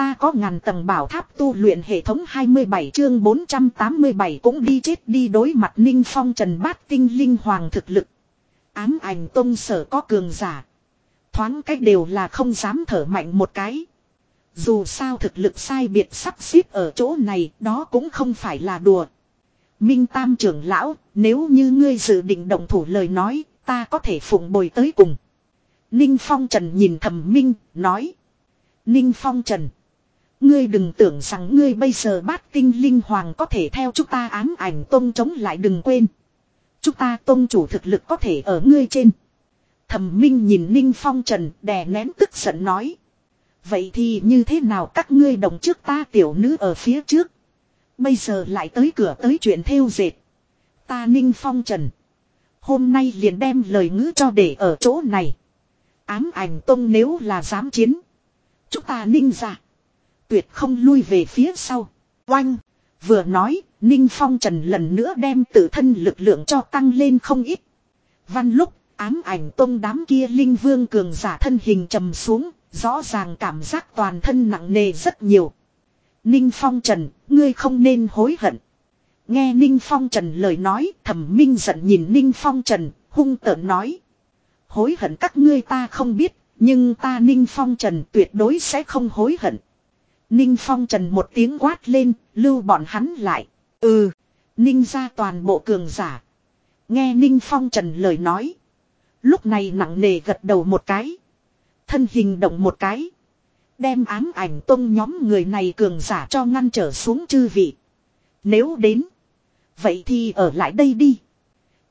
Ta có ngàn tầng bảo tháp tu luyện hệ thống 27 chương 487 cũng đi chết đi đối mặt Ninh Phong Trần Bát Tinh Linh Hoàng thực lực. Ám ảnh tông sở có cường giả. Thoáng cách đều là không dám thở mạnh một cái. Dù sao thực lực sai biệt sắp xếp ở chỗ này đó cũng không phải là đùa. Minh Tam trưởng lão, nếu như ngươi dự định động thủ lời nói, ta có thể phụng bồi tới cùng. Ninh Phong Trần nhìn thầm Minh, nói. Ninh Phong Trần. Ngươi đừng tưởng rằng ngươi bây giờ bát tinh linh hoàng có thể theo chúng ta ám ảnh tông chống lại đừng quên. Chúng ta tông chủ thực lực có thể ở ngươi trên. Thẩm Minh nhìn Ninh Phong Trần, đè nén tức giận nói. Vậy thì như thế nào các ngươi đồng trước ta tiểu nữ ở phía trước. Bây giờ lại tới cửa tới chuyện theo dệt. Ta Ninh Phong Trần. Hôm nay liền đem lời ngữ cho để ở chỗ này. Ám ảnh tông nếu là dám chiến. Chúng ta Ninh ra. Tuyệt không lui về phía sau. Oanh. Vừa nói, Ninh Phong Trần lần nữa đem tự thân lực lượng cho tăng lên không ít. Văn lúc, ám ảnh tông đám kia linh vương cường giả thân hình trầm xuống, rõ ràng cảm giác toàn thân nặng nề rất nhiều. Ninh Phong Trần, ngươi không nên hối hận. Nghe Ninh Phong Trần lời nói, thẩm minh giận nhìn Ninh Phong Trần, hung tợn nói. Hối hận các ngươi ta không biết, nhưng ta Ninh Phong Trần tuyệt đối sẽ không hối hận. Ninh Phong Trần một tiếng quát lên, lưu bọn hắn lại. Ừ, Ninh ra toàn bộ cường giả. Nghe Ninh Phong Trần lời nói. Lúc này nặng nề gật đầu một cái. Thân hình động một cái. Đem ám ảnh tông nhóm người này cường giả cho ngăn trở xuống chư vị. Nếu đến. Vậy thì ở lại đây đi.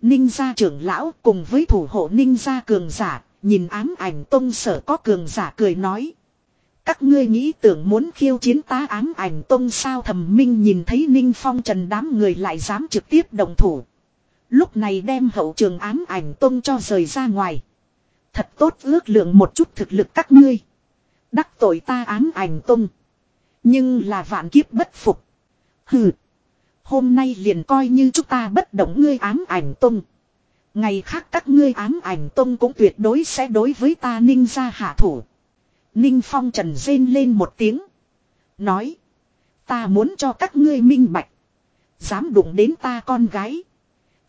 Ninh gia trưởng lão cùng với thủ hộ ninh gia cường giả. Nhìn ám ảnh tông sở có cường giả cười nói. Các ngươi nghĩ tưởng muốn khiêu chiến ta ám ảnh tông sao thầm minh nhìn thấy ninh phong trần đám người lại dám trực tiếp đồng thủ. Lúc này đem hậu trường ám ảnh tông cho rời ra ngoài. Thật tốt ước lượng một chút thực lực các ngươi. Đắc tội ta ám ảnh tông. Nhưng là vạn kiếp bất phục. Hừ. Hôm nay liền coi như chúng ta bất động ngươi ám ảnh tông. Ngày khác các ngươi ám ảnh tông cũng tuyệt đối sẽ đối với ta ninh ra hạ thủ. Ninh phong trần rên lên một tiếng. Nói. Ta muốn cho các ngươi minh bạch. Dám đụng đến ta con gái.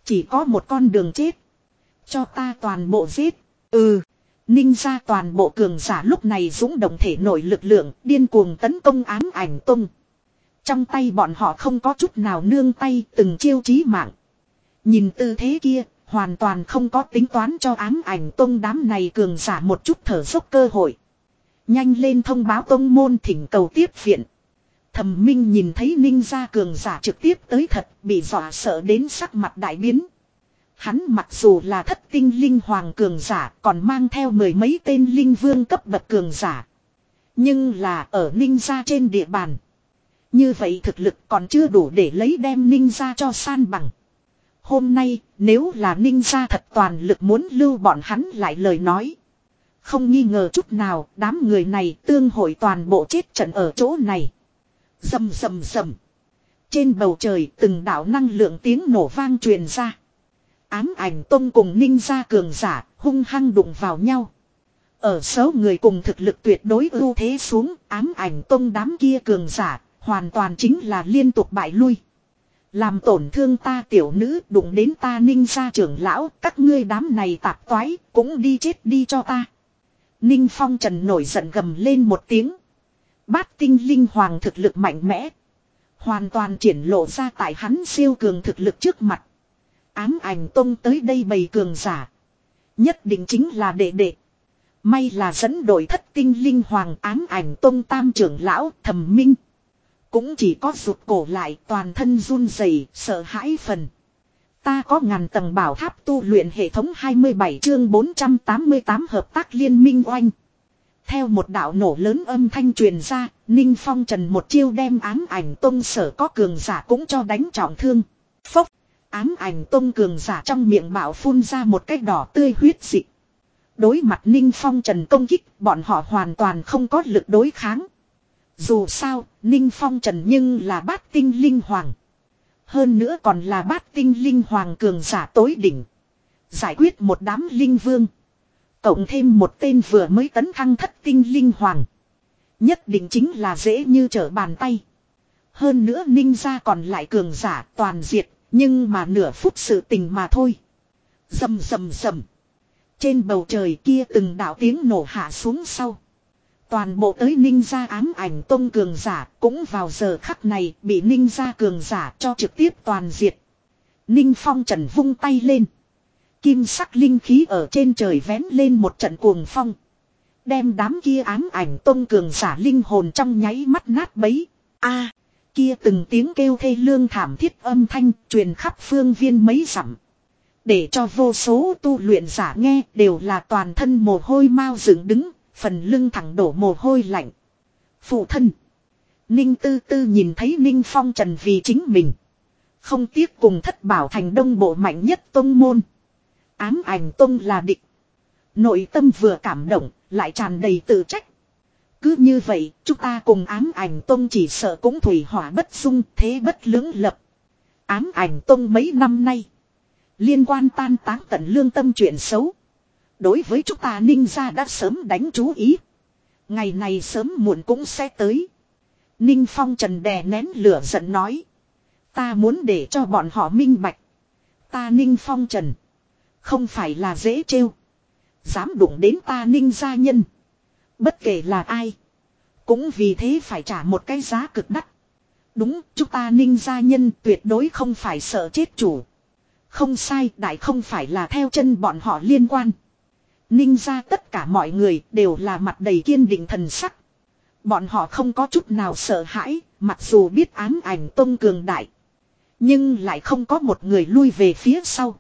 Chỉ có một con đường chết. Cho ta toàn bộ giết. Ừ. Ninh ra toàn bộ cường giả lúc này dũng động thể nổi lực lượng điên cuồng tấn công ám ảnh tung. Trong tay bọn họ không có chút nào nương tay từng chiêu chí mạng. Nhìn tư thế kia, hoàn toàn không có tính toán cho ám ảnh tung đám này cường giả một chút thở dốc cơ hội. Nhanh lên thông báo tông môn thỉnh cầu tiếp viện. Thẩm Minh nhìn thấy Ninh gia cường giả trực tiếp tới thật, bị dọa sợ đến sắc mặt đại biến. Hắn mặc dù là thất tinh linh hoàng cường giả còn mang theo mười mấy tên linh vương cấp bậc cường giả. Nhưng là ở ninh gia trên địa bàn. Như vậy thực lực còn chưa đủ để lấy đem ninh gia cho san bằng. Hôm nay nếu là ninh gia thật toàn lực muốn lưu bọn hắn lại lời nói. Không nghi ngờ chút nào, đám người này tương hội toàn bộ chết trận ở chỗ này. sầm sầm sầm Trên bầu trời, từng đạo năng lượng tiếng nổ vang truyền ra. Ám ảnh tông cùng ninh gia cường giả, hung hăng đụng vào nhau. Ở số người cùng thực lực tuyệt đối ưu thế xuống, ám ảnh tông đám kia cường giả, hoàn toàn chính là liên tục bại lui. Làm tổn thương ta tiểu nữ, đụng đến ta ninh gia trưởng lão, các ngươi đám này tạp toái, cũng đi chết đi cho ta. Ninh phong trần nổi giận gầm lên một tiếng. Bát tinh linh hoàng thực lực mạnh mẽ. Hoàn toàn triển lộ ra tại hắn siêu cường thực lực trước mặt. Ám ảnh tông tới đây bày cường giả. Nhất định chính là đệ đệ. May là dẫn đội thất tinh linh hoàng ám ảnh tông tam trưởng lão thầm minh. Cũng chỉ có rụt cổ lại toàn thân run rẩy, sợ hãi phần. Ta có ngàn tầng bảo tháp tu luyện hệ thống 27 chương 488 hợp tác liên minh oanh. Theo một đạo nổ lớn âm thanh truyền ra, Ninh Phong Trần một chiêu đem ám ảnh tông sở có cường giả cũng cho đánh trọng thương. Phốc. Ám ảnh tông cường giả trong miệng bảo phun ra một cái đỏ tươi huyết dị. Đối mặt Ninh Phong Trần công kích, bọn họ hoàn toàn không có lực đối kháng. Dù sao, Ninh Phong Trần nhưng là bát tinh linh hoàng. Hơn nữa còn là bát tinh linh hoàng cường giả tối đỉnh. Giải quyết một đám linh vương. Cộng thêm một tên vừa mới tấn thăng thất tinh linh hoàng. Nhất định chính là dễ như trở bàn tay. Hơn nữa ninh ra còn lại cường giả toàn diệt, nhưng mà nửa phút sự tình mà thôi. Dầm dầm dầm. Trên bầu trời kia từng đạo tiếng nổ hạ xuống sau. Toàn bộ tới ninh gia ám ảnh tông cường giả cũng vào giờ khắc này bị ninh gia cường giả cho trực tiếp toàn diệt. Ninh phong trần vung tay lên. Kim sắc linh khí ở trên trời vén lên một trận cuồng phong. Đem đám kia ám ảnh tông cường giả linh hồn trong nháy mắt nát bấy. a kia từng tiếng kêu thê lương thảm thiết âm thanh truyền khắp phương viên mấy dặm. Để cho vô số tu luyện giả nghe đều là toàn thân mồ hôi mau dựng đứng, phần lưng thẳng đổ mồ hôi lạnh. Phụ thân. Ninh tư tư nhìn thấy Ninh Phong Trần vì chính mình. Không tiếc cùng thất bảo thành đông bộ mạnh nhất tông môn. Ám ảnh tông là địch. Nội tâm vừa cảm động, lại tràn đầy tự trách. Cứ như vậy, chúng ta cùng ám ảnh tông chỉ sợ cũng thủy hỏa bất dung, thế bất lưỡng lập. Ám ảnh tông mấy năm nay. Liên quan tan táng tận lương tâm chuyện xấu. Đối với chúng ta ninh gia đã sớm đánh chú ý. Ngày này sớm muộn cũng sẽ tới. Ninh Phong Trần đè nén lửa giận nói. Ta muốn để cho bọn họ minh bạch. Ta Ninh Phong Trần. Không phải là dễ trêu. Dám đụng đến ta Ninh gia nhân. Bất kể là ai. Cũng vì thế phải trả một cái giá cực đắt. Đúng, chúng ta Ninh gia nhân tuyệt đối không phải sợ chết chủ. Không sai, đại không phải là theo chân bọn họ liên quan. Ninh ra tất cả mọi người đều là mặt đầy kiên định thần sắc. Bọn họ không có chút nào sợ hãi, mặc dù biết ám ảnh tông cường đại. Nhưng lại không có một người lui về phía sau.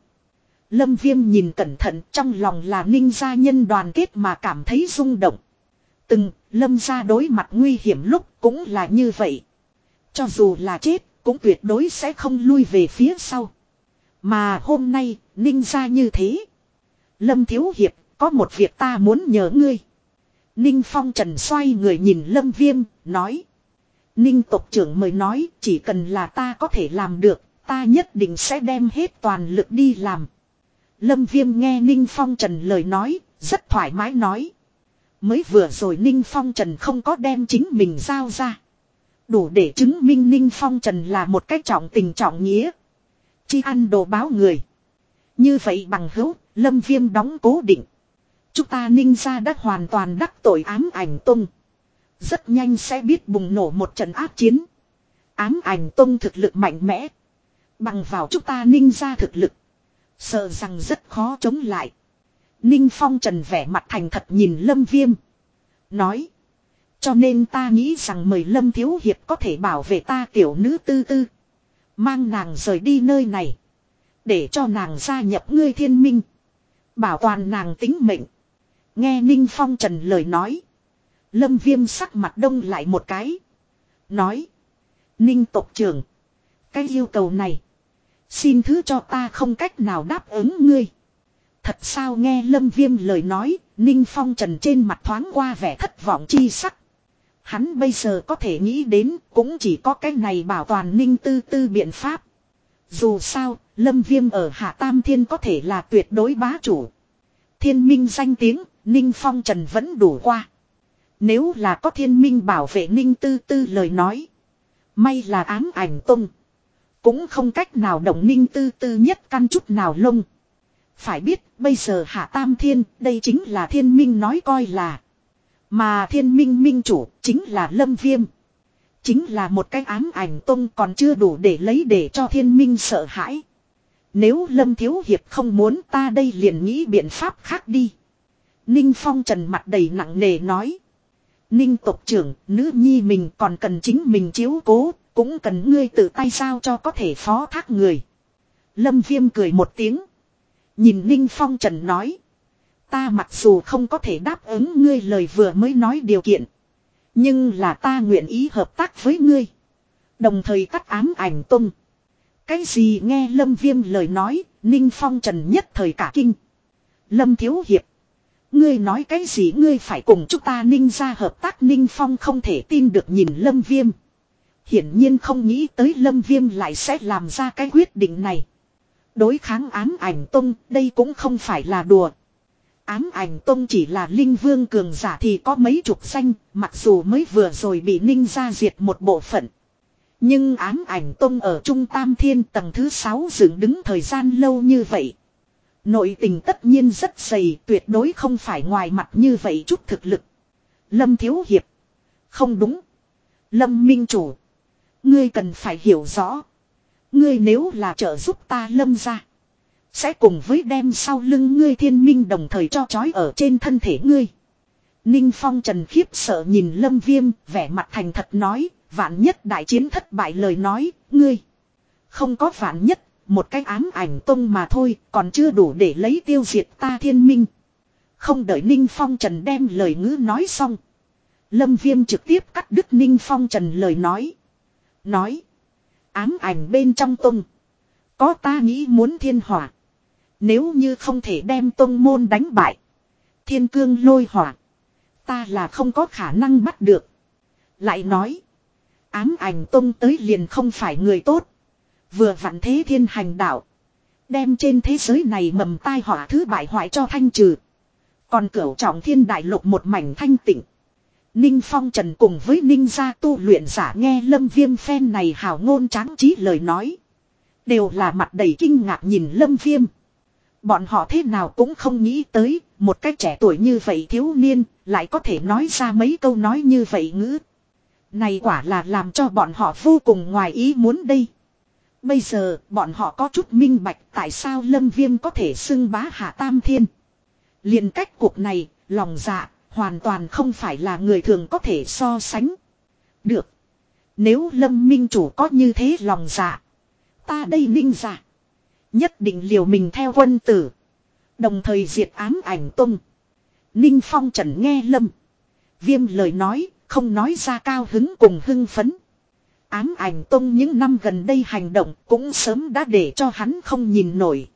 Lâm Viêm nhìn cẩn thận trong lòng là ninh gia nhân đoàn kết mà cảm thấy rung động. Từng, Lâm gia đối mặt nguy hiểm lúc cũng là như vậy. Cho dù là chết, cũng tuyệt đối sẽ không lui về phía sau. Mà hôm nay, ninh gia như thế. Lâm Thiếu Hiệp, có một việc ta muốn nhờ ngươi. Ninh Phong Trần xoay người nhìn Lâm Viêm, nói. Ninh tộc trưởng mời nói, chỉ cần là ta có thể làm được, ta nhất định sẽ đem hết toàn lực đi làm. Lâm Viêm nghe Ninh Phong Trần lời nói, rất thoải mái nói. Mới vừa rồi Ninh Phong Trần không có đem chính mình giao ra. Đủ để chứng minh Ninh Phong Trần là một cách trọng tình trọng nghĩa. Chi ăn đồ báo người. Như vậy bằng hữu, Lâm Viêm đóng cố định. Chúng ta ninh ra đã hoàn toàn đắc tội ám ảnh tung. Rất nhanh sẽ biết bùng nổ một trận áp chiến. Ám ảnh tung thực lực mạnh mẽ. Bằng vào chúng ta ninh ra thực lực. Sợ rằng rất khó chống lại. Ninh Phong Trần vẻ mặt thành thật nhìn Lâm Viêm. Nói. Cho nên ta nghĩ rằng mời Lâm Thiếu Hiệp có thể bảo vệ ta tiểu nữ tư tư. Mang nàng rời đi nơi này. Để cho nàng gia nhập ngươi thiên minh. Bảo toàn nàng tính mệnh. Nghe Ninh Phong Trần lời nói. Lâm Viêm sắc mặt đông lại một cái. Nói. Ninh tộc trưởng. Cái yêu cầu này. Xin thứ cho ta không cách nào đáp ứng ngươi. Thật sao nghe Lâm Viêm lời nói. Ninh Phong Trần trên mặt thoáng qua vẻ thất vọng chi sắc. Hắn bây giờ có thể nghĩ đến cũng chỉ có cái này bảo toàn Ninh Tư Tư biện pháp. Dù sao, Lâm Viêm ở Hạ Tam Thiên có thể là tuyệt đối bá chủ. Thiên minh danh tiếng, Ninh Phong Trần vẫn đủ qua. Nếu là có thiên minh bảo vệ Ninh Tư Tư lời nói. May là ám ảnh tung. Cũng không cách nào động Ninh Tư Tư nhất căn chút nào lông. Phải biết, bây giờ Hạ Tam Thiên, đây chính là thiên minh nói coi là. Mà thiên minh minh chủ, chính là Lâm Viêm. Chính là một cái ám ảnh tung còn chưa đủ để lấy để cho thiên minh sợ hãi. Nếu Lâm Thiếu Hiệp không muốn ta đây liền nghĩ biện pháp khác đi. Ninh Phong Trần mặt đầy nặng nề nói. Ninh tộc trưởng, nữ nhi mình còn cần chính mình chiếu cố, cũng cần ngươi tự tay sao cho có thể phó thác người. Lâm Viêm cười một tiếng. Nhìn Ninh Phong Trần nói. Ta mặc dù không có thể đáp ứng ngươi lời vừa mới nói điều kiện. Nhưng là ta nguyện ý hợp tác với ngươi. Đồng thời cắt ám ảnh tung. Cái gì nghe Lâm Viêm lời nói, Ninh Phong Trần nhất thời cả kinh. Lâm Thiếu Hiệp. Ngươi nói cái gì ngươi phải cùng chúng ta Ninh ra hợp tác Ninh Phong không thể tin được nhìn Lâm Viêm. Hiển nhiên không nghĩ tới Lâm Viêm lại sẽ làm ra cái quyết định này. Đối kháng ám ảnh tung, đây cũng không phải là đùa. Ám ảnh tông chỉ là linh vương cường giả thì có mấy chục danh, mặc dù mới vừa rồi bị ninh ra diệt một bộ phận. Nhưng ám ảnh tông ở Trung Tam Thiên tầng thứ 6 dựng đứng thời gian lâu như vậy. Nội tình tất nhiên rất dày, tuyệt đối không phải ngoài mặt như vậy chút thực lực. Lâm Thiếu Hiệp. Không đúng. Lâm Minh Chủ. Ngươi cần phải hiểu rõ. Ngươi nếu là trợ giúp ta lâm ra. Sẽ cùng với đem sau lưng ngươi thiên minh đồng thời cho chói ở trên thân thể ngươi. Ninh Phong Trần khiếp sợ nhìn lâm viêm, vẻ mặt thành thật nói, vạn nhất đại chiến thất bại lời nói, ngươi. Không có vạn nhất, một cái ám ảnh tông mà thôi, còn chưa đủ để lấy tiêu diệt ta thiên minh. Không đợi Ninh Phong Trần đem lời ngữ nói xong. Lâm Viêm trực tiếp cắt đứt Ninh Phong Trần lời nói. Nói. Ám ảnh bên trong tông. Có ta nghĩ muốn thiên hỏa. Nếu như không thể đem tông môn đánh bại. Thiên cương lôi hỏa. Ta là không có khả năng bắt được. Lại nói. Ám ảnh tông tới liền không phải người tốt. Vừa vặn thế thiên hành đạo. Đem trên thế giới này mầm tai họa thứ bại hoại cho thanh trừ. Còn cửu trọng thiên đại lục một mảnh thanh tịnh. Ninh Phong Trần cùng với Ninh gia tu luyện giả nghe Lâm Viêm phen này hào ngôn tráng trí lời nói. Đều là mặt đầy kinh ngạc nhìn Lâm Viêm. Bọn họ thế nào cũng không nghĩ tới, một cách trẻ tuổi như vậy thiếu niên, lại có thể nói ra mấy câu nói như vậy ngữ. Này quả là làm cho bọn họ vô cùng ngoài ý muốn đây. Bây giờ, bọn họ có chút minh bạch tại sao Lâm Viêm có thể xưng bá hạ tam thiên. liền cách cuộc này, lòng dạ, hoàn toàn không phải là người thường có thể so sánh. Được. Nếu Lâm Minh Chủ có như thế lòng dạ. Ta đây ninh dạ. Nhất định liều mình theo quân tử. Đồng thời diệt ám ảnh tung. Ninh Phong Trần nghe Lâm. Viêm lời nói, không nói ra cao hứng cùng hưng phấn. Ám ảnh tông những năm gần đây hành động cũng sớm đã để cho hắn không nhìn nổi.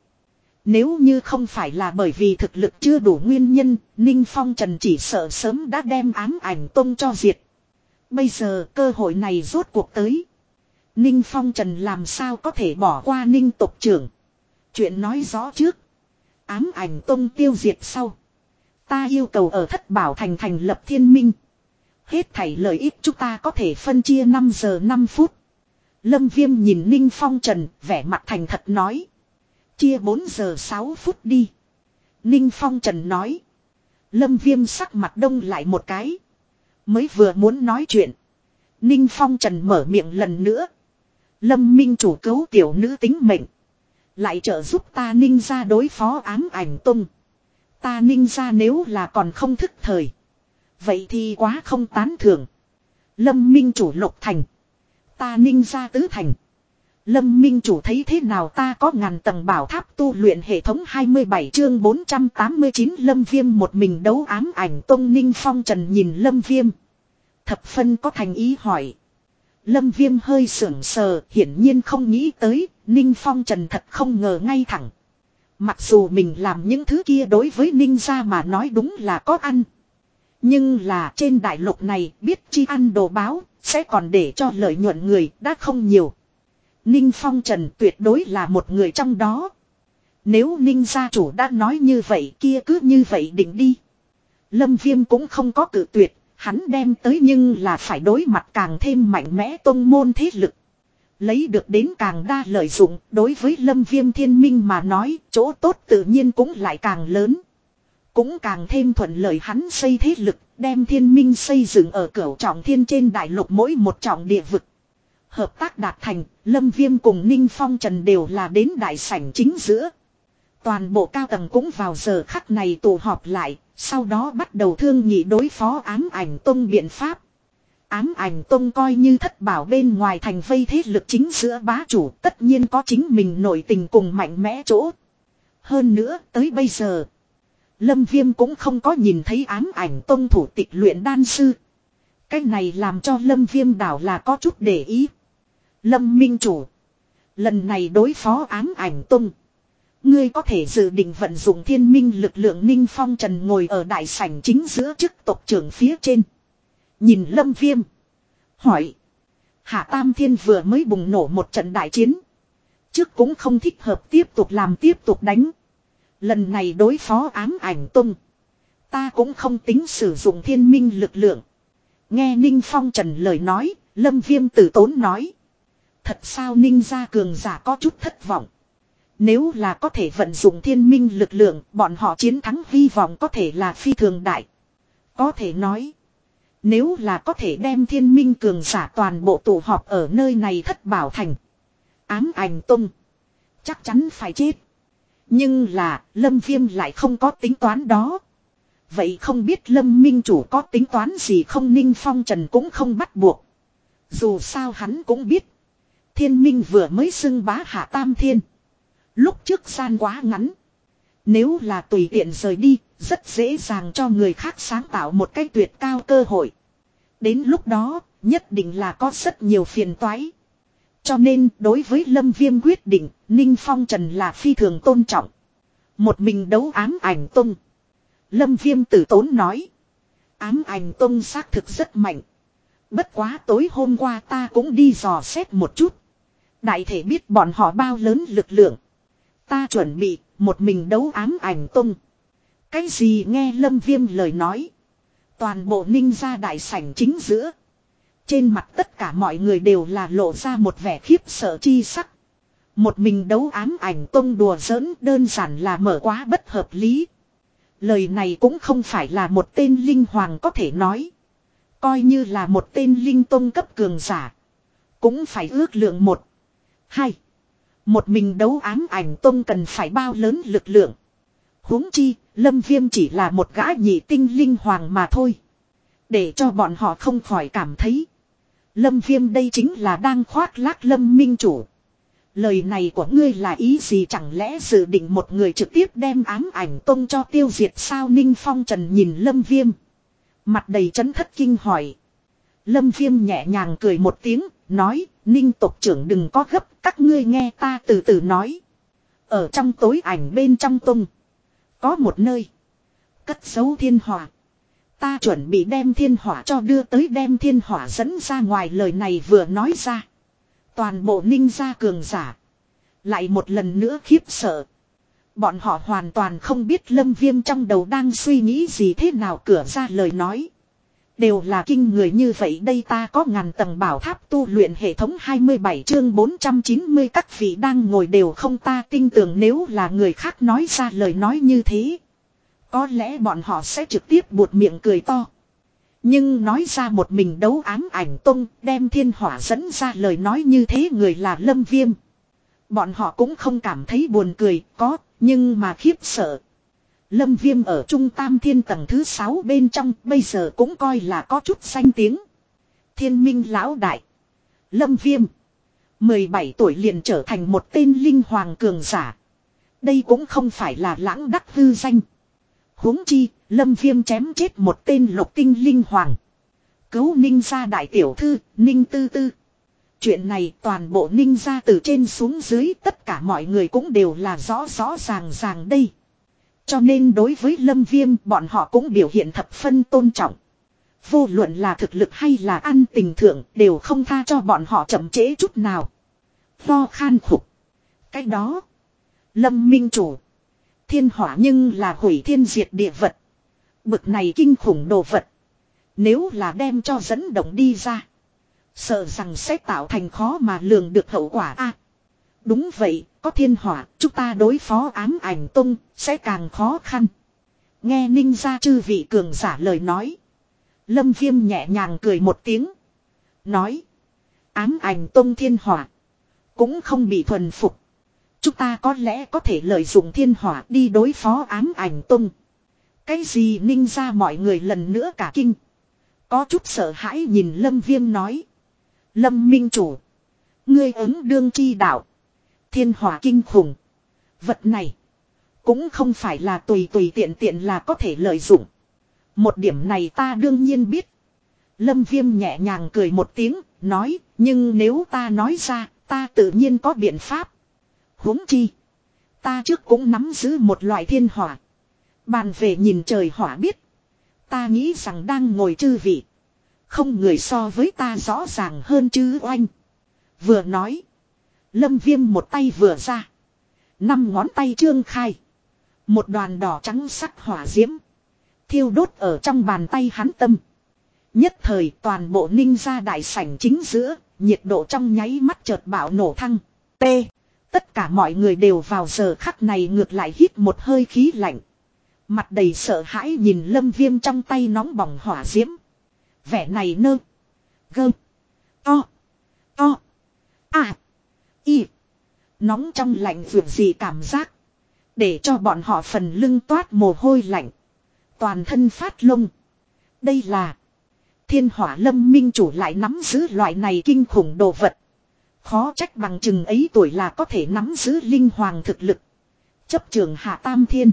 Nếu như không phải là bởi vì thực lực chưa đủ nguyên nhân, Ninh Phong Trần chỉ sợ sớm đã đem ám ảnh tông cho diệt. Bây giờ cơ hội này rốt cuộc tới. Ninh Phong Trần làm sao có thể bỏ qua Ninh tộc trưởng. Chuyện nói rõ trước. Ám ảnh tông tiêu diệt sau. Ta yêu cầu ở thất bảo thành thành lập thiên minh. Hết thảy lợi ích chúng ta có thể phân chia 5 giờ 5 phút. Lâm Viêm nhìn Ninh Phong Trần, vẻ mặt thành thật nói. Chia 4 giờ 6 phút đi. Ninh Phong Trần nói. Lâm Viêm sắc mặt đông lại một cái. Mới vừa muốn nói chuyện. Ninh Phong Trần mở miệng lần nữa. Lâm Minh chủ cứu tiểu nữ tính mệnh. Lại trợ giúp ta ninh ra đối phó ám ảnh tung. Ta ninh ra nếu là còn không thức thời. Vậy thì quá không tán thưởng. Lâm Minh chủ lục thành. Ta ninh ra tứ thành. Lâm Minh chủ thấy thế nào ta có ngàn tầng bảo tháp tu luyện hệ thống 27 chương 489 Lâm Viêm một mình đấu ám ảnh Tông Ninh Phong Trần nhìn Lâm Viêm. Thập phân có thành ý hỏi. Lâm Viêm hơi sưởng sờ, hiển nhiên không nghĩ tới, Ninh Phong Trần thật không ngờ ngay thẳng. Mặc dù mình làm những thứ kia đối với Ninh gia mà nói đúng là có ăn. Nhưng là trên đại lục này biết chi ăn đồ báo, sẽ còn để cho lợi nhuận người đã không nhiều. Ninh Phong Trần tuyệt đối là một người trong đó. Nếu Ninh gia chủ đã nói như vậy kia cứ như vậy định đi. Lâm Viêm cũng không có cử tuyệt, Hắn đem tới nhưng là phải đối mặt càng thêm mạnh mẽ tông môn thế lực. Lấy được đến càng đa lợi dụng, đối với lâm viêm thiên minh mà nói, chỗ tốt tự nhiên cũng lại càng lớn. Cũng càng thêm thuận lợi hắn xây thế lực, đem thiên minh xây dựng ở cửa trọng thiên trên đại lục mỗi một trọng địa vực. Hợp tác đạt thành, lâm viêm cùng ninh phong trần đều là đến đại sảnh chính giữa. Toàn bộ cao tầng cũng vào giờ khắc này tụ họp lại, sau đó bắt đầu thương nghị đối phó ám ảnh tông biện pháp. Ám ảnh tông coi như thất bảo bên ngoài thành vây thế lực chính giữa bá chủ tất nhiên có chính mình nổi tình cùng mạnh mẽ chỗ. Hơn nữa tới bây giờ. Lâm Viêm cũng không có nhìn thấy ám ảnh tông thủ tịch luyện đan sư. Cái này làm cho Lâm Viêm đảo là có chút để ý. Lâm Minh Chủ. Lần này đối phó ám ảnh tông. Ngươi có thể dự định vận dụng thiên minh lực lượng ninh phong trần ngồi ở đại sảnh chính giữa chức tộc trưởng phía trên. Nhìn lâm viêm. Hỏi. Hạ Tam Thiên vừa mới bùng nổ một trận đại chiến. Trước cũng không thích hợp tiếp tục làm tiếp tục đánh. Lần này đối phó ám ảnh tung. Ta cũng không tính sử dụng thiên minh lực lượng. Nghe Ninh Phong Trần lời nói, Lâm Viêm tử tốn nói. Thật sao Ninh gia cường giả có chút thất vọng. Nếu là có thể vận dụng thiên minh lực lượng, bọn họ chiến thắng hy vọng có thể là phi thường đại. Có thể nói, nếu là có thể đem thiên minh cường giả toàn bộ tụ họp ở nơi này thất bảo thành. Ám ảnh tung. Chắc chắn phải chết. Nhưng là, Lâm Viêm lại không có tính toán đó. Vậy không biết Lâm Minh Chủ có tính toán gì không Ninh Phong Trần cũng không bắt buộc. Dù sao hắn cũng biết. Thiên Minh vừa mới xưng bá hạ tam thiên. Lúc trước gian quá ngắn. Nếu là tùy tiện rời đi, rất dễ dàng cho người khác sáng tạo một cách tuyệt cao cơ hội. Đến lúc đó, nhất định là có rất nhiều phiền toái. Cho nên, đối với Lâm Viêm quyết định, Ninh Phong Trần là phi thường tôn trọng. Một mình đấu ám ảnh tung. Lâm Viêm tử tốn nói. Ám ảnh tung xác thực rất mạnh. Bất quá tối hôm qua ta cũng đi dò xét một chút. Đại thể biết bọn họ bao lớn lực lượng. Ta chuẩn bị một mình đấu ám ảnh tung. Cái gì nghe Lâm Viêm lời nói. Toàn bộ ninh ra đại sảnh chính giữa. Trên mặt tất cả mọi người đều là lộ ra một vẻ khiếp sợ chi sắc. Một mình đấu ám ảnh tông đùa giỡn đơn giản là mở quá bất hợp lý. Lời này cũng không phải là một tên linh hoàng có thể nói. Coi như là một tên linh tông cấp cường giả. Cũng phải ước lượng một. Hai. Một mình đấu ám ảnh tông cần phải bao lớn lực lượng. huống chi, lâm viêm chỉ là một gã nhị tinh linh hoàng mà thôi. Để cho bọn họ không khỏi cảm thấy. Lâm viêm đây chính là đang khoác lác lâm minh chủ. Lời này của ngươi là ý gì chẳng lẽ dự định một người trực tiếp đem ám ảnh tông cho tiêu diệt sao Ninh Phong Trần nhìn Lâm Viêm. Mặt đầy chấn thất kinh hỏi. Lâm Viêm nhẹ nhàng cười một tiếng, nói, Ninh tộc trưởng đừng có gấp, các ngươi nghe ta từ từ nói. Ở trong tối ảnh bên trong tung. Có một nơi. Cất dấu thiên hỏa. Ta chuẩn bị đem thiên hỏa cho đưa tới đem thiên hỏa dẫn ra ngoài lời này vừa nói ra. Toàn bộ ninh gia cường giả. Lại một lần nữa khiếp sợ. Bọn họ hoàn toàn không biết lâm viêm trong đầu đang suy nghĩ gì thế nào cửa ra lời nói. Đều là kinh người như vậy đây ta có ngàn tầng bảo tháp tu luyện hệ thống 27 chương 490 các vị đang ngồi đều không ta tin tưởng nếu là người khác nói ra lời nói như thế. Có lẽ bọn họ sẽ trực tiếp buột miệng cười to. Nhưng nói ra một mình đấu ám ảnh tung đem thiên hỏa dẫn ra lời nói như thế người là lâm viêm. Bọn họ cũng không cảm thấy buồn cười, có, nhưng mà khiếp sợ. Lâm viêm ở trung tam thiên tầng thứ 6 bên trong bây giờ cũng coi là có chút danh tiếng. Thiên minh lão đại. Lâm viêm. 17 tuổi liền trở thành một tên linh hoàng cường giả. Đây cũng không phải là lãng đắc hư danh huống chi, lâm viêm chém chết một tên lục tinh linh hoàng. Cứu ninh gia đại tiểu thư, ninh tư tư. Chuyện này toàn bộ ninh gia từ trên xuống dưới tất cả mọi người cũng đều là rõ rõ ràng ràng đây. Cho nên đối với lâm viêm bọn họ cũng biểu hiện thập phân tôn trọng. Vô luận là thực lực hay là ăn tình thượng đều không tha cho bọn họ chậm trễ chút nào. Lo khan khục. Cái đó. Lâm minh chủ. Thiên hỏa nhưng là hủy thiên diệt địa vật. Bực này kinh khủng đồ vật. Nếu là đem cho dẫn động đi ra. Sợ rằng sẽ tạo thành khó mà lường được hậu quả a Đúng vậy, có thiên hỏa, chúng ta đối phó ám ảnh tung, sẽ càng khó khăn. Nghe ninh ra chư vị cường giả lời nói. Lâm viêm nhẹ nhàng cười một tiếng. Nói. Ám ảnh tung thiên hỏa. Cũng không bị thuần phục. Chúng ta có lẽ có thể lợi dụng thiên hỏa đi đối phó ám ảnh tung. Cái gì ninh ra mọi người lần nữa cả kinh. Có chút sợ hãi nhìn Lâm Viêm nói. Lâm Minh Chủ. Ngươi ứng đương chi đạo. Thiên hỏa kinh khủng. Vật này. Cũng không phải là tùy tùy tiện tiện là có thể lợi dụng. Một điểm này ta đương nhiên biết. Lâm Viêm nhẹ nhàng cười một tiếng, nói, nhưng nếu ta nói ra, ta tự nhiên có biện pháp huống chi. Ta trước cũng nắm giữ một loại thiên hỏa. Bàn về nhìn trời hỏa biết. Ta nghĩ rằng đang ngồi chư vị. Không người so với ta rõ ràng hơn chứ oanh. Vừa nói. Lâm viêm một tay vừa ra. Năm ngón tay trương khai. Một đoàn đỏ trắng sắc hỏa diễm. Thiêu đốt ở trong bàn tay hắn tâm. Nhất thời toàn bộ ninh ra đại sảnh chính giữa, nhiệt độ trong nháy mắt chợt bạo nổ thăng. T. Tất cả mọi người đều vào giờ khắc này ngược lại hít một hơi khí lạnh. Mặt đầy sợ hãi nhìn lâm viêm trong tay nóng bỏng hỏa diễm. Vẻ này nơ. Gơ. To. To. À. Y. Nóng trong lạnh vượt gì cảm giác. Để cho bọn họ phần lưng toát mồ hôi lạnh. Toàn thân phát lông. Đây là. Thiên hỏa lâm minh chủ lại nắm giữ loại này kinh khủng đồ vật. Khó trách bằng chừng ấy tuổi là có thể nắm giữ linh hoàng thực lực. Chấp trường hạ tam thiên.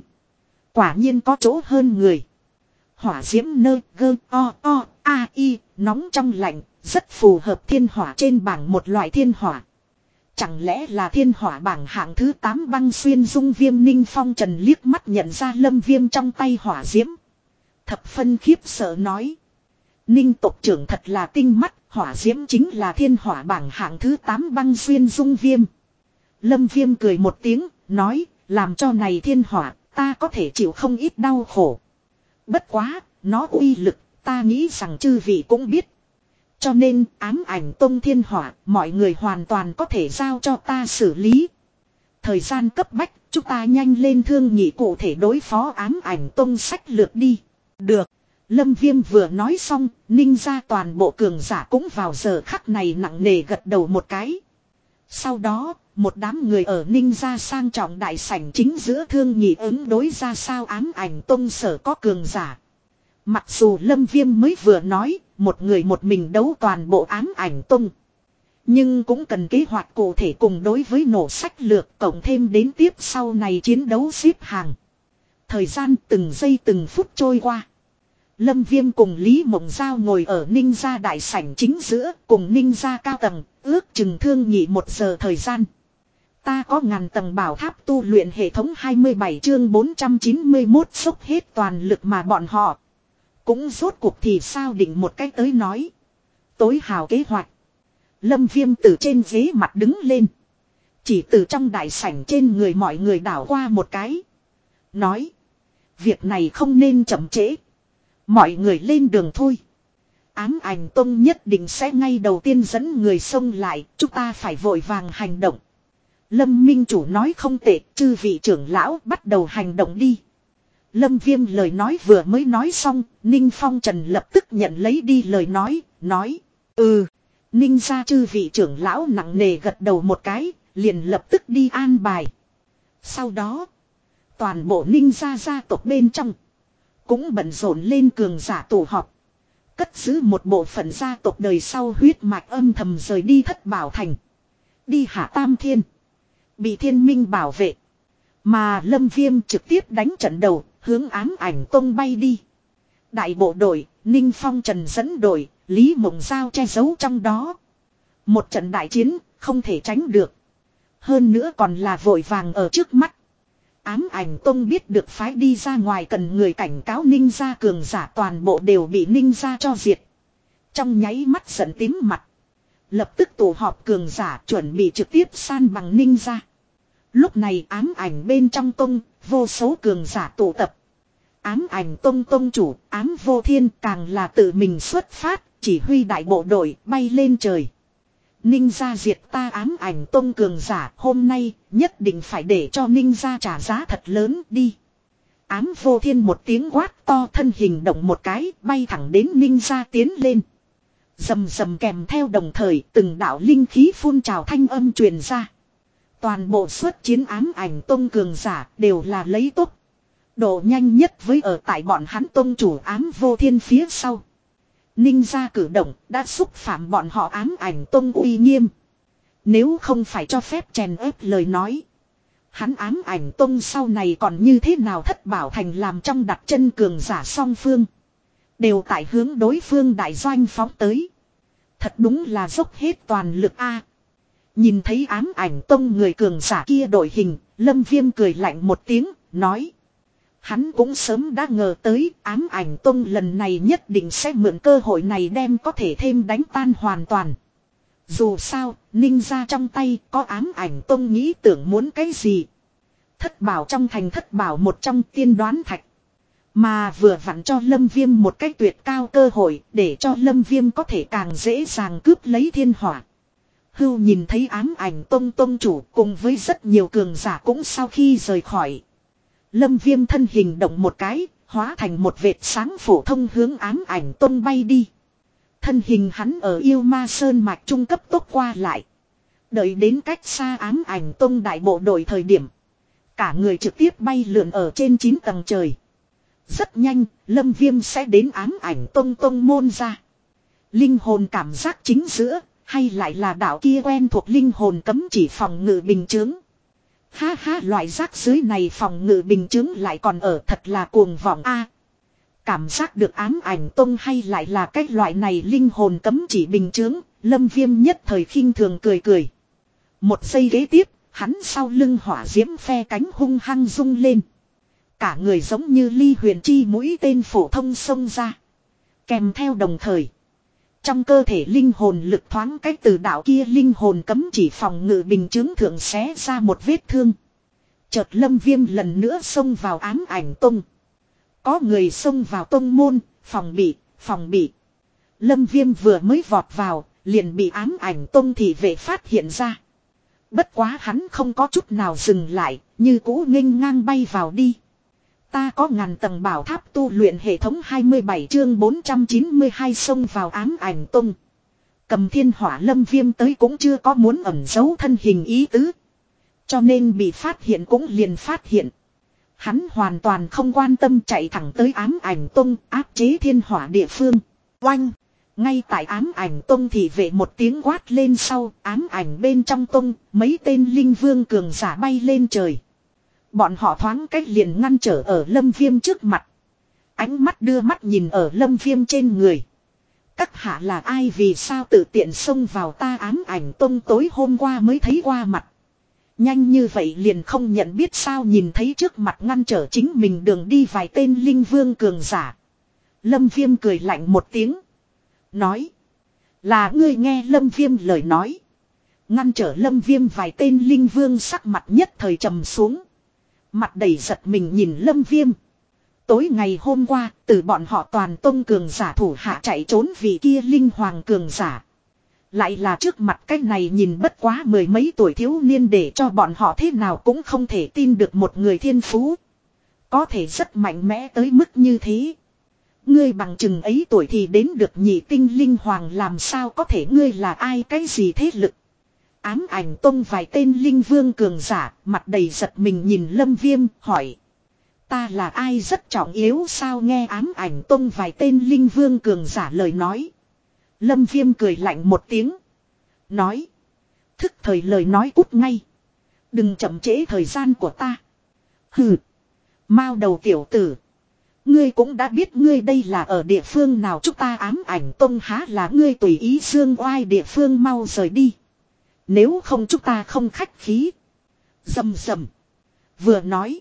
Quả nhiên có chỗ hơn người. Hỏa diễm nơ gơ o o a i nóng trong lạnh rất phù hợp thiên hỏa trên bảng một loại thiên hỏa. Chẳng lẽ là thiên hỏa bảng hạng thứ 8 băng xuyên dung viêm ninh phong trần liếc mắt nhận ra lâm viêm trong tay hỏa diễm. Thập phân khiếp sợ nói. Ninh tộc trưởng thật là tinh mắt, hỏa diễm chính là thiên hỏa bảng hạng thứ 8 băng xuyên dung viêm. Lâm viêm cười một tiếng, nói, làm cho này thiên hỏa, ta có thể chịu không ít đau khổ. Bất quá, nó uy lực, ta nghĩ rằng chư vị cũng biết. Cho nên, ám ảnh tông thiên hỏa, mọi người hoàn toàn có thể giao cho ta xử lý. Thời gian cấp bách, chúng ta nhanh lên thương nghị cụ thể đối phó ám ảnh tông sách lược đi. Được. Lâm Viêm vừa nói xong, ninh ra toàn bộ cường giả cũng vào giờ khắc này nặng nề gật đầu một cái. Sau đó, một đám người ở ninh ra sang trọng đại sảnh chính giữa thương nhị ứng đối ra sao ám ảnh tông sở có cường giả. Mặc dù Lâm Viêm mới vừa nói, một người một mình đấu toàn bộ ám ảnh tông. Nhưng cũng cần kế hoạch cụ thể cùng đối với nổ sách lược cộng thêm đến tiếp sau này chiến đấu xếp hàng. Thời gian từng giây từng phút trôi qua. Lâm Viêm cùng Lý Mộng Giao ngồi ở ninh gia đại sảnh chính giữa cùng ninh gia cao tầng, ước chừng thương nhị một giờ thời gian. Ta có ngàn tầng bảo tháp tu luyện hệ thống 27 chương 491 sốc hết toàn lực mà bọn họ. Cũng rốt cuộc thì sao định một cách tới nói. Tối hào kế hoạch. Lâm Viêm từ trên ghế mặt đứng lên. Chỉ từ trong đại sảnh trên người mọi người đảo qua một cái. Nói. Việc này không nên chậm trễ. Mọi người lên đường thôi. Ám ảnh tông nhất định sẽ ngay đầu tiên dẫn người xông lại, chúng ta phải vội vàng hành động. Lâm Minh Chủ nói không tệ, chư vị trưởng lão bắt đầu hành động đi. Lâm Viêm lời nói vừa mới nói xong, Ninh Phong Trần lập tức nhận lấy đi lời nói, nói. Ừ, Ninh ra chư vị trưởng lão nặng nề gật đầu một cái, liền lập tức đi an bài. Sau đó, toàn bộ Ninh ra gia tộc bên trong. Cũng bận rộn lên cường giả tổ họp. Cất giữ một bộ phận gia tộc đời sau huyết mạch âm thầm rời đi thất bảo thành. Đi hạ tam thiên. Bị thiên minh bảo vệ. Mà lâm viêm trực tiếp đánh trận đầu, hướng ám ảnh tông bay đi. Đại bộ đội, Ninh Phong Trần dẫn đội, Lý Mộng Giao che giấu trong đó. Một trận đại chiến, không thể tránh được. Hơn nữa còn là vội vàng ở trước mắt. Ám ảnh tông biết được phái đi ra ngoài cần người cảnh cáo ninh gia cường giả toàn bộ đều bị ninh gia cho diệt. Trong nháy mắt giận tím mặt. Lập tức tổ họp cường giả chuẩn bị trực tiếp san bằng ninh gia. Lúc này ám ảnh bên trong tông, vô số cường giả tụ tập. Ám ảnh tông tông chủ, ám vô thiên càng là tự mình xuất phát, chỉ huy đại bộ đội bay lên trời. Ninh gia diệt ta ám ảnh tôn cường giả, hôm nay nhất định phải để cho ninh gia trả giá thật lớn đi. Ám vô thiên một tiếng quát to thân hình động một cái, bay thẳng đến ninh gia tiến lên. Dầm dầm kèm theo đồng thời, từng đạo linh khí phun trào thanh âm truyền ra. Toàn bộ xuất chiến ám ảnh tôn cường giả đều là lấy tốt. Độ nhanh nhất với ở tại bọn hắn tôn chủ ám vô thiên phía sau. Ninh gia cử động đã xúc phạm bọn họ ám ảnh tông uy nghiêm. Nếu không phải cho phép chèn ép lời nói. Hắn ám ảnh tông sau này còn như thế nào thất bảo thành làm trong đặt chân cường giả song phương. Đều tại hướng đối phương đại doanh phóng tới. Thật đúng là dốc hết toàn lực a. Nhìn thấy ám ảnh tông người cường giả kia đội hình, lâm viêm cười lạnh một tiếng, nói. Hắn cũng sớm đã ngờ tới ám ảnh tông lần này nhất định sẽ mượn cơ hội này đem có thể thêm đánh tan hoàn toàn. Dù sao, ninh ra trong tay có ám ảnh tông nghĩ tưởng muốn cái gì. Thất bảo trong thành thất bảo một trong tiên đoán thạch. Mà vừa vặn cho Lâm Viêm một cách tuyệt cao cơ hội để cho Lâm Viêm có thể càng dễ dàng cướp lấy thiên hỏa. Hưu nhìn thấy ám ảnh tông tông chủ cùng với rất nhiều cường giả cũng sau khi rời khỏi. Lâm Viêm thân hình động một cái, hóa thành một vệt sáng phổ thông hướng ám ảnh tông bay đi. Thân hình hắn ở yêu ma sơn mạch trung cấp tốt qua lại. Đợi đến cách xa ám ảnh tông đại bộ đội thời điểm. Cả người trực tiếp bay lượn ở trên 9 tầng trời. Rất nhanh, Lâm Viêm sẽ đến ám ảnh tông tông môn ra. Linh hồn cảm giác chính giữa, hay lại là đạo kia quen thuộc linh hồn cấm chỉ phòng ngự bình chứng. Ha ha loại rác dưới này phòng ngự bình chứng lại còn ở thật là cuồng vọng a Cảm giác được ám ảnh tông hay lại là cái loại này linh hồn cấm chỉ bình chứng, lâm viêm nhất thời khinh thường cười cười. Một giây ghế tiếp, hắn sau lưng hỏa diễm phe cánh hung hăng rung lên. Cả người giống như ly huyền chi mũi tên phổ thông xông ra. Kèm theo đồng thời. Trong cơ thể linh hồn lực thoáng cách từ đạo kia linh hồn cấm chỉ phòng ngự bình chứng thượng xé ra một vết thương. Chợt lâm viêm lần nữa xông vào ám ảnh tông. Có người xông vào tông môn, phòng bị, phòng bị. Lâm viêm vừa mới vọt vào, liền bị ám ảnh tông thị vệ phát hiện ra. Bất quá hắn không có chút nào dừng lại, như cũ nghênh ngang bay vào đi. Ta có ngàn tầng bảo tháp tu luyện hệ thống 27 chương 492 xông vào ám ảnh tung Cầm thiên hỏa lâm viêm tới cũng chưa có muốn ẩn giấu thân hình ý tứ. Cho nên bị phát hiện cũng liền phát hiện. Hắn hoàn toàn không quan tâm chạy thẳng tới ám ảnh tung áp chế thiên hỏa địa phương. Oanh! Ngay tại ám ảnh tông thì vệ một tiếng quát lên sau, ám ảnh bên trong tông, mấy tên linh vương cường giả bay lên trời. Bọn họ thoáng cách liền ngăn trở ở lâm viêm trước mặt. Ánh mắt đưa mắt nhìn ở lâm viêm trên người. Các hạ là ai vì sao tự tiện xông vào ta ám ảnh tông tối hôm qua mới thấy qua mặt. Nhanh như vậy liền không nhận biết sao nhìn thấy trước mặt ngăn trở chính mình đường đi vài tên linh vương cường giả. Lâm viêm cười lạnh một tiếng. Nói. Là ngươi nghe lâm viêm lời nói. Ngăn trở lâm viêm vài tên linh vương sắc mặt nhất thời trầm xuống. Mặt đầy giật mình nhìn lâm viêm. Tối ngày hôm qua, từ bọn họ toàn tông cường giả thủ hạ chạy trốn vì kia linh hoàng cường giả. Lại là trước mặt cái này nhìn bất quá mười mấy tuổi thiếu niên để cho bọn họ thế nào cũng không thể tin được một người thiên phú. Có thể rất mạnh mẽ tới mức như thế. Ngươi bằng chừng ấy tuổi thì đến được nhị tinh linh hoàng làm sao có thể ngươi là ai cái gì thế lực. Ám ảnh tông vài tên linh vương cường giả, mặt đầy giật mình nhìn lâm viêm, hỏi. Ta là ai rất trọng yếu sao nghe ám ảnh tông vài tên linh vương cường giả lời nói. Lâm viêm cười lạnh một tiếng. Nói. Thức thời lời nói cút ngay. Đừng chậm trễ thời gian của ta. Hừ. Mao đầu tiểu tử. Ngươi cũng đã biết ngươi đây là ở địa phương nào chúng ta ám ảnh tông há là ngươi tùy ý dương oai địa phương mau rời đi. Nếu không chúng ta không khách khí. Dầm dầm. Vừa nói.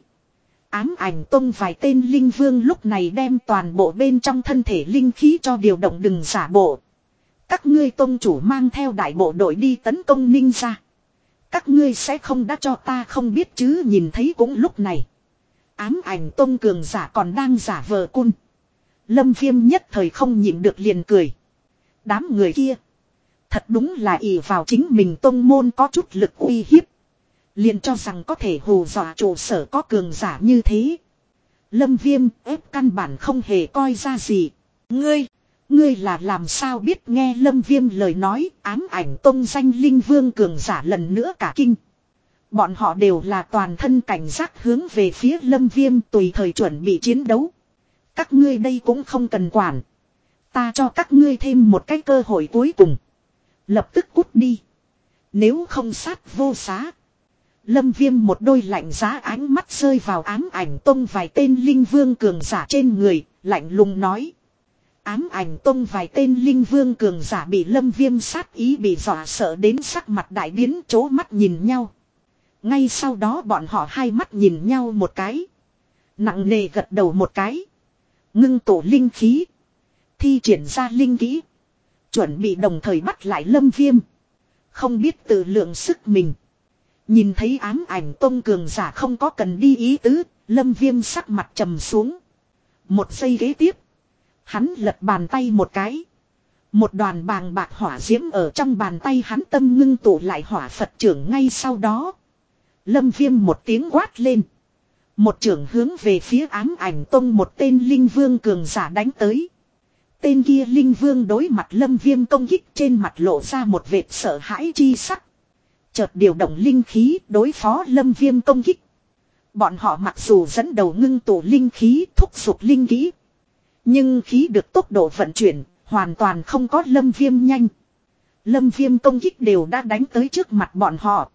Ám ảnh tông vài tên linh vương lúc này đem toàn bộ bên trong thân thể linh khí cho điều động đừng giả bộ. Các ngươi tông chủ mang theo đại bộ đội đi tấn công ninh ra. Các ngươi sẽ không đã cho ta không biết chứ nhìn thấy cũng lúc này. Ám ảnh tông cường giả còn đang giả vờ cun. Lâm viêm nhất thời không nhịn được liền cười. Đám người kia. Thật đúng là ỷ vào chính mình tông môn có chút lực uy hiếp. Liền cho rằng có thể hù dọa trụ sở có cường giả như thế. Lâm viêm ép căn bản không hề coi ra gì. Ngươi, ngươi là làm sao biết nghe lâm viêm lời nói ám ảnh tông danh linh vương cường giả lần nữa cả kinh. Bọn họ đều là toàn thân cảnh giác hướng về phía lâm viêm tùy thời chuẩn bị chiến đấu. Các ngươi đây cũng không cần quản. Ta cho các ngươi thêm một cái cơ hội cuối cùng. Lập tức cút đi. Nếu không sát vô xá. Lâm viêm một đôi lạnh giá ánh mắt rơi vào ám ảnh tông vài tên linh vương cường giả trên người, lạnh lùng nói. Ám ảnh tông vài tên linh vương cường giả bị lâm viêm sát ý bị dọa sợ đến sắc mặt đại biến chố mắt nhìn nhau. Ngay sau đó bọn họ hai mắt nhìn nhau một cái. Nặng nề gật đầu một cái. Ngưng tổ linh khí. Thi triển ra linh kỹ. Chuẩn bị đồng thời bắt lại lâm viêm. Không biết tự lượng sức mình. Nhìn thấy ám ảnh tôn cường giả không có cần đi ý tứ, lâm viêm sắc mặt trầm xuống. Một giây ghế tiếp. Hắn lật bàn tay một cái. Một đoàn bàng bạc hỏa diễm ở trong bàn tay hắn tâm ngưng tụ lại hỏa Phật trưởng ngay sau đó. Lâm viêm một tiếng quát lên. Một trưởng hướng về phía ám ảnh tông một tên linh vương cường giả đánh tới. Tên kia linh vương đối mặt lâm viêm công kích trên mặt lộ ra một vệt sợ hãi chi sắc. Chợt điều động linh khí đối phó lâm viêm công kích. Bọn họ mặc dù dẫn đầu ngưng tụ linh khí thúc giục linh kỹ. Nhưng khí được tốc độ vận chuyển, hoàn toàn không có lâm viêm nhanh. Lâm viêm công kích đều đã đánh tới trước mặt bọn họ.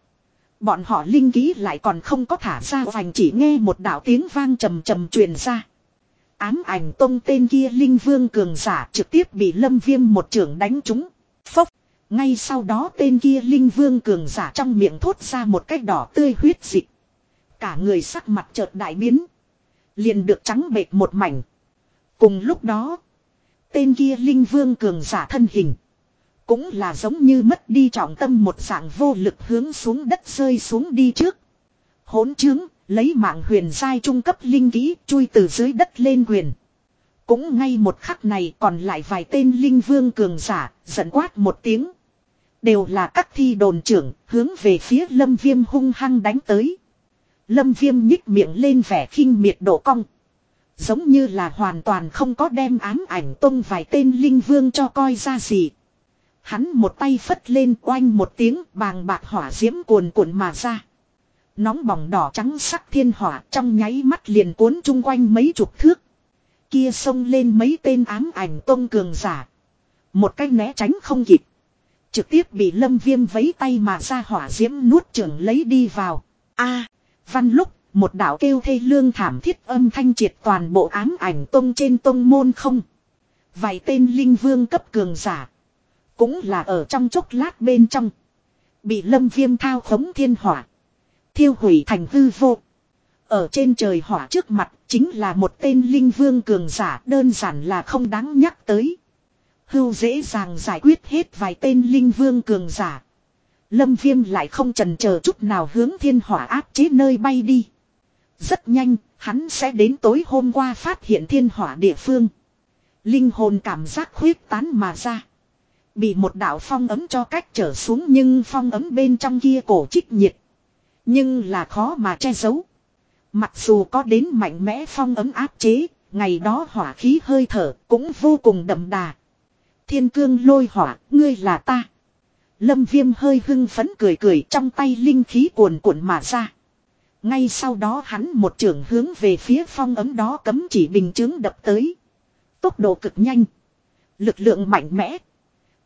Bọn họ linh khí lại còn không có thả ra vành chỉ nghe một đạo tiếng vang trầm trầm truyền ra. Ám ảnh tông tên kia linh vương cường giả trực tiếp bị lâm viêm một trưởng đánh trúng. Phốc. Ngay sau đó tên kia linh vương cường giả trong miệng thốt ra một cách đỏ tươi huyết dịch. Cả người sắc mặt chợt đại biến. Liền được trắng bệt một mảnh. Cùng lúc đó. Tên kia linh vương cường giả thân hình. Cũng là giống như mất đi trọng tâm một dạng vô lực hướng xuống đất rơi xuống đi trước. Hỗn chứng, lấy mạng huyền giai trung cấp linh kỹ chui từ dưới đất lên quyền. Cũng ngay một khắc này còn lại vài tên linh vương cường giả, giận quát một tiếng. Đều là các thi đồn trưởng, hướng về phía lâm viêm hung hăng đánh tới. Lâm viêm nhích miệng lên vẻ khinh miệt độ cong. Giống như là hoàn toàn không có đem ám ảnh tông vài tên linh vương cho coi ra gì. Hắn một tay phất lên oanh một tiếng bàng bạc hỏa diễm cuồn cuộn mà ra. Nóng bỏng đỏ trắng sắc thiên hỏa trong nháy mắt liền cuốn chung quanh mấy chục thước. Kia xông lên mấy tên ám ảnh tông cường giả. Một cách né tránh không kịp. Trực tiếp bị lâm viêm vấy tay mà ra hỏa diễm nuốt trưởng lấy đi vào. a văn lúc, một đảo kêu thê lương thảm thiết âm thanh triệt toàn bộ ám ảnh tông trên tông môn không. Vài tên linh vương cấp cường giả. Cũng là ở trong chốc lát bên trong. Bị lâm viêm thao khống thiên hỏa. Thiêu hủy thành hư vô. Ở trên trời hỏa trước mặt chính là một tên linh vương cường giả đơn giản là không đáng nhắc tới. Hưu dễ dàng giải quyết hết vài tên linh vương cường giả. Lâm viêm lại không trần chờ chút nào hướng thiên hỏa áp chế nơi bay đi. Rất nhanh, hắn sẽ đến tối hôm qua phát hiện thiên hỏa địa phương. Linh hồn cảm giác khuyết tán mà ra. Bị một đạo phong ấm cho cách trở xuống nhưng phong ấm bên trong kia cổ trích nhiệt. Nhưng là khó mà che giấu. Mặc dù có đến mạnh mẽ phong ấm áp chế, ngày đó hỏa khí hơi thở cũng vô cùng đậm đà. Thiên cương lôi hỏa, ngươi là ta. Lâm viêm hơi hưng phấn cười cười trong tay linh khí cuồn cuộn mà ra. Ngay sau đó hắn một trường hướng về phía phong ấm đó cấm chỉ bình chứng đập tới. Tốc độ cực nhanh. Lực lượng mạnh mẽ.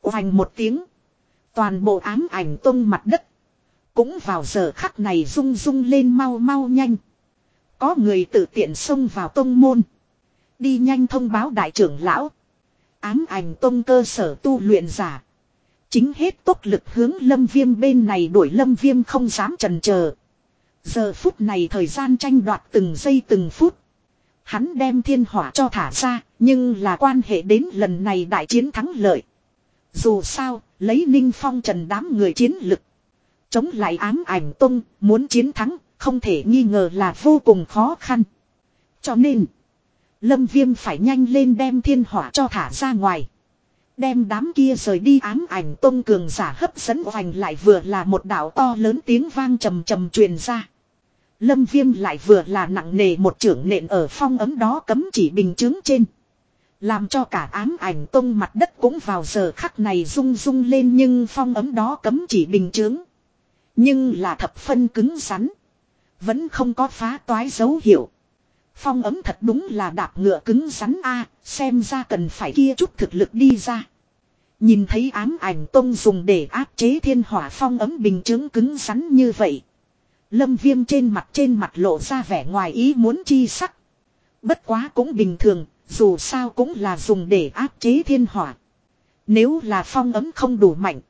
Hoành một tiếng. Toàn bộ ám ảnh tung mặt đất. Cũng vào giờ khắc này rung rung lên mau mau nhanh. Có người tự tiện xông vào tông môn. Đi nhanh thông báo đại trưởng lão. Ám ảnh tông cơ sở tu luyện giả. Chính hết tốc lực hướng lâm viêm bên này đuổi lâm viêm không dám trần chờ Giờ phút này thời gian tranh đoạt từng giây từng phút. Hắn đem thiên hỏa cho thả ra, nhưng là quan hệ đến lần này đại chiến thắng lợi. Dù sao, lấy Ninh Phong trần đám người chiến lực. Chống lại ám ảnh tung, muốn chiến thắng, không thể nghi ngờ là vô cùng khó khăn. Cho nên, Lâm Viêm phải nhanh lên đem thiên hỏa cho thả ra ngoài. Đem đám kia rời đi ám ảnh tông cường giả hấp dẫn hoành lại vừa là một đảo to lớn tiếng vang trầm trầm truyền ra. Lâm viêm lại vừa là nặng nề một trưởng nện ở phong ấm đó cấm chỉ bình chứng trên. Làm cho cả ám ảnh tông mặt đất cũng vào giờ khắc này rung rung lên nhưng phong ấm đó cấm chỉ bình chứng. Nhưng là thập phân cứng rắn. Vẫn không có phá toái dấu hiệu. Phong ấm thật đúng là đạp ngựa cứng rắn a xem ra cần phải kia chút thực lực đi ra. Nhìn thấy ám ảnh tông dùng để áp chế thiên hỏa phong ấm bình chứng cứng rắn như vậy. Lâm viêm trên mặt trên mặt lộ ra vẻ ngoài ý muốn chi sắc. Bất quá cũng bình thường, dù sao cũng là dùng để áp chế thiên hỏa. Nếu là phong ấm không đủ mạnh.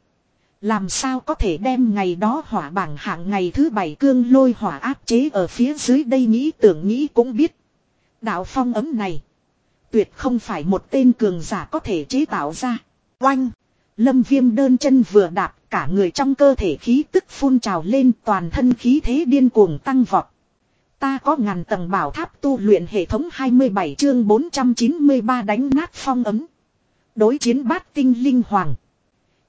Làm sao có thể đem ngày đó hỏa bảng hạng ngày thứ bảy cương lôi hỏa áp chế ở phía dưới đây nghĩ tưởng nghĩ cũng biết. Đạo phong ấm này. Tuyệt không phải một tên cường giả có thể chế tạo ra. Oanh. Lâm viêm đơn chân vừa đạp, cả người trong cơ thể khí tức phun trào lên, toàn thân khí thế điên cuồng tăng vọt. Ta có ngàn tầng bảo tháp tu luyện hệ thống 27 chương 493 đánh nát phong ấm. Đối chiến bát tinh linh hoàng.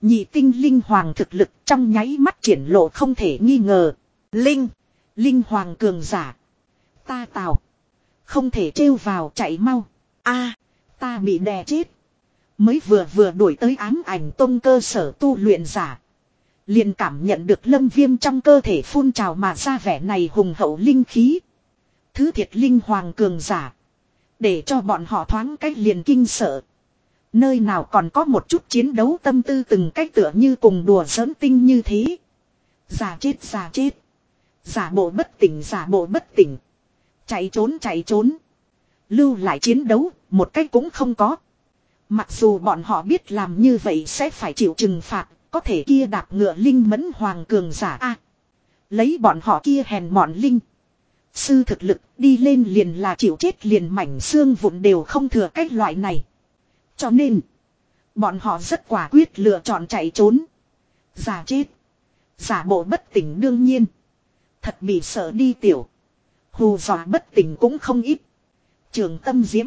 Nhị tinh linh hoàng thực lực trong nháy mắt triển lộ không thể nghi ngờ. Linh. Linh hoàng cường giả. Ta tào. Không thể trêu vào, chạy mau. a, ta bị đè chết. Mới vừa vừa đuổi tới ám ảnh tông cơ sở tu luyện giả. Liền cảm nhận được lâm viêm trong cơ thể phun trào mà ra vẻ này hùng hậu linh khí. Thứ thiệt linh hoàng cường giả. Để cho bọn họ thoáng cách liền kinh sợ. Nơi nào còn có một chút chiến đấu tâm tư từng cách tựa như cùng đùa giỡn tinh như thế. Giả chết giả chết. Giả bộ bất tỉnh giả bộ bất tỉnh. Chạy trốn chạy trốn. Lưu lại chiến đấu, một cách cũng không có. Mặc dù bọn họ biết làm như vậy sẽ phải chịu trừng phạt, có thể kia đạp ngựa linh mẫn hoàng cường giả a Lấy bọn họ kia hèn mọn linh. Sư thực lực đi lên liền là chịu chết liền mảnh xương vụn đều không thừa cách loại này. Cho nên, bọn họ rất quả quyết lựa chọn chạy trốn. Giả chết. Giả bộ bất tỉnh đương nhiên. Thật bị sợ đi tiểu. Hù dọa bất tỉnh cũng không ít. Trường tâm diễm.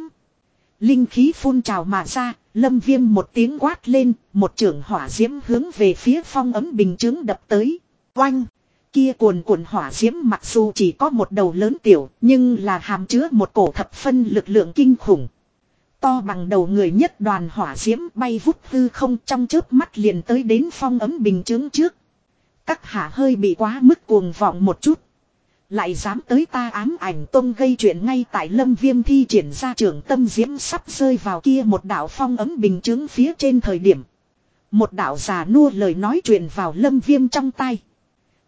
Linh khí phun trào mà ra, lâm viêm một tiếng quát lên, một trường hỏa diễm hướng về phía phong ấm bình chứng đập tới. Oanh! Kia cuồn cuộn hỏa diễm mặc dù chỉ có một đầu lớn tiểu, nhưng là hàm chứa một cổ thập phân lực lượng kinh khủng. To bằng đầu người nhất đoàn hỏa diễm bay vút hư không trong chớp mắt liền tới đến phong ấm bình chứng trước. Các hạ hơi bị quá mức cuồng vọng một chút. Lại dám tới ta ám ảnh tông gây chuyện ngay tại lâm viêm thi triển ra trưởng tâm diễm sắp rơi vào kia một đảo phong ấm bình chứng phía trên thời điểm. Một đảo già nua lời nói chuyện vào lâm viêm trong tay.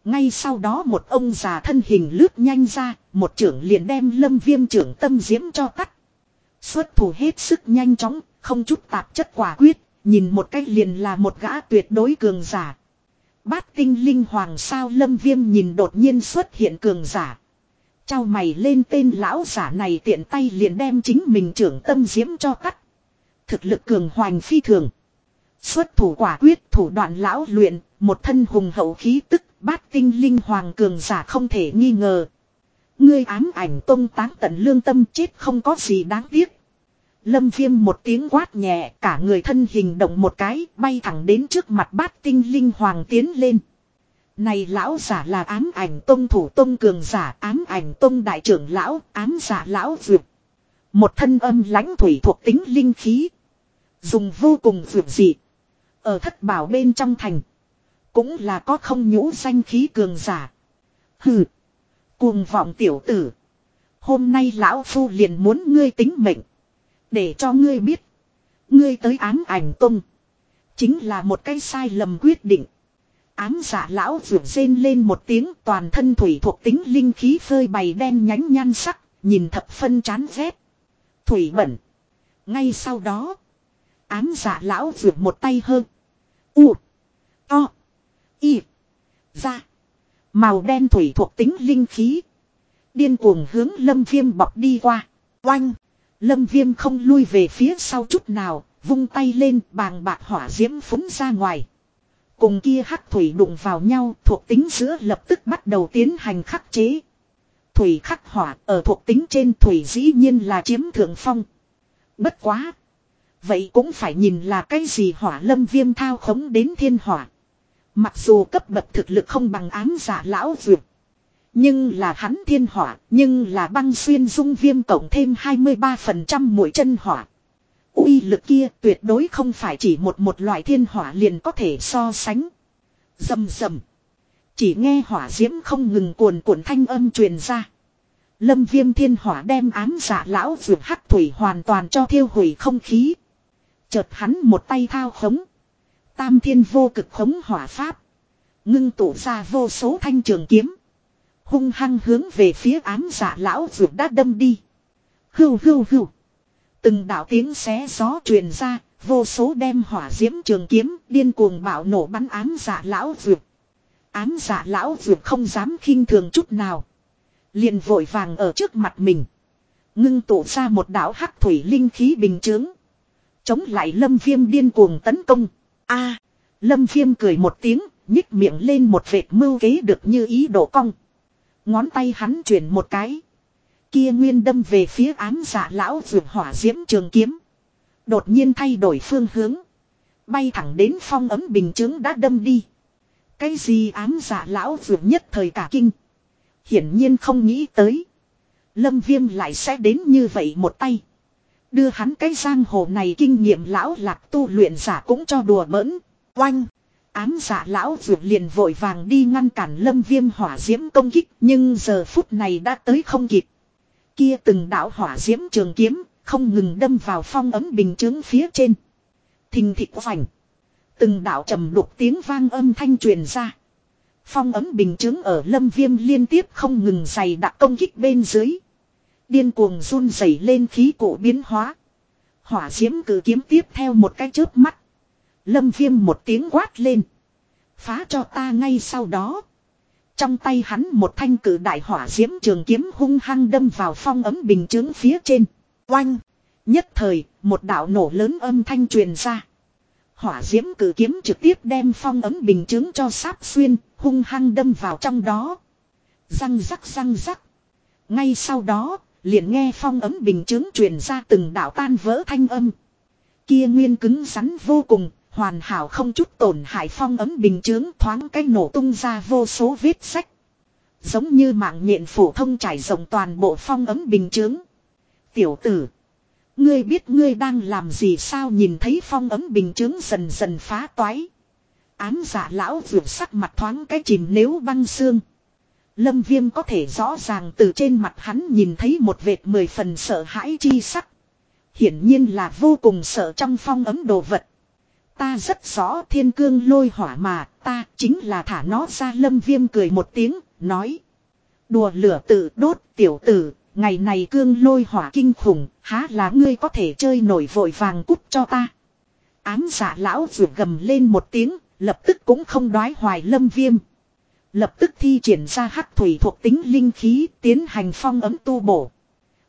Ngay sau đó một ông già thân hình lướt nhanh ra, một trưởng liền đem lâm viêm trưởng tâm diễm cho tắt. Xuất thủ hết sức nhanh chóng, không chút tạp chất quả quyết, nhìn một cách liền là một gã tuyệt đối cường giả. Bát tinh linh hoàng sao lâm viêm nhìn đột nhiên xuất hiện cường giả. Chào mày lên tên lão giả này tiện tay liền đem chính mình trưởng tâm diễm cho cắt. Thực lực cường hoành phi thường. Xuất thủ quả quyết thủ đoạn lão luyện, một thân hùng hậu khí tức bát tinh linh hoàng cường giả không thể nghi ngờ. Ngươi ám ảnh tông táng tận lương tâm chết không có gì đáng tiếc. Lâm viêm một tiếng quát nhẹ, cả người thân hình động một cái, bay thẳng đến trước mặt bát tinh linh hoàng tiến lên. Này lão giả là ám ảnh tông thủ tông cường giả, ám ảnh tông đại trưởng lão, ám giả lão vượt. Một thân âm lãnh thủy thuộc tính linh khí. Dùng vô cùng vượt dị. Ở thất bảo bên trong thành. Cũng là có không nhũ danh khí cường giả. Hừ. Cuồng vọng tiểu tử. Hôm nay lão phu liền muốn ngươi tính mệnh. Để cho ngươi biết. Ngươi tới ám ảnh tung. Chính là một cái sai lầm quyết định. Ám giả lão vượt rên lên một tiếng toàn thân thủy thuộc tính linh khí phơi bày đen nhánh nhan sắc. Nhìn thập phân chán ghét. Thủy bẩn. Ngay sau đó. Ám giả lão vượt một tay hơn. U. To. Y. Ra. Màu đen thủy thuộc tính linh khí. Điên cuồng hướng lâm viêm bọc đi qua. Oanh. Lâm viêm không lui về phía sau chút nào, vung tay lên bàng bạc hỏa diễm phúng ra ngoài. Cùng kia hắc thủy đụng vào nhau thuộc tính giữa lập tức bắt đầu tiến hành khắc chế. Thủy khắc hỏa ở thuộc tính trên thủy dĩ nhiên là chiếm thượng phong. Bất quá. Vậy cũng phải nhìn là cái gì hỏa lâm viêm thao khống đến thiên hỏa. Mặc dù cấp bậc thực lực không bằng ám giả lão dược. Nhưng là hắn thiên hỏa, nhưng là băng xuyên dung viêm cộng thêm 23% mũi chân hỏa. uy lực kia tuyệt đối không phải chỉ một một loại thiên hỏa liền có thể so sánh. Dầm dầm. Chỉ nghe hỏa diễm không ngừng cuồn cuộn thanh âm truyền ra. Lâm viêm thiên hỏa đem ám giả lão vượt hắc thủy hoàn toàn cho thiêu hủy không khí. Chợt hắn một tay thao khống. Tam thiên vô cực khống hỏa pháp. Ngưng tụ ra vô số thanh trường kiếm. Hung hăng hướng về phía ám giả lão ruột đã đâm đi. Hưu hưu hưu. Từng đạo tiếng xé gió truyền ra, vô số đem hỏa diễm trường kiếm điên cuồng bạo nổ bắn ám giả lão ruột. Ám giả lão ruột không dám khinh thường chút nào. Liền vội vàng ở trước mặt mình. Ngưng tụ ra một đạo hắc thủy linh khí bình chướng. Chống lại lâm viêm điên cuồng tấn công. a lâm viêm cười một tiếng, nhích miệng lên một vệt mưu kế được như ý độ cong. Ngón tay hắn chuyển một cái. Kia nguyên đâm về phía ám giả lão vượt hỏa diễm trường kiếm. Đột nhiên thay đổi phương hướng. Bay thẳng đến phong ấm bình chứng đã đâm đi. Cái gì ám giả lão vượt nhất thời cả kinh. Hiển nhiên không nghĩ tới. Lâm viêm lại sẽ đến như vậy một tay. Đưa hắn cái giang hồ này kinh nghiệm lão lạc tu luyện giả cũng cho đùa bỡn. Oanh. Ám giả lão vượt liền vội vàng đi ngăn cản lâm viêm hỏa diễm công kích. Nhưng giờ phút này đã tới không kịp. Kia từng đảo hỏa diễm trường kiếm. Không ngừng đâm vào phong ấm bình chứng phía trên. Thình thịt vảnh. Từng đảo trầm đục tiếng vang âm thanh truyền ra. Phong ấm bình chứng ở lâm viêm liên tiếp không ngừng dày đặc công kích bên dưới. Điên cuồng run dày lên khí cổ biến hóa. Hỏa diễm cử kiếm tiếp theo một cái chớp mắt. Lâm viêm một tiếng quát lên. Phá cho ta ngay sau đó. Trong tay hắn một thanh cử đại hỏa diễm trường kiếm hung hăng đâm vào phong ấm bình chứng phía trên. Oanh! Nhất thời, một đạo nổ lớn âm thanh truyền ra. Hỏa diễm cử kiếm trực tiếp đem phong ấm bình chứng cho sáp xuyên, hung hăng đâm vào trong đó. Răng rắc răng rắc. Ngay sau đó, liền nghe phong ấm bình chứng truyền ra từng đạo tan vỡ thanh âm. Kia nguyên cứng rắn vô cùng, hoàn hảo không chút tổn hại phong ấm bình chướng thoáng cái nổ tung ra vô số vết sách. Giống như mạng nhện phổ thông trải rộng toàn bộ phong ấm bình chướng. Tiểu tử. Ngươi biết ngươi đang làm gì sao nhìn thấy phong ấm bình chướng dần dần phá toái. Ám giả lão vượt sắc mặt thoáng cái chìm nếu băng xương. Lâm viêm có thể rõ ràng từ trên mặt hắn nhìn thấy một vệt mười phần sợ hãi chi sắc. Hiển nhiên là vô cùng sợ trong phong ấm đồ vật. Ta rất rõ thiên cương lôi hỏa mà ta chính là thả nó ra lâm viêm cười một tiếng, nói. Đùa lửa tự đốt tiểu tử, ngày này cương lôi hỏa kinh khủng, há là ngươi có thể chơi nổi vội vàng cút cho ta. Ám giả lão vừa gầm lên một tiếng, lập tức cũng không đoái hoài lâm viêm. Lập tức thi triển ra hắc thủy thuộc tính linh khí tiến hành phong ấm tu bổ.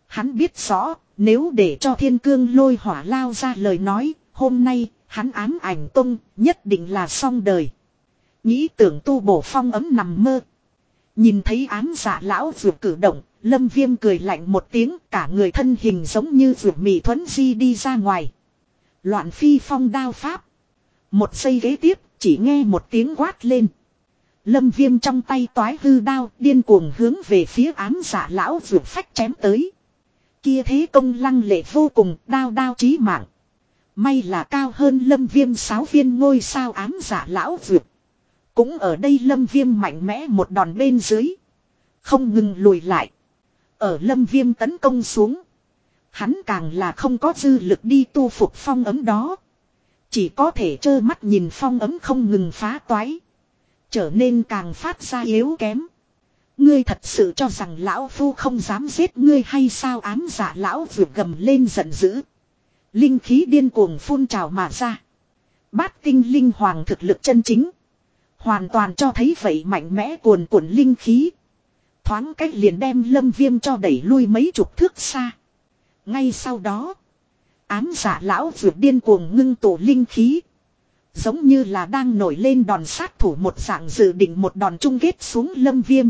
Hắn biết rõ, nếu để cho thiên cương lôi hỏa lao ra lời nói, hôm nay, hắn ám ảnh tung, nhất định là xong đời. Nghĩ tưởng tu bổ phong ấm nằm mơ. Nhìn thấy ám giả lão vượt cử động, lâm viêm cười lạnh một tiếng, cả người thân hình giống như vượt mị thuấn di đi ra ngoài. Loạn phi phong đao pháp. Một giây ghế tiếp, chỉ nghe một tiếng quát lên. Lâm viêm trong tay toái hư đao điên cuồng hướng về phía ám giả lão vượt phách chém tới. Kia thế công lăng lệ vô cùng đao đao chí mạng. May là cao hơn lâm viêm sáu viên ngôi sao ám giả lão vượt. Cũng ở đây lâm viêm mạnh mẽ một đòn bên dưới. Không ngừng lùi lại. Ở lâm viêm tấn công xuống. Hắn càng là không có dư lực đi tu phục phong ấm đó. Chỉ có thể trơ mắt nhìn phong ấm không ngừng phá toái. Trở nên càng phát ra yếu kém. Ngươi thật sự cho rằng lão phu không dám giết ngươi hay sao ám giả lão vượt gầm lên giận dữ. Linh khí điên cuồng phun trào mà ra. Bát tinh linh hoàng thực lực chân chính. Hoàn toàn cho thấy vậy mạnh mẽ cuồn cuộn linh khí. Thoáng cách liền đem lâm viêm cho đẩy lui mấy chục thước xa. Ngay sau đó. Ám giả lão vượt điên cuồng ngưng tụ linh khí. Giống như là đang nổi lên đòn sát thủ một dạng dự định một đòn chung kết xuống lâm viêm.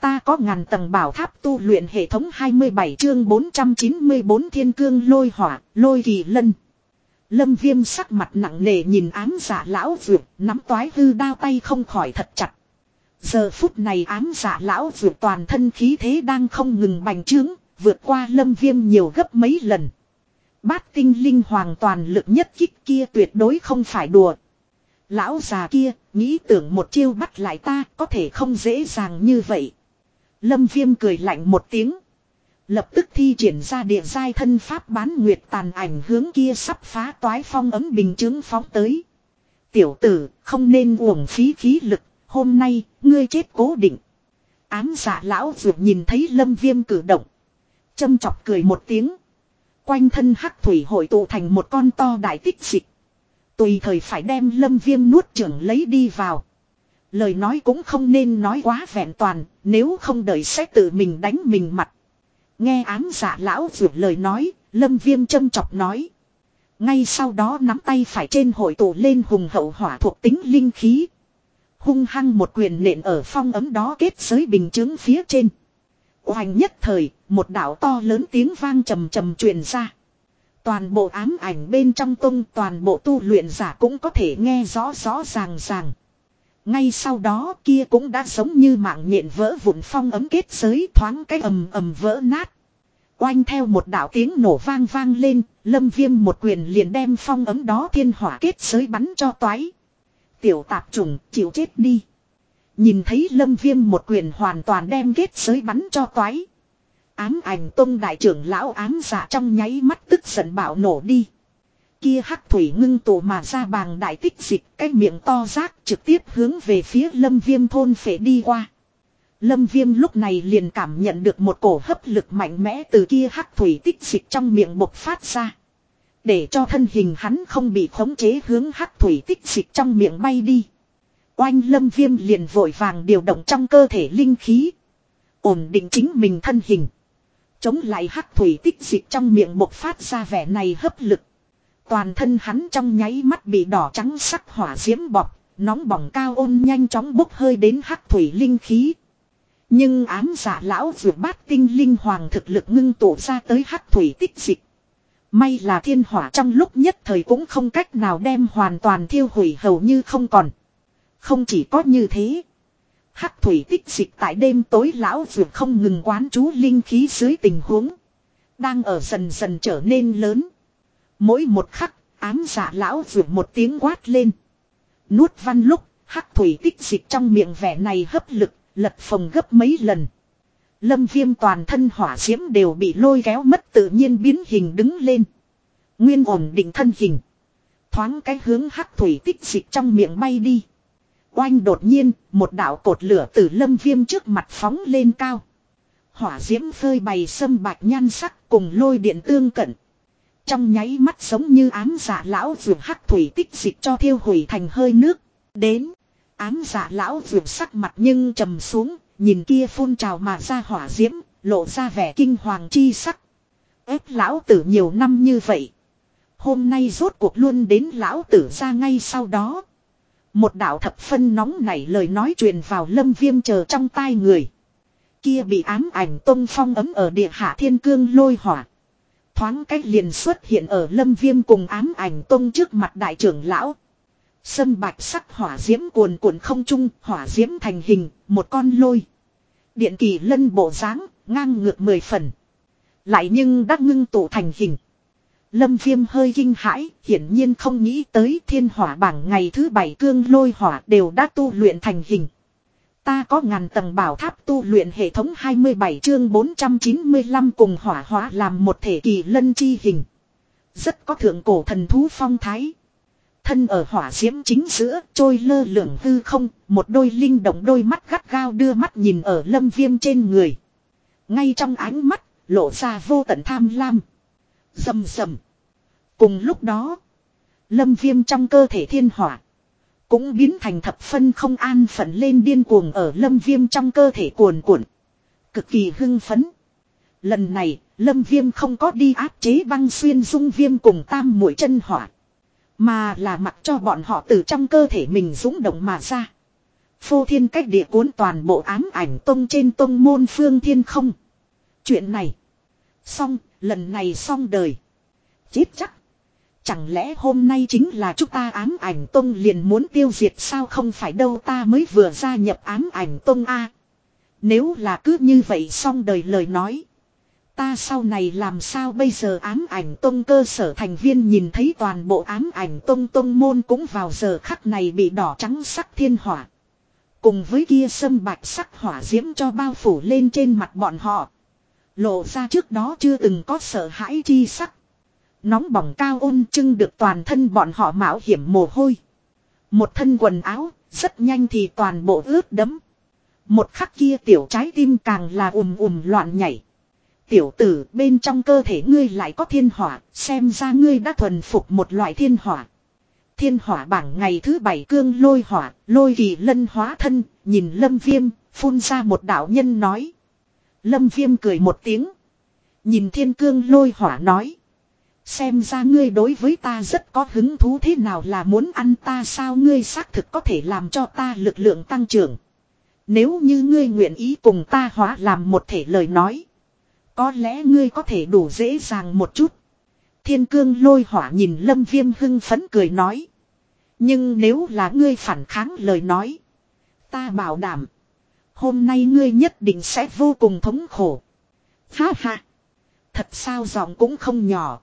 Ta có ngàn tầng bảo tháp tu luyện hệ thống 27 chương 494 thiên cương lôi hỏa, lôi kỳ lân. Lâm viêm sắc mặt nặng nề nhìn ám giả lão vượt, nắm toái hư đao tay không khỏi thật chặt. Giờ phút này ám giả lão vượt toàn thân khí thế đang không ngừng bành trướng, vượt qua lâm viêm nhiều gấp mấy lần. Bát tinh linh hoàng toàn lực nhất kích kia tuyệt đối không phải đùa. Lão già kia, nghĩ tưởng một chiêu bắt lại ta có thể không dễ dàng như vậy. Lâm viêm cười lạnh một tiếng. Lập tức thi triển ra địa giai thân pháp bán nguyệt tàn ảnh hướng kia sắp phá toái phong ấm bình chứng phóng tới. Tiểu tử, không nên uổng phí khí lực, hôm nay, ngươi chết cố định. Ám giả lão vượt nhìn thấy lâm viêm cử động. Châm chọc cười một tiếng. Quanh thân hắc thủy hội tụ thành một con to đại tích dịch. Tùy thời phải đem lâm viêm nuốt trưởng lấy đi vào. Lời nói cũng không nên nói quá vẹn toàn, nếu không đợi sẽ tự mình đánh mình mặt. Nghe ám giả lão vượt lời nói, lâm viêm châm chọc nói. Ngay sau đó nắm tay phải trên hội tụ lên hùng hậu hỏa thuộc tính linh khí. Hung hăng một quyền nện ở phong ấm đó kết giới bình chứng phía trên. Hoành nhất thời, một đạo to lớn tiếng vang trầm trầm truyền ra. Toàn bộ ám ảnh bên trong tung toàn bộ tu luyện giả cũng có thể nghe rõ rõ ràng ràng. Ngay sau đó kia cũng đã giống như mạng nhện vỡ vụn phong ấm kết giới thoáng cái ầm ầm vỡ nát. Oanh theo một đạo tiếng nổ vang vang lên, lâm viêm một quyền liền đem phong ấm đó thiên hỏa kết giới bắn cho toái. Tiểu tạp trùng chịu chết đi. Nhìn thấy lâm viêm một quyền hoàn toàn đem kết giới bắn cho toái. Ám ảnh tông đại trưởng lão ám giả dạ trong nháy mắt tức giận bạo nổ đi. Kia hắc thủy ngưng tụ mà ra bàng đại tích dịch, cái miệng to rác trực tiếp hướng về phía lâm viêm thôn phể đi qua. Lâm viêm lúc này liền cảm nhận được một cổ hấp lực mạnh mẽ từ kia hắc thủy tích dịch trong miệng bộc phát ra. Để cho thân hình hắn không bị khống chế hướng hắc thủy tích dịch trong miệng bay đi. Oanh lâm viêm liền vội vàng điều động trong cơ thể linh khí. Ổn định chính mình thân hình. Chống lại hắc thủy tích dịch trong miệng bộc phát ra vẻ này hấp lực. Toàn thân hắn trong nháy mắt bị đỏ trắng sắc hỏa diễm bọc, nóng bỏng cao ôn nhanh chóng bốc hơi đến hắc thủy linh khí. Nhưng ám giả lão vượt bát tinh linh hoàng thực lực ngưng tụ ra tới hắc thủy tích dịch. May là thiên hỏa trong lúc nhất thời cũng không cách nào đem hoàn toàn thiêu hủy hầu như không còn. Không chỉ có như thế. Hắc thủy tích dịch tại đêm tối lão vượt không ngừng quán chú linh khí dưới tình huống. Đang ở dần dần trở nên lớn. Mỗi một khắc, ám giả lão vượt một tiếng quát lên. Nuốt văn lúc, hắc thủy tích dịch trong miệng vẻ này hấp lực, lật phồng gấp mấy lần. Lâm viêm toàn thân hỏa diễm đều bị lôi kéo mất tự nhiên biến hình đứng lên. Nguyên ổn định thân hình. Thoáng cái hướng hắc thủy tích dịch trong miệng bay đi. Oanh đột nhiên, một đạo cột lửa từ lâm viêm trước mặt phóng lên cao. Hỏa diễm phơi bày sâm bạch nhan sắc cùng lôi điện tương cận. Trong nháy mắt giống như ám giả lão vượt hắc thủy tích dịch cho thiêu hủy thành hơi nước. Đến, ám giả lão vượt sắc mặt nhưng trầm xuống, nhìn kia phun trào mà ra hỏa diễm, lộ ra vẻ kinh hoàng chi sắc. ép lão tử nhiều năm như vậy. Hôm nay rốt cuộc luôn đến lão tử ra ngay sau đó. Một đạo thập phân nóng nảy lời nói truyền vào lâm viêm chờ trong tai người. Kia bị ám ảnh tông phong ấm ở địa hạ thiên cương lôi hỏa. Thoáng cách liền xuất hiện ở lâm viêm cùng ám ảnh tông trước mặt đại trưởng lão. Sâm bạch sắc hỏa diễm cuồn cuộn không trung, hỏa diễm thành hình, một con lôi. Điện kỳ lân bộ dáng ngang ngược mười phần. Lại nhưng đã ngưng tụ thành hình. Lâm viêm hơi kinh hãi, hiển nhiên không nghĩ tới thiên hỏa bảng ngày thứ bảy cương lôi hỏa đều đã tu luyện thành hình. Ta có ngàn tầng bảo tháp tu luyện hệ thống 27 chương 495 cùng hỏa hóa làm một thể kỳ lân chi hình. Rất có thượng cổ thần thú phong thái. Thân ở hỏa diễm chính giữa, trôi lơ lửng hư không, một đôi linh động đôi mắt gắt gao đưa mắt nhìn ở lâm viêm trên người. Ngay trong ánh mắt, lộ ra vô tận tham lam. Dầm dầm. Cùng lúc đó, lâm viêm trong cơ thể thiên hỏa. Cũng biến thành thập phân không an phận lên điên cuồng ở lâm viêm trong cơ thể cuồn cuộn. Cực kỳ hưng phấn. Lần này, lâm viêm không có đi áp chế băng xuyên dung viêm cùng tam mũi chân hỏa. Mà là mặc cho bọn họ từ trong cơ thể mình dũng động mà ra. Phô thiên cách địa cuốn toàn bộ ám ảnh tông trên tông môn phương thiên không. Chuyện này. Xong, lần này xong đời. Chết chắc. Chẳng lẽ hôm nay chính là chúng ta ám ảnh tông liền muốn tiêu diệt sao không phải đâu, ta mới vừa gia nhập ám ảnh tông A. Nếu là cứ như vậy xong đời lời nói. Ta sau này làm sao bây giờ ám ảnh tông cơ sở thành viên nhìn thấy toàn bộ ám ảnh tông tông môn cũng vào giờ khắc này bị đỏ trắng sắc thiên hỏa. Cùng với kia sâm bạch sắc hỏa diễm cho bao phủ lên trên mặt bọn họ. Lộ ra trước đó chưa từng có sợ hãi chi sắc. Nóng bỏng cao ôn trưng được toàn thân bọn họ mạo hiểm mồ hôi. Một thân quần áo, rất nhanh thì toàn bộ ướt đẫm. Một khắc kia tiểu trái tim càng là ùm ùm loạn nhảy. Tiểu tử bên trong cơ thể ngươi lại có thiên hỏa, xem ra ngươi đã thuần phục một loại thiên hỏa. Thiên hỏa bảng ngày thứ bảy cương lôi hỏa, lôi kỳ lân hóa thân, nhìn lâm viêm, phun ra một đạo nhân nói. Lâm viêm cười một tiếng. Nhìn thiên cương lôi hỏa nói. Xem ra ngươi đối với ta rất có hứng thú thế nào là muốn ăn ta sao ngươi xác thực có thể làm cho ta lực lượng tăng trưởng. Nếu như ngươi nguyện ý cùng ta hóa làm một thể lời nói. Có lẽ ngươi có thể đủ dễ dàng một chút. Thiên cương lôi hỏa nhìn lâm viêm hưng phấn cười nói. Nhưng nếu là ngươi phản kháng lời nói. Ta bảo đảm. Hôm nay ngươi nhất định sẽ vô cùng thống khổ. Ha ha. Thật sao giọng cũng không nhỏ.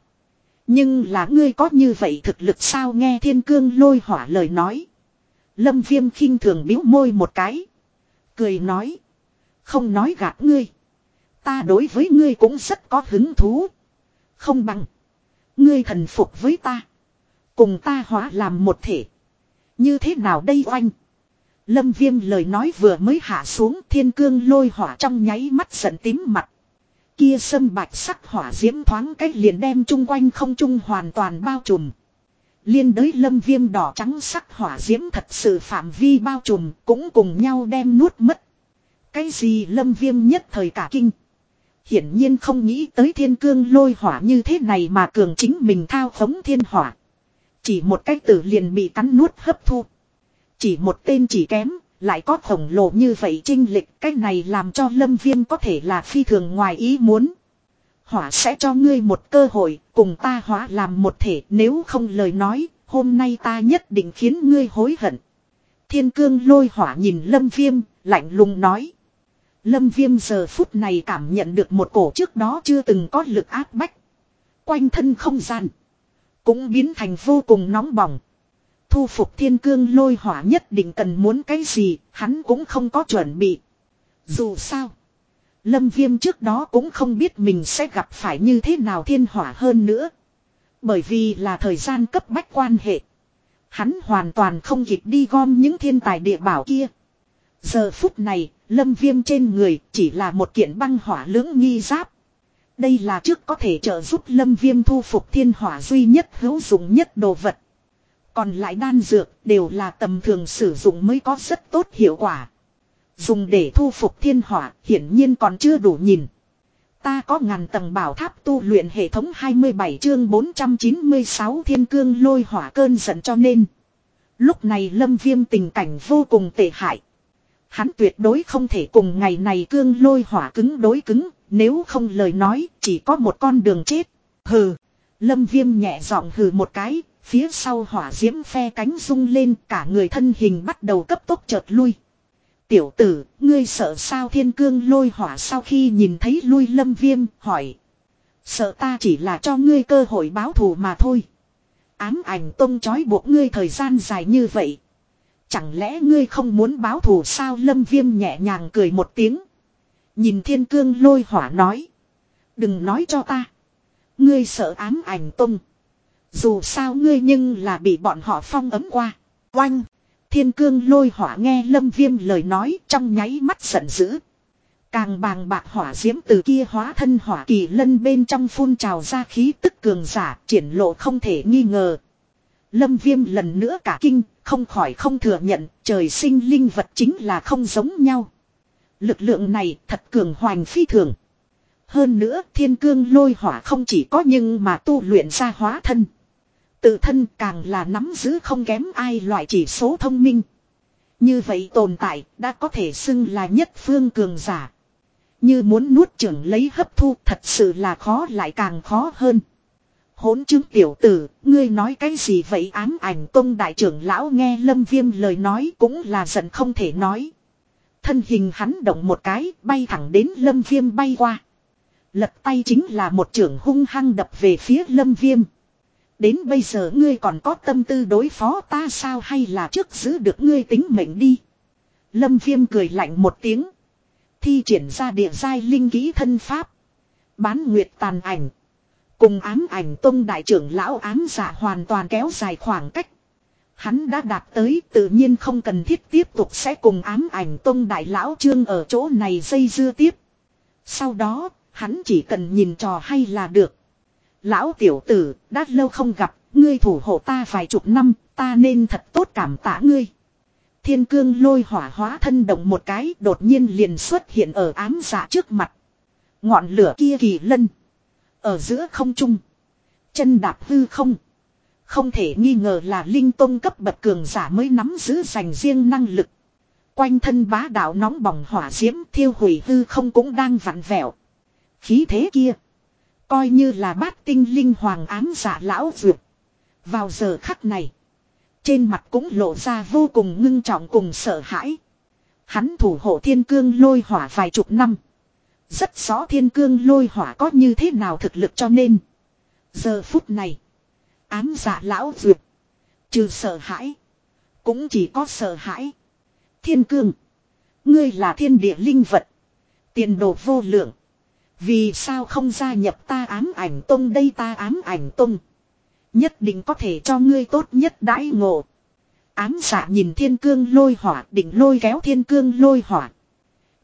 Nhưng là ngươi có như vậy thực lực sao nghe thiên cương lôi hỏa lời nói. Lâm viêm khinh thường biếu môi một cái. Cười nói. Không nói gạt ngươi. Ta đối với ngươi cũng rất có hứng thú. Không bằng. Ngươi thần phục với ta. Cùng ta hóa làm một thể. Như thế nào đây oanh? Lâm viêm lời nói vừa mới hạ xuống thiên cương lôi hỏa trong nháy mắt giận tím mặt. Kia sâm bạch sắc hỏa diễm thoáng cách liền đem chung quanh không trung hoàn toàn bao trùm. Liên đới lâm viêm đỏ trắng sắc hỏa diễm thật sự phạm vi bao trùm cũng cùng nhau đem nuốt mất. Cái gì lâm viêm nhất thời cả kinh. Hiển nhiên không nghĩ tới thiên cương lôi hỏa như thế này mà cường chính mình thao khống thiên hỏa. Chỉ một cách tử liền bị cắn nuốt hấp thu. Chỉ một tên chỉ kém, lại có khổng lồ như vậy trinh lịch. Cái này làm cho lâm viêm có thể là phi thường ngoài ý muốn. Hỏa sẽ cho ngươi một cơ hội, cùng ta hóa làm một thể. Nếu không lời nói, hôm nay ta nhất định khiến ngươi hối hận. Thiên cương lôi hỏa nhìn lâm viêm, lạnh lùng nói. Lâm viêm giờ phút này cảm nhận được một cổ trước đó chưa từng có lực áp bách. Quanh thân không gian. Cũng biến thành vô cùng nóng bỏng. Thu phục thiên cương lôi hỏa nhất định cần muốn cái gì, hắn cũng không có chuẩn bị. Dù sao. Lâm viêm trước đó cũng không biết mình sẽ gặp phải như thế nào thiên hỏa hơn nữa. Bởi vì là thời gian cấp bách quan hệ. Hắn hoàn toàn không kịp đi gom những thiên tài địa bảo kia. Giờ phút này, lâm viêm trên người chỉ là một kiện băng hỏa lưỡng nghi giáp. Đây là trước có thể trợ giúp lâm viêm thu phục thiên hỏa duy nhất hữu dụng nhất đồ vật. Còn lại đan dược đều là tầm thường sử dụng mới có rất tốt hiệu quả. Dùng để thu phục thiên hỏa hiển nhiên còn chưa đủ nhìn. Ta có ngàn tầng bảo tháp tu luyện hệ thống 27 chương 496 thiên cương lôi hỏa cơn giận cho nên. Lúc này lâm viêm tình cảnh vô cùng tệ hại. Hắn tuyệt đối không thể cùng ngày này cương lôi hỏa cứng đối cứng, nếu không lời nói chỉ có một con đường chết. Hừ, lâm viêm nhẹ giọng hừ một cái, phía sau hỏa diễm phe cánh rung lên cả người thân hình bắt đầu cấp tốc chợt lui. Tiểu tử, ngươi sợ sao thiên cương lôi hỏa sau khi nhìn thấy lui lâm viêm, hỏi. Sợ ta chỉ là cho ngươi cơ hội báo thù mà thôi. Ám ảnh tông chói buộc ngươi thời gian dài như vậy. Chẳng lẽ ngươi không muốn báo thù sao lâm viêm nhẹ nhàng cười một tiếng. Nhìn thiên cương lôi hỏa nói. Đừng nói cho ta. Ngươi sợ ám ảnh tông. Dù sao ngươi nhưng là bị bọn họ phong ấm qua. Oanh. Thiên cương lôi hỏa nghe lâm viêm lời nói trong nháy mắt giận dữ. Càng bàng bạc hỏa diễm từ kia hóa thân hỏa kỳ lân bên trong phun trào ra khí tức cường giả triển lộ không thể nghi ngờ. Lâm viêm lần nữa cả kinh, không khỏi không thừa nhận, trời sinh linh vật chính là không giống nhau. Lực lượng này thật cường hoành phi thường. Hơn nữa thiên cương lôi hỏa không chỉ có nhưng mà tu luyện ra hóa thân. Tự thân càng là nắm giữ không kém ai loại chỉ số thông minh. Như vậy tồn tại đã có thể xưng là nhất phương cường giả. Như muốn nuốt trưởng lấy hấp thu thật sự là khó lại càng khó hơn. Hốn chứng tiểu tử, ngươi nói cái gì vậy ám ảnh công đại trưởng lão nghe lâm viêm lời nói cũng là giận không thể nói. Thân hình hắn động một cái, bay thẳng đến lâm viêm bay qua. Lật tay chính là một trưởng hung hăng đập về phía lâm viêm. Đến bây giờ ngươi còn có tâm tư đối phó ta sao hay là trước giữ được ngươi tính mệnh đi. Lâm viêm cười lạnh một tiếng. Thi triển ra địa giai linh ký thân pháp. Bán nguyệt tàn ảnh. Cùng ám ảnh tông đại trưởng lão ám giả hoàn toàn kéo dài khoảng cách. Hắn đã đạt tới tự nhiên không cần thiết tiếp tục sẽ cùng ám ảnh tông đại lão trương ở chỗ này dây dưa tiếp. Sau đó, hắn chỉ cần nhìn trò hay là được. Lão tiểu tử, đã lâu không gặp, ngươi thủ hộ ta vài chục năm, ta nên thật tốt cảm tạ ngươi. Thiên cương lôi hỏa hóa thân động một cái đột nhiên liền xuất hiện ở ám giả trước mặt. Ngọn lửa kia kỳ lân. Ở giữa không trung. Chân đạp hư không. Không thể nghi ngờ là linh tôn cấp bậc cường giả mới nắm giữ dành riêng năng lực. Quanh thân bá đạo nóng bỏng hỏa diễm thiêu hủy hư không cũng đang vặn vẹo. Khí thế kia. Coi như là bát tinh linh hoàng ám giả lão dược. Vào giờ khắc này. Trên mặt cũng lộ ra vô cùng ngưng trọng cùng sợ hãi. Hắn thủ hộ thiên cương lôi hỏa vài chục năm. Rất rõ thiên cương lôi hỏa có như thế nào thực lực cho nên. Giờ phút này. Ám giả lão dược. Trừ sợ hãi. Cũng chỉ có sợ hãi. Thiên cương. Ngươi là thiên địa linh vật. Tiền đồ vô lượng. Vì sao không gia nhập ta ám ảnh tông đây ta ám ảnh tông. Nhất định có thể cho ngươi tốt nhất đãi ngộ. Ám giả nhìn thiên cương lôi hỏa định lôi kéo thiên cương lôi hỏa.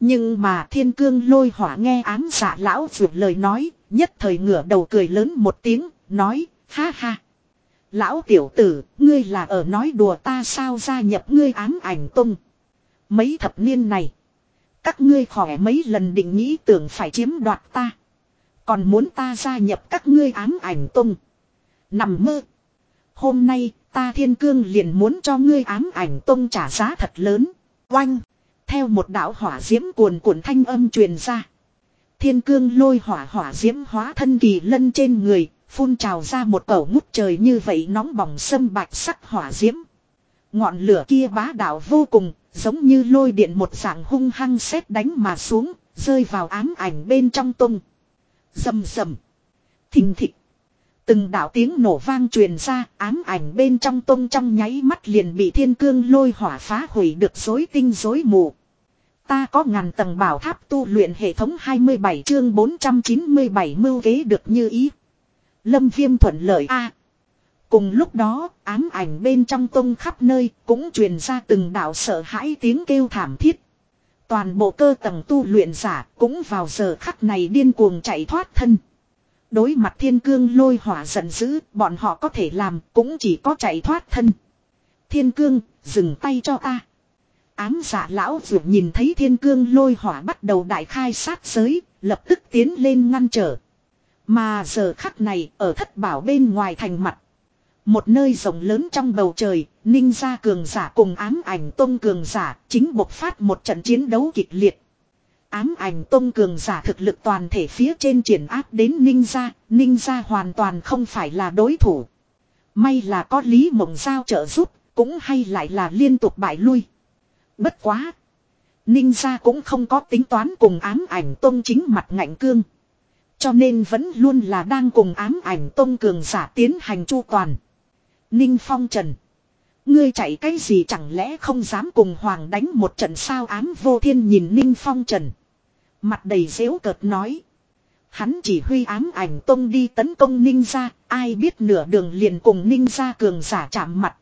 Nhưng mà thiên cương lôi hỏa nghe ám giả lão vượt lời nói, nhất thời ngửa đầu cười lớn một tiếng, nói, ha ha. Lão tiểu tử, ngươi là ở nói đùa ta sao gia nhập ngươi ám ảnh tung. Mấy thập niên này, các ngươi khỏe mấy lần định nghĩ tưởng phải chiếm đoạt ta. Còn muốn ta gia nhập các ngươi ám ảnh tung. Nằm mơ. Hôm nay, ta thiên cương liền muốn cho ngươi ám ảnh tung trả giá thật lớn. Oanh. Theo một đạo hỏa diễm cuồn cuộn thanh âm truyền ra. Thiên cương lôi hỏa hỏa diễm hóa thân kỳ lân trên người, phun trào ra một cẩu ngút trời như vậy nóng bỏng sâm bạch sắc hỏa diễm. Ngọn lửa kia bá đạo vô cùng, giống như lôi điện một dạng hung hăng sét đánh mà xuống, rơi vào ám ảnh bên trong tung. Rầm rầm. Thình thịch. Từng đạo tiếng nổ vang truyền ra, ám ảnh bên trong tung trong nháy mắt liền bị thiên cương lôi hỏa phá hủy được rối tinh rối mù. Ta có ngàn tầng bảo tháp tu luyện hệ thống 27 chương 497 mưu kế được như ý. Lâm viêm thuận lợi A cùng lúc đó, ám ảnh bên trong tông khắp nơi cũng truyền ra từng đạo sợ hãi tiếng kêu thảm thiết. Toàn bộ cơ tầng tu luyện giả cũng vào giờ khắc này điên cuồng chạy thoát thân. Đối mặt thiên cương lôi hỏa giận dữ, bọn họ có thể làm cũng chỉ có chạy thoát thân. Thiên cương, dừng tay cho ta. Ám giả lão vượt nhìn thấy thiên cương lôi hỏa bắt đầu đại khai sát giới, lập tức tiến lên ngăn trở. Mà giờ khắc này ở thất bảo bên ngoài thành mặt. Một nơi rộng lớn trong bầu trời, ninh gia cường giả cùng ám ảnh tông cường giả chính bộc phát một trận chiến đấu kịch liệt. Ám ảnh tông cường giả thực lực toàn thể phía trên triển áp đến ninh gia, ninh gia hoàn toàn không phải là đối thủ. May là có lý mộng giao trợ giúp, cũng hay lại là liên tục bại lui. Bất quá. Ninh gia cũng không có tính toán cùng ám ảnh tông chính mặt ngạnh cương. Cho nên vẫn luôn là đang cùng ám ảnh tông cường giả tiến hành chu toàn. Ninh Phong Trần. Ngươi chạy cái gì chẳng lẽ không dám cùng Hoàng đánh một trận sao ám vô thiên nhìn Ninh Phong Trần. Mặt đầy dễu cợt nói. Hắn chỉ huy ám ảnh tông đi tấn công Ninh ra, ai biết nửa đường liền cùng Ninh ra cường giả chạm mặt.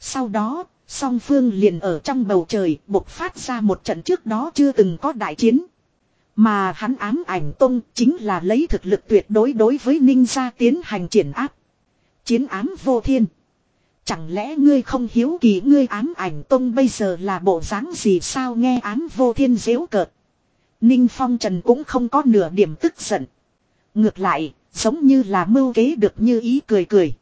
Sau đó, song phương liền ở trong bầu trời bộc phát ra một trận trước đó chưa từng có đại chiến. Mà hắn ám ảnh tông chính là lấy thực lực tuyệt đối đối với ninh ra tiến hành triển áp. Chiến ám vô thiên. Chẳng lẽ ngươi không hiếu kỳ ngươi ám ảnh tông bây giờ là bộ dáng gì sao nghe ám vô thiên dễu cợt. Ninh Phong Trần cũng không có nửa điểm tức giận. Ngược lại, giống như là mưu kế được như ý cười cười.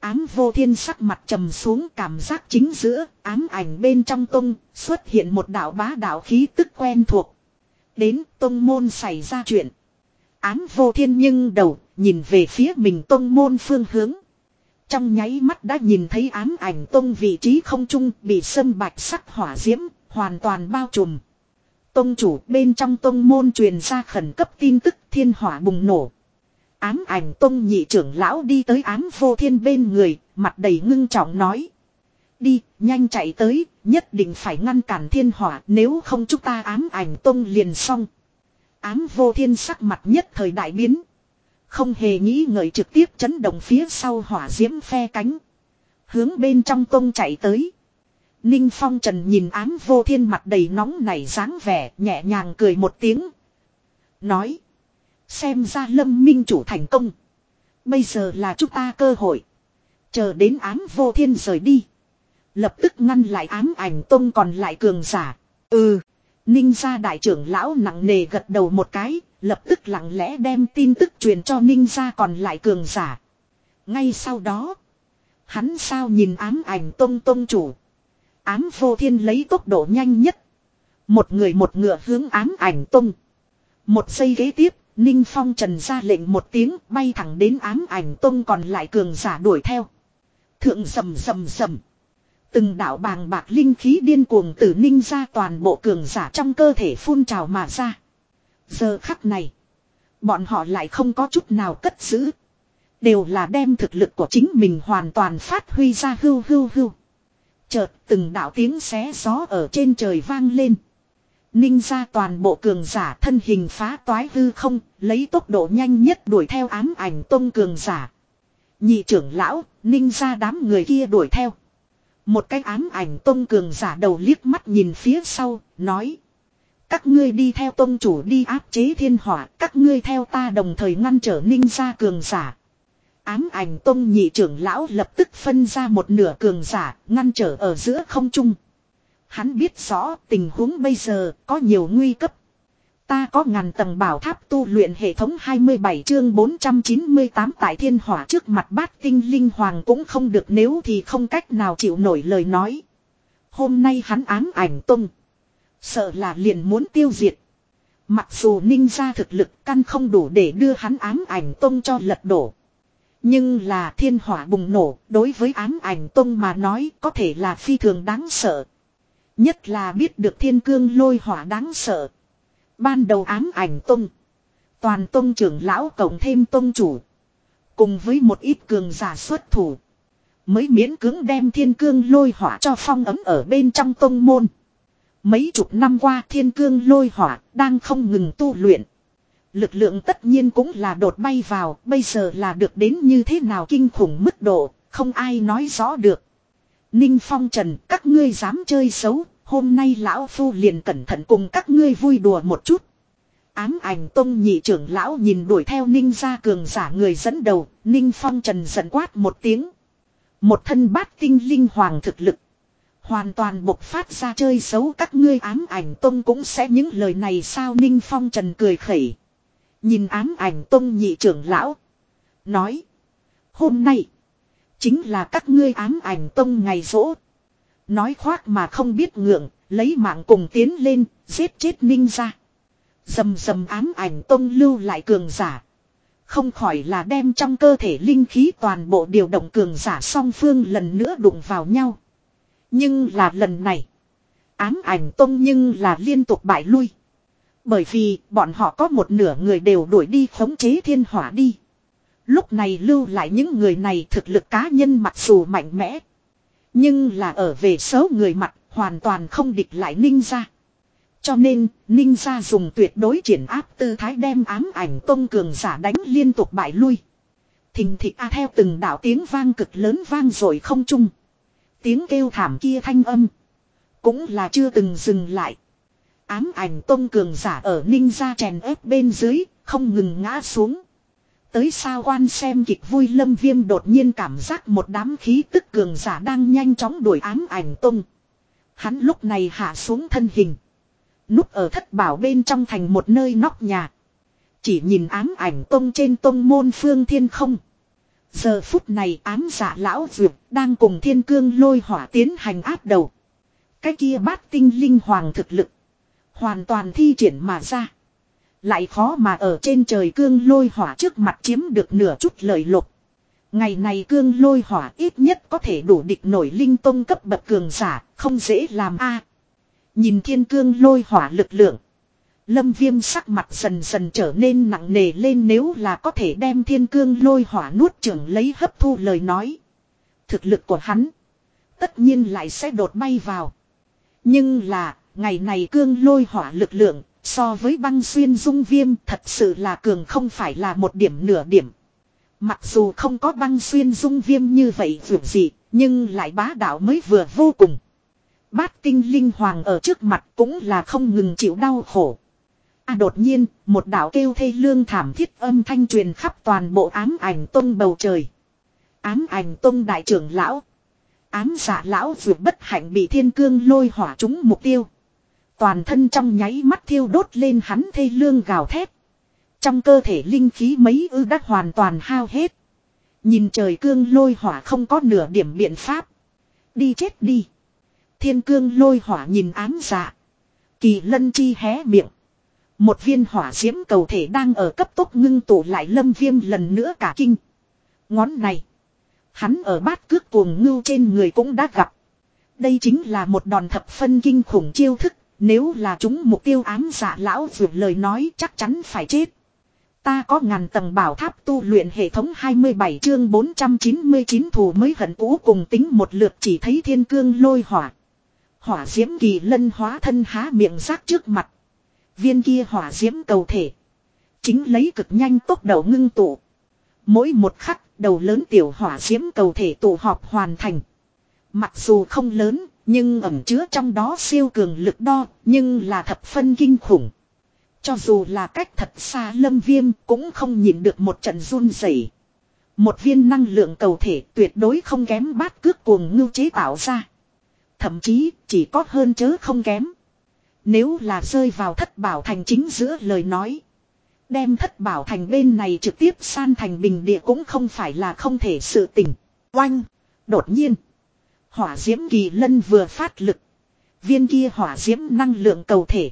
Ám vô thiên sắc mặt trầm xuống cảm giác chính giữa, ám ảnh bên trong tông, xuất hiện một đạo bá đạo khí tức quen thuộc. Đến tông môn xảy ra chuyện. Ám vô thiên nhưng đầu, nhìn về phía mình tông môn phương hướng. Trong nháy mắt đã nhìn thấy ám ảnh tông vị trí không trung bị sâm bạch sắc hỏa diễm, hoàn toàn bao trùm. Tông chủ bên trong tông môn truyền ra khẩn cấp tin tức thiên hỏa bùng nổ. Ám ảnh tông nhị trưởng lão đi tới ám vô thiên bên người, mặt đầy ngưng trọng nói. Đi, nhanh chạy tới, nhất định phải ngăn cản thiên hỏa nếu không chúng ta ám ảnh tông liền xong. Ám vô thiên sắc mặt nhất thời đại biến. Không hề nghĩ ngợi trực tiếp chấn động phía sau hỏa diễm phe cánh. Hướng bên trong tông chạy tới. Ninh Phong Trần nhìn ám vô thiên mặt đầy nóng nảy dáng vẻ, nhẹ nhàng cười một tiếng. Nói. Xem ra lâm minh chủ thành công. Bây giờ là chúng ta cơ hội. Chờ đến ám vô thiên rời đi. Lập tức ngăn lại ám ảnh tông còn lại cường giả. Ừ. Ninh gia đại trưởng lão nặng nề gật đầu một cái. Lập tức lặng lẽ đem tin tức truyền cho ninh gia còn lại cường giả. Ngay sau đó. Hắn sao nhìn ám ảnh tông tông chủ. ám vô thiên lấy tốc độ nhanh nhất. Một người một ngựa hướng ám ảnh tông. Một giây ghế tiếp, Ninh Phong trần ra lệnh một tiếng bay thẳng đến ám ảnh tông còn lại cường giả đuổi theo. Thượng rầm rầm rầm. Từng đạo bàng bạc linh khí điên cuồng từ ninh ra toàn bộ cường giả trong cơ thể phun trào mà ra. Giờ khắc này. Bọn họ lại không có chút nào cất giữ. Đều là đem thực lực của chính mình hoàn toàn phát huy ra hưu hưu hưu. Chợt từng đạo tiếng xé gió ở trên trời vang lên. Ninh ra toàn bộ cường giả thân hình phá toái hư không, lấy tốc độ nhanh nhất đuổi theo ám ảnh tông cường giả. Nhị trưởng lão, ninh ra đám người kia đuổi theo. Một cái ám ảnh tông cường giả đầu liếc mắt nhìn phía sau, nói. Các ngươi đi theo tôn chủ đi áp chế thiên hỏa, các ngươi theo ta đồng thời ngăn trở ninh gia cường giả. Ám ảnh tôn nhị trưởng lão lập tức phân ra một nửa cường giả, ngăn trở ở giữa không trung. Hắn biết rõ tình huống bây giờ có nhiều nguy cấp. Ta có ngàn tầng bảo tháp tu luyện hệ thống 27 chương 498 tại thiên hỏa trước mặt bát tinh linh hoàng cũng không được nếu thì không cách nào chịu nổi lời nói. Hôm nay hắn ám ảnh tung. Sợ là liền muốn tiêu diệt. Mặc dù ninh ra thực lực căn không đủ để đưa hắn ám ảnh Tông cho lật đổ. Nhưng là thiên hỏa bùng nổ đối với ám ảnh Tông mà nói có thể là phi thường đáng sợ. Nhất là biết được thiên cương lôi hỏa đáng sợ. Ban đầu ám ảnh Tông, Toàn tông trưởng lão cộng thêm tông chủ. Cùng với một ít cường giả xuất thủ. Mới miễn cưỡng đem thiên cương lôi hỏa cho phong ấm ở bên trong tông môn. Mấy chục năm qua thiên cương lôi hỏa đang không ngừng tu luyện. Lực lượng tất nhiên cũng là đột bay vào, bây giờ là được đến như thế nào kinh khủng mức độ, không ai nói rõ được. Ninh Phong Trần, các ngươi dám chơi xấu, hôm nay lão phu liền cẩn thận cùng các ngươi vui đùa một chút. Ám ảnh tông nhị trưởng lão nhìn đuổi theo Ninh gia cường giả người dẫn đầu, Ninh Phong Trần giận quát một tiếng. Một thân bát tinh linh hoàng thực lực. Hoàn toàn bộc phát ra chơi xấu, các ngươi ám ảnh tông cũng sẽ những lời này sao Ninh Phong Trần cười khẩy. Nhìn ám ảnh tông nhị trưởng lão. Nói. Hôm nay. Chính là các ngươi ám ảnh tông ngày rỗ. Nói khoác mà không biết ngượng. Lấy mạng cùng tiến lên. Giết chết ninh ra. Dầm dầm ám ảnh tông lưu lại cường giả. Không khỏi là đem trong cơ thể linh khí toàn bộ điều động cường giả song phương lần nữa đụng vào nhau. Nhưng là lần này. Ám ảnh tông nhưng là liên tục bại lui. Bởi vì bọn họ có một nửa người đều đuổi đi khống chế thiên hỏa đi. Lúc này lưu lại những người này thực lực cá nhân mặc dù mạnh mẽ. Nhưng là ở về số người mặt hoàn toàn không địch lại ninh ra. Cho nên, ninh ra dùng tuyệt đối triển áp tư thái đem ám ảnh tông cường giả đánh liên tục bại lui. Thình thịch a theo từng đạo tiếng vang cực lớn vang rồi không chung. Tiếng kêu thảm kia thanh âm. Cũng là chưa từng dừng lại. Ám ảnh tông cường giả ở ninh ra chèn ép bên dưới, không ngừng ngã xuống. Tới sao quan xem kịch vui lâm viêm đột nhiên cảm giác một đám khí tức cường giả đang nhanh chóng đuổi ám ảnh tông. Hắn lúc này hạ xuống thân hình. Núp ở thất bảo bên trong thành một nơi nóc nhà. Chỉ nhìn ám ảnh tông trên tông môn phương thiên không. Giờ phút này ám giả lão dược đang cùng thiên cương lôi hỏa tiến hành áp đầu. Cái kia bát tinh linh hoàng thực lực. Hoàn toàn thi triển mà ra. Lại khó mà ở trên trời cương lôi hỏa trước mặt chiếm được nửa chút lợi lộc. Ngày này cương lôi hỏa ít nhất có thể đủ địch nổi linh tông cấp bậc cường giả, không dễ làm a. Nhìn thiên cương lôi hỏa lực lượng. Lâm viêm sắc mặt dần dần trở nên nặng nề lên nếu là có thể đem thiên cương lôi hỏa nuốt trưởng lấy hấp thu lời nói. Thực lực của hắn. Tất nhiên lại sẽ đột bay vào. Nhưng là Ngày này cương lôi hỏa lực lượng, so với băng xuyên dung viêm thật sự là cường không phải là một điểm nửa điểm. Mặc dù không có băng xuyên dung viêm như vậy dù gì, nhưng lại bá đạo mới vừa vô cùng. Bát tinh linh hoàng ở trước mặt cũng là không ngừng chịu đau khổ. À đột nhiên, một đạo kêu thê lương thảm thiết âm thanh truyền khắp toàn bộ ám ảnh tông bầu trời. Ám ảnh tông đại trưởng lão. Ám giả lão vừa bất hạnh bị thiên cương lôi hỏa trúng mục tiêu. Toàn thân trong nháy mắt thiêu đốt lên hắn thê lương gào thét. Trong cơ thể linh khí mấy ư đã hoàn toàn hao hết. Nhìn trời cương lôi hỏa không có nửa điểm biện pháp. Đi chết đi. Thiên cương lôi hỏa nhìn ám dạ. Kỳ lân chi hé miệng. Một viên hỏa diễm cầu thể đang ở cấp tốc ngưng tụ lại lâm viêm lần nữa cả kinh. Ngón này. Hắn ở bát cước cuồng ngưu trên người cũng đã gặp. Đây chính là một đòn thập phân kinh khủng chiêu thức. Nếu là chúng mục tiêu ám giả lão vượt lời nói chắc chắn phải chết. Ta có ngàn tầng bảo tháp tu luyện hệ thống 27 chương 499 thù mới hận cũ cùng tính một lượt chỉ thấy thiên cương lôi hỏa. Hỏa diễm kỳ lân hóa thân há miệng rác trước mặt. Viên kia hỏa diễm cầu thể. Chính lấy cực nhanh tốc độ ngưng tụ. Mỗi một khắc đầu lớn tiểu hỏa diễm cầu thể tụ họp hoàn thành. Mặc dù không lớn, nhưng ẩm chứa trong đó siêu cường lực đo, nhưng là thập phân kinh khủng. Cho dù là cách thật xa lâm viêm cũng không nhìn được một trận run rẩy Một viên năng lượng cầu thể tuyệt đối không kém bát cước cuồng ngưu chế tạo ra. Thậm chí chỉ có hơn chớ không kém. Nếu là rơi vào thất bảo thành chính giữa lời nói. Đem thất bảo thành bên này trực tiếp san thành bình địa cũng không phải là không thể sự tình. Oanh! Đột nhiên! Hỏa diễm kỳ lân vừa phát lực. Viên kia hỏa diễm năng lượng cầu thể.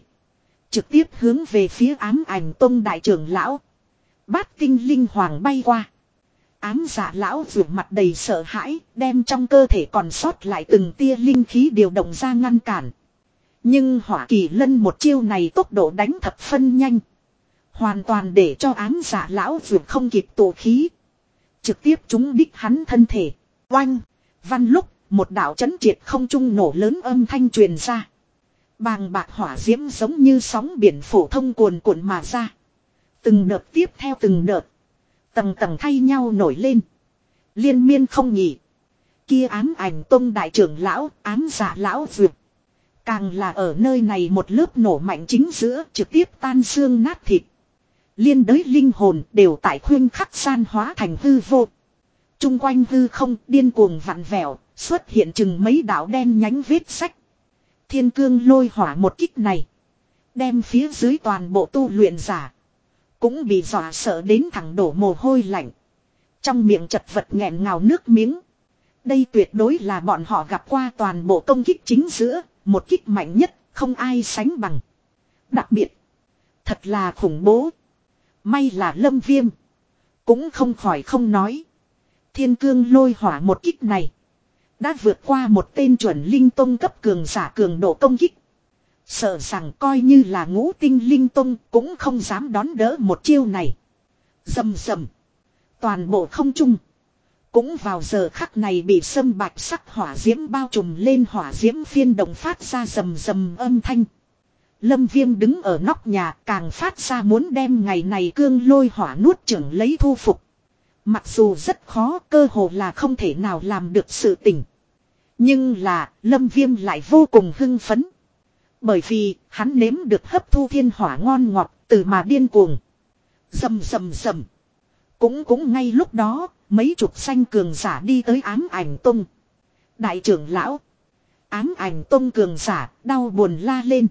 Trực tiếp hướng về phía ám ảnh tông đại trưởng lão. Bát tinh linh hoàng bay qua. Ám giả lão vượt mặt đầy sợ hãi, đem trong cơ thể còn sót lại từng tia linh khí điều động ra ngăn cản. Nhưng hỏa kỳ lân một chiêu này tốc độ đánh thập phân nhanh. Hoàn toàn để cho ám giả lão vượt không kịp tổ khí. Trực tiếp chúng đích hắn thân thể. Oanh! Văn lúc, một đạo chấn triệt không trung nổ lớn âm thanh truyền ra. Bàng bạc hỏa diễm giống như sóng biển phổ thông cuồn cuộn mà ra. Từng đợt tiếp theo từng đợt. Tầng tầng thay nhau nổi lên. Liên miên không nhỉ. Kia ám ảnh tông đại trưởng lão, ám giả lão vượt. Càng là ở nơi này một lớp nổ mạnh chính giữa trực tiếp tan xương nát thịt. Liên đới linh hồn đều tại khuyên khắc san hóa thành hư vô. Trung quanh hư không điên cuồng vặn vẹo, xuất hiện chừng mấy đạo đen nhánh vết sách. Thiên cương lôi hỏa một kích này. Đem phía dưới toàn bộ tu luyện giả. Cũng bị dọa sợ đến thẳng đổ mồ hôi lạnh. Trong miệng chật vật nghẹn ngào nước miếng. Đây tuyệt đối là bọn họ gặp qua toàn bộ công kích chính giữa. Một kích mạnh nhất, không ai sánh bằng. Đặc biệt. Thật là khủng bố. May là lâm viêm. Cũng không khỏi không nói. Thiên cương lôi hỏa một kích này. Đã vượt qua một tên chuẩn linh tông cấp cường giả cường độ công kích. Sợ rằng coi như là ngũ tinh linh tông cũng không dám đón đỡ một chiêu này. Dầm dầm. Toàn bộ không trung. Cũng vào giờ khắc này bị sâm bạch sắc hỏa diễm bao trùm lên hỏa diễm phiên động phát ra rầm rầm âm thanh. Lâm viêm đứng ở nóc nhà càng phát ra muốn đem ngày này cương lôi hỏa nuốt trưởng lấy thu phục. Mặc dù rất khó, cơ hồ là không thể nào làm được sự tỉnh Nhưng là, lâm viêm lại vô cùng hưng phấn. Bởi vì, hắn nếm được hấp thu thiên hỏa ngon ngọt từ mà điên cuồng. Dầm dầm dầm. Cũng cũng ngay lúc đó mấy chục xanh cường giả đi tới ám ảnh tông. Đại trưởng lão. Ám ảnh tông cường giả đau buồn la lên.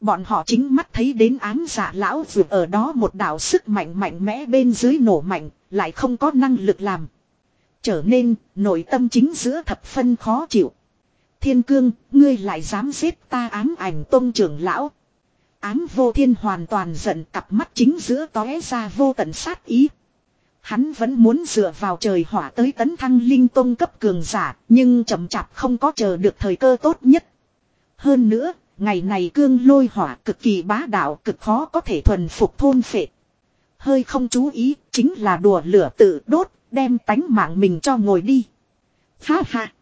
Bọn họ chính mắt thấy đến ám giả lão vượt ở đó một đạo sức mạnh mạnh mẽ bên dưới nổ mạnh, lại không có năng lực làm. Trở nên, nội tâm chính giữa thập phân khó chịu. Thiên cương, ngươi lại dám giết ta ám ảnh tôn trưởng lão. Ám vô thiên hoàn toàn giận cặp mắt chính giữa tóe ra vô tận sát ý. Hắn vẫn muốn dựa vào trời hỏa tới tấn thăng linh tôn cấp cường giả, nhưng chậm chạp không có chờ được thời cơ tốt nhất. Hơn nữa, ngày này cương lôi hỏa cực kỳ bá đạo cực khó có thể thuần phục thôn phệ. Hơi không chú ý, chính là đùa lửa tự đốt, đem tánh mạng mình cho ngồi đi. Ha ha.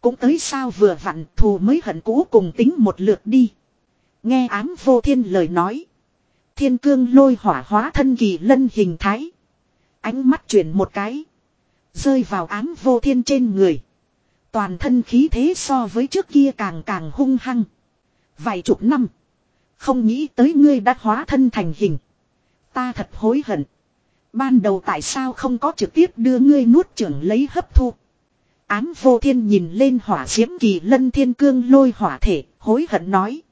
Cũng tới sao vừa vặn thù mới hận cũ cùng tính một lượt đi. Nghe ám vô thiên lời nói. Thiên cương lôi hỏa hóa thân kỳ lân hình thái. Ánh mắt chuyển một cái. Rơi vào ám vô thiên trên người. Toàn thân khí thế so với trước kia càng càng hung hăng. Vài chục năm. Không nghĩ tới ngươi đã hóa thân thành hình. Ta thật hối hận. Ban đầu tại sao không có trực tiếp đưa ngươi nuốt trưởng lấy hấp thu. Ám vô thiên nhìn lên hỏa diễm kỳ lân thiên cương lôi hỏa thể, hối hận nói.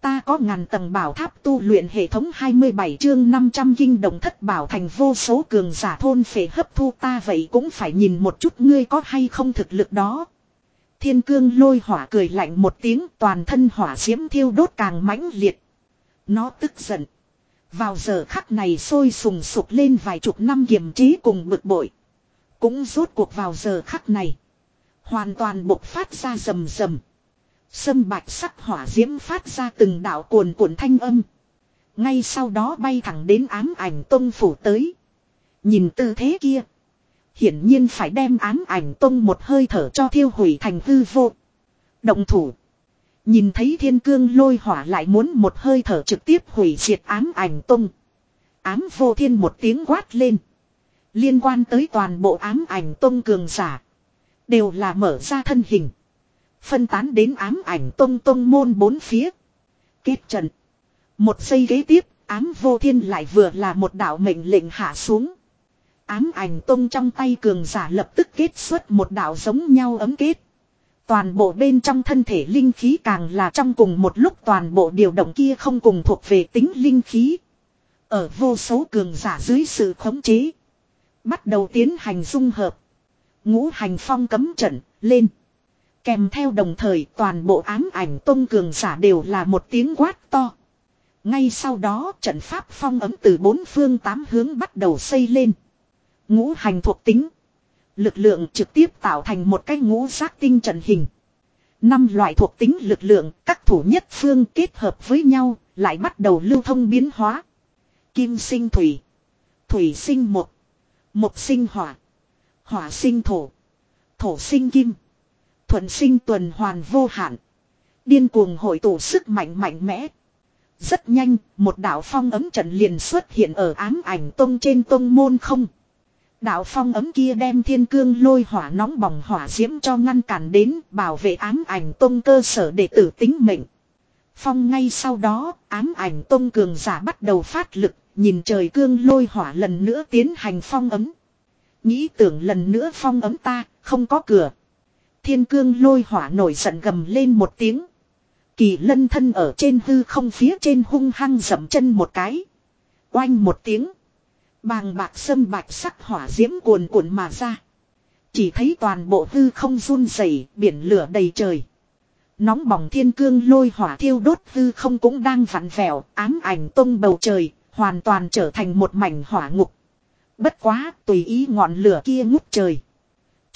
Ta có ngàn tầng bảo tháp tu luyện hệ thống 27 chương 500 kinh động thất bảo thành vô số cường giả thôn phệ hấp thu ta vậy cũng phải nhìn một chút ngươi có hay không thực lực đó. Thiên cương lôi hỏa cười lạnh một tiếng, toàn thân hỏa diễm thiêu đốt càng mãnh liệt. Nó tức giận. Vào giờ khắc này sôi sùng sục lên vài chục năm kiềm chế cùng bực bội. Cũng rốt cuộc vào giờ khắc này. Hoàn toàn bộc phát ra rầm rầm. Sâm bạch sắc hỏa diễm phát ra từng đạo cuồn cuộn thanh âm. Ngay sau đó bay thẳng đến ám ảnh tông phủ tới. Nhìn tư thế kia. Hiển nhiên phải đem ám ảnh tông một hơi thở cho thiêu hủy thành hư vô. Động thủ. Nhìn thấy thiên cương lôi hỏa lại muốn một hơi thở trực tiếp hủy diệt ám ảnh tông. Ám vô thiên một tiếng quát lên. Liên quan tới toàn bộ ám ảnh tông cường giả. Đều là mở ra thân hình. Phân tán đến ám ảnh tông tông môn bốn phía. Kết trận. Một giây ghế tiếp, ám vô thiên lại vừa là một đạo mệnh lệnh hạ xuống. Ám ảnh tông trong tay cường giả lập tức kết xuất một đạo giống nhau ấm kết. Toàn bộ bên trong thân thể linh khí càng là trong cùng một lúc toàn bộ điều động kia không cùng thuộc về tính linh khí. Ở vô số cường giả dưới sự khống chế. Bắt đầu tiến hành dung hợp. Ngũ hành phong cấm trận, lên. Kèm theo đồng thời toàn bộ ám ảnh tôn cường giả đều là một tiếng quát to. Ngay sau đó trận pháp phong ấm từ bốn phương tám hướng bắt đầu xây lên. Ngũ hành thuộc tính. Lực lượng trực tiếp tạo thành một cái ngũ giác tinh trận hình. Năm loại thuộc tính lực lượng các thủ nhất phương kết hợp với nhau lại bắt đầu lưu thông biến hóa. Kim sinh thủy. Thủy sinh mộc, mộc sinh hỏa. Hỏa sinh thổ. Thổ sinh kim. Thuận sinh tuần hoàn vô hạn. Điên cuồng hội tụ sức mạnh mạnh mẽ. Rất nhanh, một đạo phong ấm trận liền xuất hiện ở ám ảnh tông trên tông môn không. Đạo phong ấm kia đem thiên cương lôi hỏa nóng bỏng hỏa diễm cho ngăn cản đến bảo vệ ám ảnh tông cơ sở để tử tính mệnh. Phong ngay sau đó, ám ảnh tông cường giả bắt đầu phát lực, nhìn trời cương lôi hỏa lần nữa tiến hành phong ấm. Nghĩ tưởng lần nữa phong ấm ta, không có cửa. Thiên cương lôi hỏa nổi giận gầm lên một tiếng. Kỳ lân thân ở trên hư không phía trên hung hăng dậm chân một cái. Oanh một tiếng. Bàng bạc sâm bạch sắc hỏa diễm cuồn cuộn mà ra. Chỉ thấy toàn bộ hư không run rẩy, biển lửa đầy trời. Nóng bỏng thiên cương lôi hỏa thiêu đốt hư không cũng đang vặn vẹo, ám ảnh tung bầu trời, hoàn toàn trở thành một mảnh hỏa ngục. Bất quá, tùy ý ngọn lửa kia ngút trời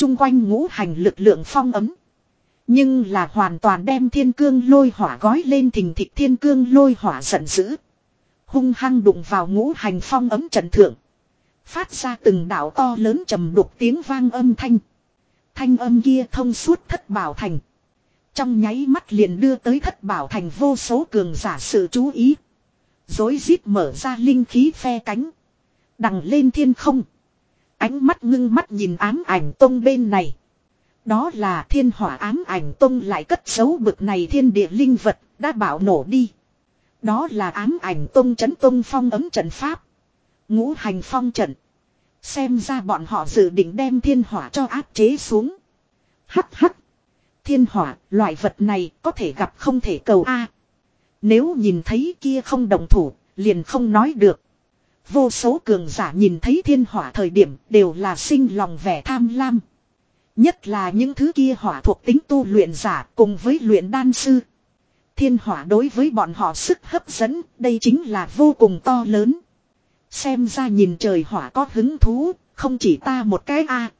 chung quanh ngũ hành lực lượng phong ấm. Nhưng là hoàn toàn đem thiên cương lôi hỏa gói lên thình thịch thiên cương lôi hỏa giận dữ. Hung hăng đụng vào ngũ hành phong ấm trận thượng. Phát ra từng đạo to lớn trầm đục tiếng vang âm thanh. Thanh âm kia thông suốt thất bảo thành. Trong nháy mắt liền đưa tới thất bảo thành vô số cường giả sự chú ý. Dối rít mở ra linh khí phe cánh. Đằng lên thiên không. Ánh mắt ngưng mắt nhìn ám ảnh tông bên này. Đó là thiên hỏa ám ảnh tông lại cất giấu bực này thiên địa linh vật đã bảo nổ đi. Đó là ám ảnh tông chấn tông phong ấm trận pháp. Ngũ hành phong trận. Xem ra bọn họ dự định đem thiên hỏa cho áp chế xuống. Hắc hắc. Thiên hỏa, loại vật này có thể gặp không thể cầu A. Nếu nhìn thấy kia không đồng thủ, liền không nói được. Vô số cường giả nhìn thấy thiên hỏa thời điểm đều là sinh lòng vẻ tham lam. Nhất là những thứ kia hỏa thuộc tính tu luyện giả cùng với luyện đan sư. Thiên hỏa đối với bọn họ sức hấp dẫn, đây chính là vô cùng to lớn. Xem ra nhìn trời hỏa có hứng thú, không chỉ ta một cái a.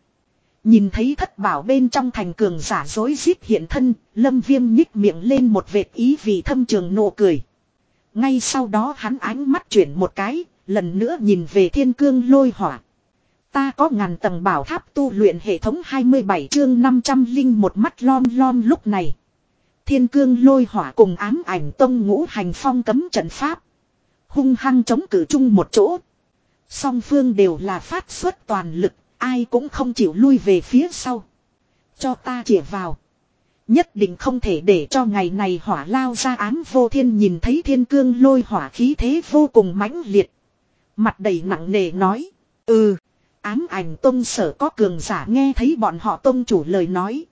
Nhìn thấy thất bảo bên trong thành cường giả dối rít hiện thân, lâm viêm nhích miệng lên một vệt ý vì thâm trường nụ cười. Ngay sau đó hắn ánh mắt chuyển một cái, lần nữa nhìn về thiên cương lôi hỏa. Ta có ngàn tầng bảo tháp tu luyện hệ thống 27 chương 500 linh một mắt lom lom lúc này. Thiên cương lôi hỏa cùng ám ảnh tông ngũ hành phong cấm trận pháp. Hung hăng chống cử chung một chỗ. Song phương đều là phát xuất toàn lực, ai cũng không chịu lui về phía sau. Cho ta chỉ vào. Nhất định không thể để cho ngày này hỏa lao ra ám vô thiên nhìn thấy thiên cương lôi hỏa khí thế vô cùng mãnh liệt. Mặt đầy nặng nề nói. Ừ. Ám ảnh tông sở có cường giả nghe thấy bọn họ tông chủ lời nói.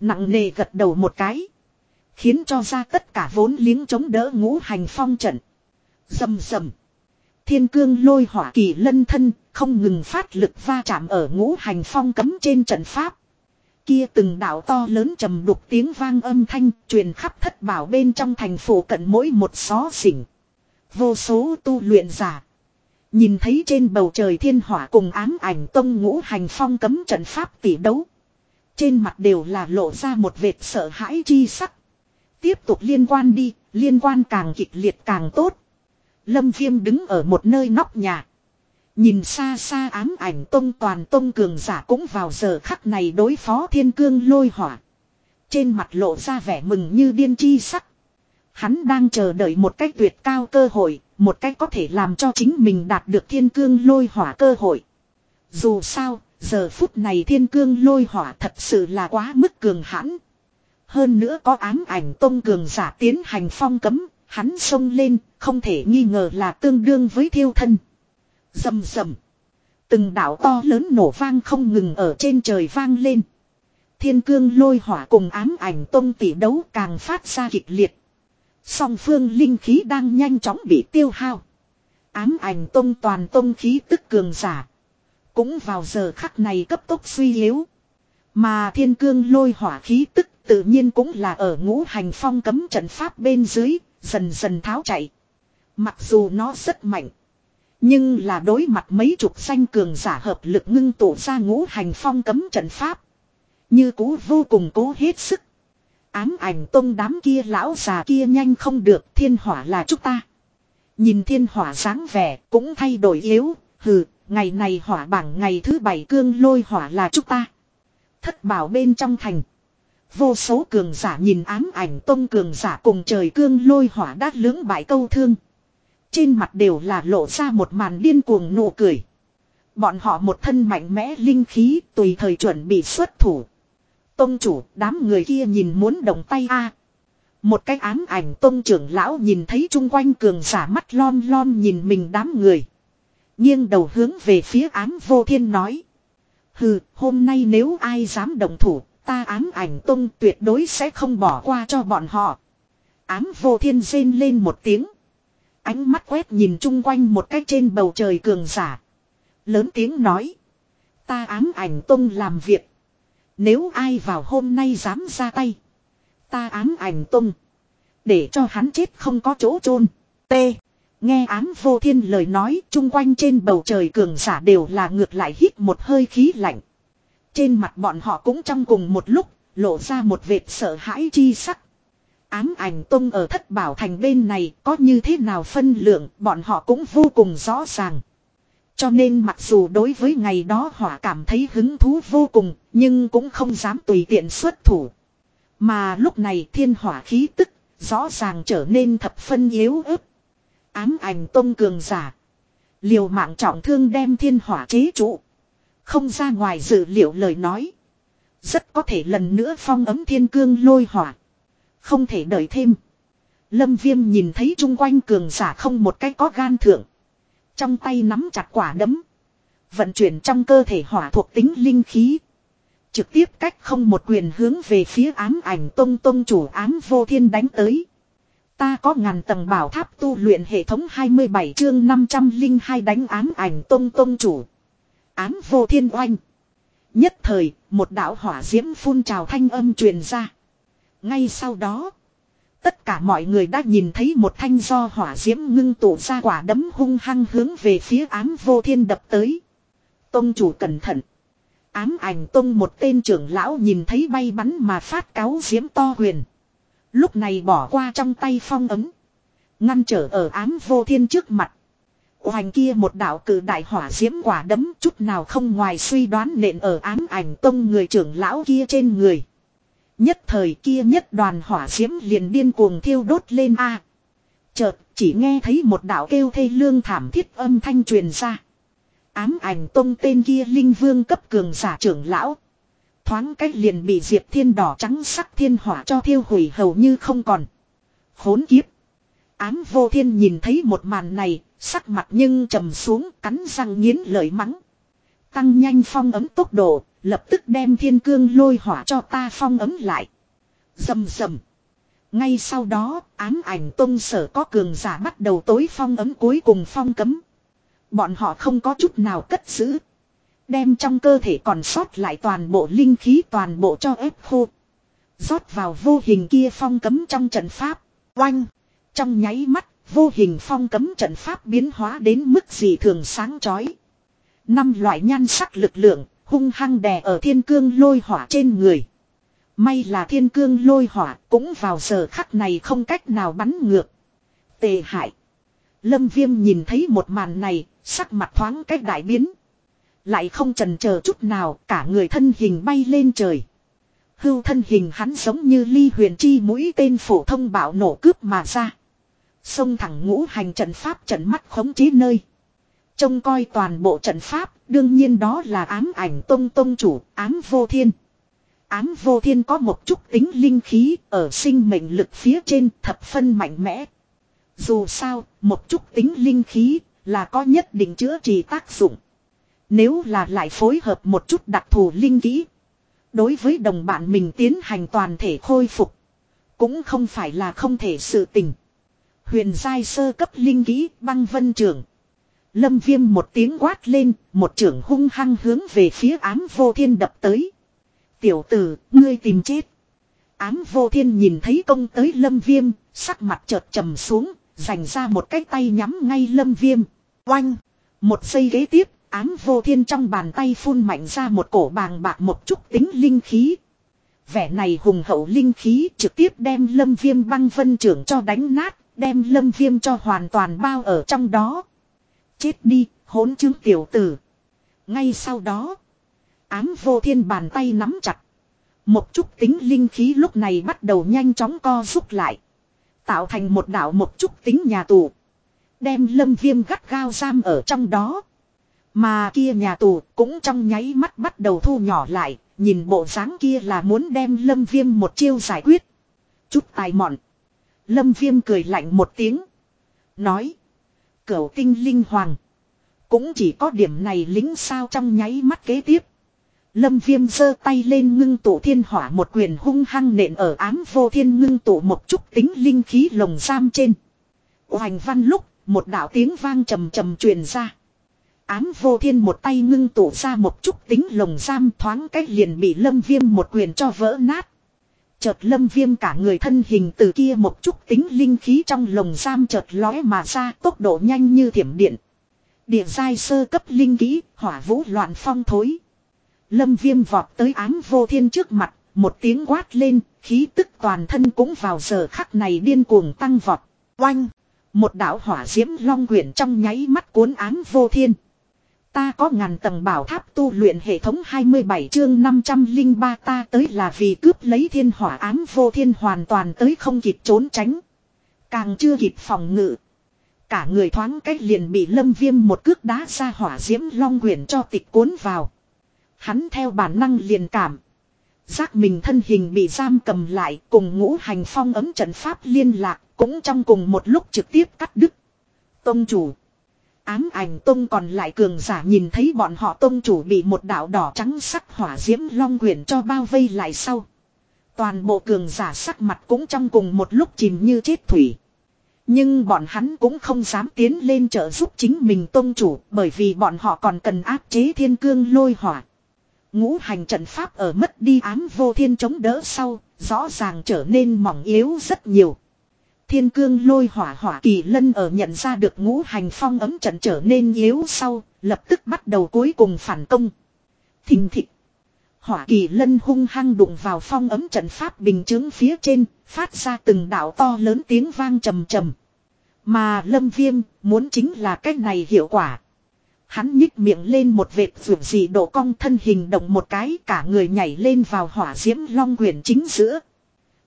Nặng nề gật đầu một cái. Khiến cho ra tất cả vốn liếng chống đỡ ngũ hành phong trận. Dầm dầm. Thiên cương lôi hỏa kỳ lân thân, không ngừng phát lực va chạm ở ngũ hành phong cấm trên trận pháp. Kia từng đạo to lớn trầm đục tiếng vang âm thanh truyền khắp thất bảo bên trong thành phố cận mỗi một xó xỉnh. Vô số tu luyện giả. Nhìn thấy trên bầu trời thiên hỏa cùng ám ảnh tông ngũ hành phong cấm trận pháp tỷ đấu. Trên mặt đều là lộ ra một vệt sợ hãi chi sắc. Tiếp tục liên quan đi, liên quan càng kịch liệt càng tốt. Lâm Viêm đứng ở một nơi nóc nhà. Nhìn xa xa ám ảnh tông toàn tông cường giả cũng vào giờ khắc này đối phó thiên cương lôi hỏa. Trên mặt lộ ra vẻ mừng như điên chi sắc. Hắn đang chờ đợi một cách tuyệt cao cơ hội, một cách có thể làm cho chính mình đạt được thiên cương lôi hỏa cơ hội. Dù sao, giờ phút này thiên cương lôi hỏa thật sự là quá mức cường hãn. Hơn nữa có ám ảnh tông cường giả tiến hành phong cấm, hắn xông lên, không thể nghi ngờ là tương đương với thiêu thân. Dầm dầm. Từng đảo to lớn nổ vang không ngừng ở trên trời vang lên. Thiên cương lôi hỏa cùng ám ảnh tông tỷ đấu càng phát ra kịch liệt. Song phương linh khí đang nhanh chóng bị tiêu hao. Ám ảnh tông toàn tông khí tức cường giả. Cũng vào giờ khắc này cấp tốc suy yếu. Mà thiên cương lôi hỏa khí tức tự nhiên cũng là ở ngũ hành phong cấm trận pháp bên dưới, dần dần tháo chạy. Mặc dù nó rất mạnh. Nhưng là đối mặt mấy chục danh cường giả hợp lực ngưng tụ ra ngũ hành phong cấm trận pháp. Như cũ vô cùng cố hết sức. Ám ảnh tông đám kia lão già kia nhanh không được thiên hỏa là chúng ta. Nhìn thiên hỏa sáng vẻ cũng thay đổi yếu, hừ, ngày này hỏa bảng ngày thứ bảy cương lôi hỏa là chúng ta. Thất bảo bên trong thành. Vô số cường giả nhìn ám ảnh tông cường giả cùng trời cương lôi hỏa đát lưỡng bại câu thương. Trên mặt đều là lộ ra một màn điên cuồng nụ cười. Bọn họ một thân mạnh mẽ linh khí tùy thời chuẩn bị xuất thủ. Tông chủ đám người kia nhìn muốn động tay a Một cái ám ảnh tông trưởng lão nhìn thấy chung quanh cường giả mắt lon lon nhìn mình đám người. nghiêng đầu hướng về phía ám vô thiên nói. Hừ, hôm nay nếu ai dám động thủ, ta ám ảnh tông tuyệt đối sẽ không bỏ qua cho bọn họ. Ám vô thiên rên lên một tiếng. Ánh mắt quét nhìn chung quanh một cách trên bầu trời cường giả. Lớn tiếng nói. Ta ám ảnh tông làm việc. Nếu ai vào hôm nay dám ra tay. Ta ám ảnh tông. Để cho hắn chết không có chỗ chôn T. Nghe ám vô thiên lời nói, chung quanh trên bầu trời cường giả đều là ngược lại hít một hơi khí lạnh. Trên mặt bọn họ cũng trong cùng một lúc, lộ ra một vệt sợ hãi chi sắc. Ám ảnh tông ở thất bảo thành bên này có như thế nào phân lượng, bọn họ cũng vô cùng rõ ràng. Cho nên mặc dù đối với ngày đó hỏa cảm thấy hứng thú vô cùng, nhưng cũng không dám tùy tiện xuất thủ. Mà lúc này thiên hỏa khí tức rõ ràng trở nên thập phân yếu ớt. Ám ảnh tông cường giả. Liều mạng trọng thương đem thiên hỏa chế trụ. Không ra ngoài dự liệu lời nói. Rất có thể lần nữa phong ấm thiên cương lôi hỏa. Không thể đợi thêm. Lâm viêm nhìn thấy chung quanh cường giả không một cách có gan thượng. Trong tay nắm chặt quả đấm. Vận chuyển trong cơ thể hỏa thuộc tính linh khí. Trực tiếp cách không một quyền hướng về phía ám ảnh tông tông chủ ám vô thiên đánh tới. Ta có ngàn tầng bảo tháp tu luyện hệ thống 27 chương 502 đánh ám ảnh tông tông chủ. Ám vô thiên oanh. Nhất thời, một đạo hỏa diễm phun trào thanh âm truyền ra. Ngay sau đó, tất cả mọi người đã nhìn thấy một thanh do hỏa diễm ngưng tụ ra quả đấm hung hăng hướng về phía ám vô thiên đập tới. Tông chủ cẩn thận. Ám ảnh tông một tên trưởng lão nhìn thấy bay bắn mà phát cáo diễm to huyền. Lúc này bỏ qua trong tay phong ấm. Ngăn trở ở ám vô thiên trước mặt. Hoành kia một đạo cử đại hỏa diễm quả đấm chút nào không ngoài suy đoán nện ở ám ảnh tông người trưởng lão kia trên người. Nhất thời kia nhất đoàn hỏa diễm liền điên cuồng thiêu đốt lên a. Chợt chỉ nghe thấy một đạo kêu thê lương thảm thiết âm thanh truyền ra. Ám ảnh tông tên kia linh vương cấp cường giả trưởng lão. Thoáng cách liền bị diệp thiên đỏ trắng sắc thiên hỏa cho thiêu hủy hầu như không còn. Khốn kiếp. Ám vô thiên nhìn thấy một màn này, sắc mặt nhưng trầm xuống cắn răng nghiến lợi mắng. Tăng nhanh phong ấm tốc độ, lập tức đem thiên cương lôi hỏa cho ta phong ấm lại. Dầm dầm. Ngay sau đó, ám ảnh tông sở có cường giả bắt đầu tối phong ấm cuối cùng phong cấm. Bọn họ không có chút nào cất giữ. Đem trong cơ thể còn sót lại toàn bộ linh khí toàn bộ cho ép khô. rót vào vô hình kia phong cấm trong trận pháp. Oanh! Trong nháy mắt, vô hình phong cấm trận pháp biến hóa đến mức gì thường sáng chói. Năm loại nhan sắc lực lượng, hung hăng đè ở thiên cương lôi hỏa trên người. May là thiên cương lôi hỏa cũng vào giờ khắc này không cách nào bắn ngược. Tề hại. Lâm viêm nhìn thấy một màn này, sắc mặt thoáng cách đại biến. Lại không trần chờ chút nào, cả người thân hình bay lên trời. Hưu thân hình hắn giống như ly huyền chi mũi tên phổ thông bạo nổ cướp mà ra. Xông thẳng ngũ hành trận pháp trận mắt khống chế nơi. Trông coi toàn bộ trận pháp, đương nhiên đó là ám ảnh tông tông chủ, ám vô thiên. Ám vô thiên có một chút tính linh khí ở sinh mệnh lực phía trên thập phân mạnh mẽ. Dù sao, một chút tính linh khí là có nhất định chữa trị tác dụng. Nếu là lại phối hợp một chút đặc thù linh kỹ. Đối với đồng bạn mình tiến hành toàn thể khôi phục. Cũng không phải là không thể sự tình. Huyền giai sơ cấp linh kỹ băng vân trưởng. Lâm viêm một tiếng quát lên, một trưởng hung hăng hướng về phía ám vô thiên đập tới. Tiểu tử, ngươi tìm chết. Ám vô thiên nhìn thấy công tới lâm viêm, sắc mặt chợt trầm xuống, dành ra một cái tay nhắm ngay lâm viêm. Oanh! Một giây ghế tiếp, ám vô thiên trong bàn tay phun mạnh ra một cổ bàng bạc một chút tính linh khí. Vẻ này hùng hậu linh khí trực tiếp đem lâm viêm băng vân trưởng cho đánh nát, đem lâm viêm cho hoàn toàn bao ở trong đó. Chết đi, hỗn chứng tiểu tử. Ngay sau đó, ám vô thiên bàn tay nắm chặt. Một chút tính linh khí lúc này bắt đầu nhanh chóng co rút lại. Tạo thành một đảo một chút tính nhà tù. Đem lâm viêm gắt gao giam ở trong đó. Mà kia nhà tù cũng trong nháy mắt bắt đầu thu nhỏ lại. Nhìn bộ dáng kia là muốn đem lâm viêm một chiêu giải quyết. Chút tài mọn. Lâm viêm cười lạnh một tiếng. Nói. Cửu tinh linh hoàng. Cũng chỉ có điểm này lính sao trong nháy mắt kế tiếp. Lâm viêm giơ tay lên ngưng tụ thiên hỏa một quyền hung hăng nện ở ám vô thiên ngưng tụ một chút tính linh khí lồng giam trên. Hoành văn lúc, một đạo tiếng vang trầm trầm truyền ra. Ám vô thiên một tay ngưng tụ ra một chút tính lồng giam thoáng cách liền bị lâm viêm một quyền cho vỡ nát. Chợt lâm viêm cả người thân hình từ kia một chút tính linh khí trong lồng giam chợt lói mà ra tốc độ nhanh như thiểm điện. Địa giai sơ cấp linh kỹ, hỏa vũ loạn phong thối. Lâm viêm vọt tới ám vô thiên trước mặt, một tiếng quát lên, khí tức toàn thân cũng vào giờ khắc này điên cuồng tăng vọt. Oanh! Một đảo hỏa diễm long quyển trong nháy mắt cuốn ám vô thiên. Ta có ngàn tầng bảo tháp tu luyện hệ thống 27 chương 503 ta tới là vì cướp lấy thiên hỏa ám vô thiên hoàn toàn tới không kịp trốn tránh. Càng chưa kịp phòng ngự. Cả người thoáng cách liền bị lâm viêm một cước đá ra hỏa diễm long quyển cho tịch cuốn vào. Hắn theo bản năng liền cảm. Giác mình thân hình bị giam cầm lại cùng ngũ hành phong ấm trận pháp liên lạc cũng trong cùng một lúc trực tiếp cắt đứt. Tông chủ. Ám ảnh tông còn lại cường giả nhìn thấy bọn họ tông chủ bị một đạo đỏ trắng sắc hỏa diễm long quyển cho bao vây lại sau. Toàn bộ cường giả sắc mặt cũng trong cùng một lúc chìm như chết thủy. Nhưng bọn hắn cũng không dám tiến lên trợ giúp chính mình tông chủ bởi vì bọn họ còn cần áp chế thiên cương lôi hỏa. Ngũ hành trận pháp ở mất đi ám vô thiên chống đỡ sau, rõ ràng trở nên mỏng yếu rất nhiều. Thiên cương lôi hỏa hỏa kỳ lân ở nhận ra được ngũ hành phong ấm trận trở nên yếu sau, lập tức bắt đầu cuối cùng phản công. Thình thịch. Hỏa kỳ lân hung hăng đụng vào phong ấm trận pháp bình chứng phía trên, phát ra từng đạo to lớn tiếng vang trầm trầm. Mà lâm viêm muốn chính là cách này hiệu quả. Hắn nhích miệng lên một vệt vượt dị độ cong thân hình động một cái cả người nhảy lên vào hỏa diễm long quyển chính giữa.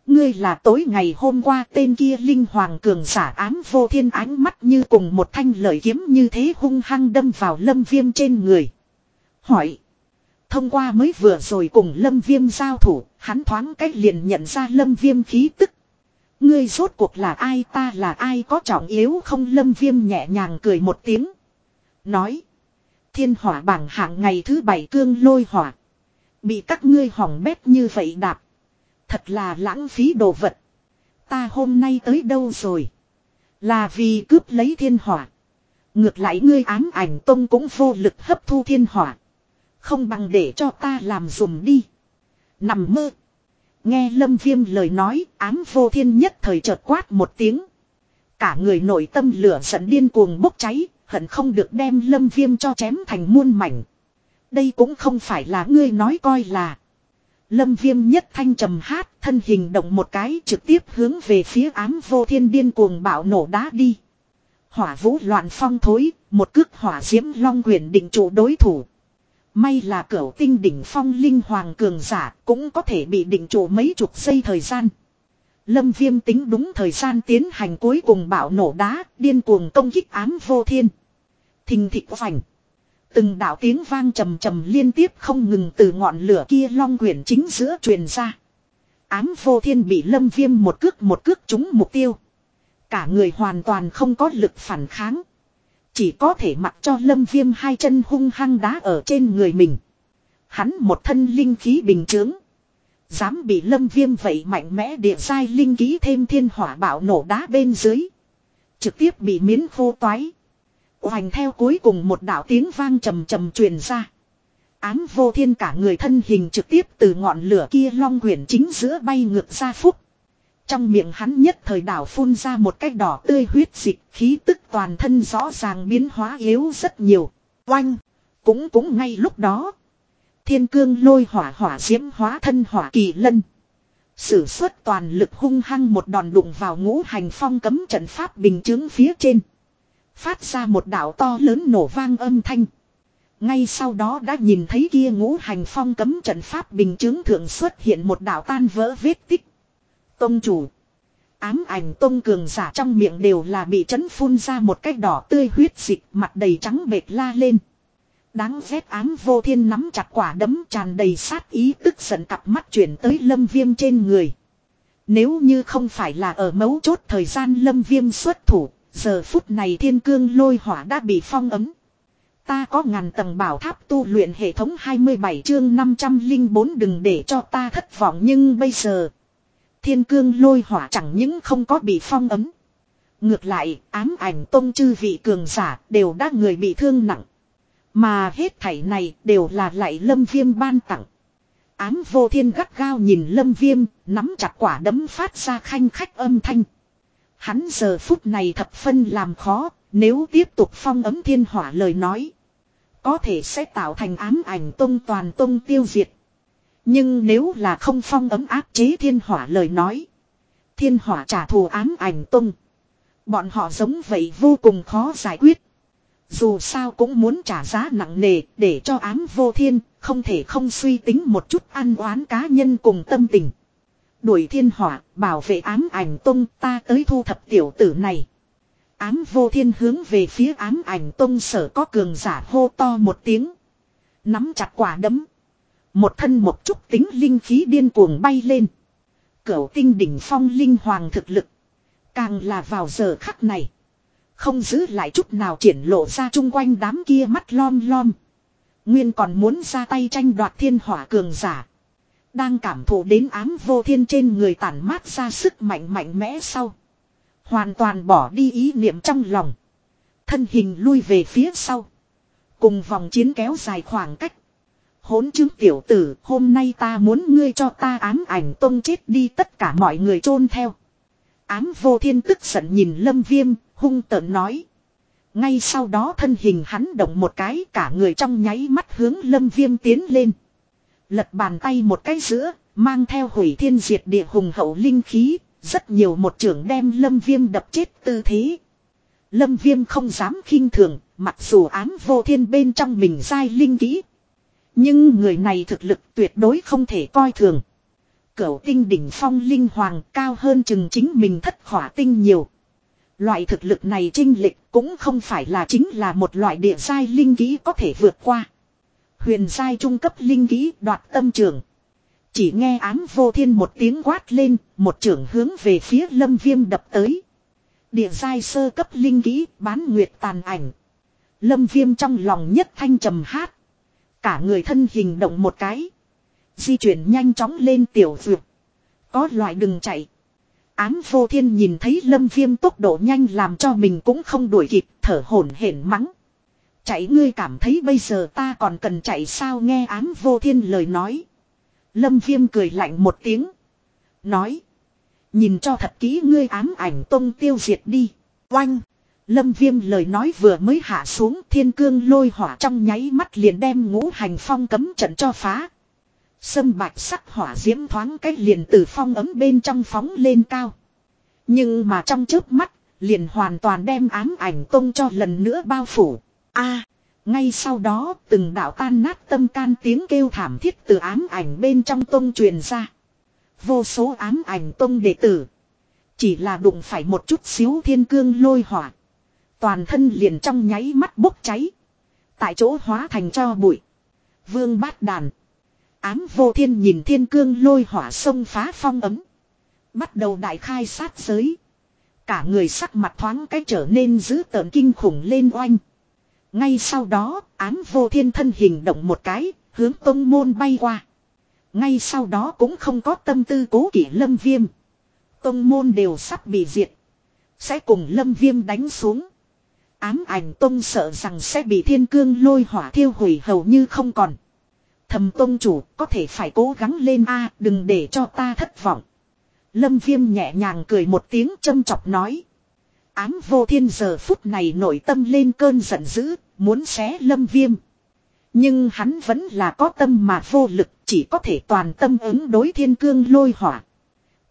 Ngươi là tối ngày hôm qua tên kia linh hoàng cường giả ám vô thiên ánh mắt như cùng một thanh lợi kiếm như thế hung hăng đâm vào lâm viêm trên người. Hỏi. Thông qua mới vừa rồi cùng lâm viêm giao thủ, hắn thoáng cách liền nhận ra lâm viêm khí tức. Ngươi rốt cuộc là ai ta là ai có trọng yếu không lâm viêm nhẹ nhàng cười một tiếng. Nói. Thiên hỏa bảng hạng ngày thứ bảy cương lôi hỏa. Bị các ngươi hỏng bét như vậy đạp. Thật là lãng phí đồ vật. Ta hôm nay tới đâu rồi? Là vì cướp lấy thiên hỏa. Ngược lại ngươi ám ảnh tông cũng vô lực hấp thu thiên hỏa. Không bằng để cho ta làm dùm đi. Nằm mơ. Nghe lâm viêm lời nói ám vô thiên nhất thời chợt quát một tiếng. Cả người nội tâm lửa giận điên cuồng bốc cháy, hận không được đem lâm viêm cho chém thành muôn mảnh. Đây cũng không phải là ngươi nói coi là. Lâm viêm nhất thanh trầm hát, thân hình động một cái trực tiếp hướng về phía ám vô thiên điên cuồng bạo nổ đá đi. Hỏa vũ loạn phong thối, một cước hỏa diễm long quyền định trụ đối thủ. May là cửu tinh đỉnh phong linh hoàng cường giả cũng có thể bị định trụ mấy chục giây thời gian. Lâm viêm tính đúng thời gian tiến hành cuối cùng bạo nổ đá, điên cuồng công kích ám vô thiên. Thình thị vành. Từng đạo tiếng vang trầm trầm liên tiếp không ngừng từ ngọn lửa kia long quyển chính giữa truyền ra. Ám vô thiên bị lâm viêm một cước một cước trúng mục tiêu. Cả người hoàn toàn không có lực phản kháng. Chỉ có thể mặc cho lâm viêm hai chân hung hăng đá ở trên người mình. Hắn một thân linh khí bình trướng. Dám bị lâm viêm vậy mạnh mẽ địa sai linh khí thêm thiên hỏa bạo nổ đá bên dưới. Trực tiếp bị miến khô toái. Hoành theo cuối cùng một đạo tiếng vang trầm trầm truyền ra. Ám vô thiên cả người thân hình trực tiếp từ ngọn lửa kia long quyển chính giữa bay ngược ra phúc. Trong miệng hắn nhất thời đảo phun ra một cái đỏ tươi huyết dịch, khí tức toàn thân rõ ràng biến hóa yếu rất nhiều. Oanh! Cũng cũng ngay lúc đó. Thiên cương lôi hỏa hỏa diễm hóa thân hỏa kỳ lân. Sử xuất toàn lực hung hăng một đòn đụng vào ngũ hành phong cấm trận pháp bình chứng phía trên. Phát ra một đạo to lớn nổ vang âm thanh. Ngay sau đó đã nhìn thấy kia ngũ hành phong cấm trận pháp bình chứng thượng xuất hiện một đạo tan vỡ vết tích. Tông chủ. Ám ảnh tông cường giả trong miệng đều là bị chấn phun ra một cái đỏ tươi huyết dịch mặt đầy trắng bệt la lên. Đáng ghét ám vô thiên nắm chặt quả đấm tràn đầy sát ý tức giận cặp mắt chuyển tới lâm viêm trên người. Nếu như không phải là ở mấu chốt thời gian lâm viêm xuất thủ, giờ phút này thiên cương lôi hỏa đã bị phong ấm. Ta có ngàn tầng bảo tháp tu luyện hệ thống 27 chương 504 đừng để cho ta thất vọng nhưng bây giờ. Thiên cương lôi hỏa chẳng những không có bị phong ấm. Ngược lại, ám ảnh tông chư vị cường giả đều đã người bị thương nặng. Mà hết thảy này đều là lại lâm viêm ban tặng. Ám vô thiên gắt gao nhìn lâm viêm, nắm chặt quả đấm phát ra khanh khách âm thanh. Hắn giờ phút này thập phân làm khó, nếu tiếp tục phong ấm thiên hỏa lời nói. Có thể sẽ tạo thành ám ảnh tông toàn tông tiêu diệt. Nhưng nếu là không phong ấm áp chế thiên hỏa lời nói. Thiên hỏa trả thù ám ảnh tung. Bọn họ giống vậy vô cùng khó giải quyết. Dù sao cũng muốn trả giá nặng nề để cho ám vô thiên, không thể không suy tính một chút ăn oán cá nhân cùng tâm tình. Đuổi thiên hỏa, bảo vệ ám ảnh tung ta tới thu thập tiểu tử này. Ám vô thiên hướng về phía ám ảnh tung sở có cường giả hô to một tiếng. Nắm chặt quả đấm. Một thân một chút tính linh khí điên cuồng bay lên. Cửu tinh đỉnh phong linh hoàng thực lực. Càng là vào giờ khắc này. Không giữ lại chút nào triển lộ ra chung quanh đám kia mắt lom lom. Nguyên còn muốn ra tay tranh đoạt thiên hỏa cường giả. Đang cảm thụ đến ám vô thiên trên người tản mát ra sức mạnh mạnh mẽ sau. Hoàn toàn bỏ đi ý niệm trong lòng. Thân hình lui về phía sau. Cùng vòng chiến kéo dài khoảng cách. Hốn chứng tiểu tử, hôm nay ta muốn ngươi cho ta ám ảnh tông chết đi tất cả mọi người chôn theo. Ám vô thiên tức giận nhìn lâm viêm, hung tợn nói. Ngay sau đó thân hình hắn động một cái cả người trong nháy mắt hướng lâm viêm tiến lên. Lật bàn tay một cái giữa, mang theo hủy thiên diệt địa hùng hậu linh khí, rất nhiều một trưởng đem lâm viêm đập chết tư thế. Lâm viêm không dám khinh thường, mặc dù ám vô thiên bên trong mình dai linh kỹ. Nhưng người này thực lực tuyệt đối không thể coi thường. Cửu tinh đỉnh phong linh hoàng cao hơn chừng chính mình thất khỏa tinh nhiều. Loại thực lực này trinh lịch cũng không phải là chính là một loại địa giai linh kỹ có thể vượt qua. Huyền giai trung cấp linh kỹ đoạt tâm trường. Chỉ nghe ám vô thiên một tiếng quát lên, một trưởng hướng về phía lâm viêm đập tới. Địa giai sơ cấp linh kỹ bán nguyệt tàn ảnh. Lâm viêm trong lòng nhất thanh trầm hát. Cả người thân hình động một cái. Di chuyển nhanh chóng lên tiểu dược. Có loại đừng chạy. Ám vô thiên nhìn thấy lâm viêm tốc độ nhanh làm cho mình cũng không đuổi kịp thở hổn hển mắng. Chạy ngươi cảm thấy bây giờ ta còn cần chạy sao nghe ám vô thiên lời nói. Lâm viêm cười lạnh một tiếng. Nói. Nhìn cho thật kỹ ngươi ám ảnh tông tiêu diệt đi. Oanh. Lâm viêm lời nói vừa mới hạ xuống thiên cương lôi hỏa trong nháy mắt liền đem ngũ hành phong cấm trận cho phá. Sâm bạch sắc hỏa diễm thoáng cách liền từ phong ấm bên trong phóng lên cao. Nhưng mà trong chớp mắt, liền hoàn toàn đem ám ảnh tông cho lần nữa bao phủ a, ngay sau đó từng đạo tan nát tâm can tiếng kêu thảm thiết từ ám ảnh bên trong tông truyền ra. Vô số ám ảnh tông đệ tử. Chỉ là đụng phải một chút xíu thiên cương lôi hỏa. Toàn thân liền trong nháy mắt bốc cháy. Tại chỗ hóa thành cho bụi. Vương bát đàn. Ám vô thiên nhìn thiên cương lôi hỏa sông phá phong ấm. Bắt đầu đại khai sát giới. Cả người sắc mặt thoáng cái trở nên dữ tợn kinh khủng lên oanh. Ngay sau đó, ám vô thiên thân hình động một cái, hướng tông môn bay qua. Ngay sau đó cũng không có tâm tư cố kỷ lâm viêm. Tông môn đều sắp bị diệt. Sẽ cùng lâm viêm đánh xuống. Ám ảnh tông sợ rằng sẽ bị thiên cương lôi hỏa thiêu hủy hầu như không còn. Thầm tông chủ có thể phải cố gắng lên a đừng để cho ta thất vọng. Lâm viêm nhẹ nhàng cười một tiếng châm chọc nói. Ám vô thiên giờ phút này nổi tâm lên cơn giận dữ, muốn xé lâm viêm. Nhưng hắn vẫn là có tâm mà vô lực, chỉ có thể toàn tâm ứng đối thiên cương lôi hỏa.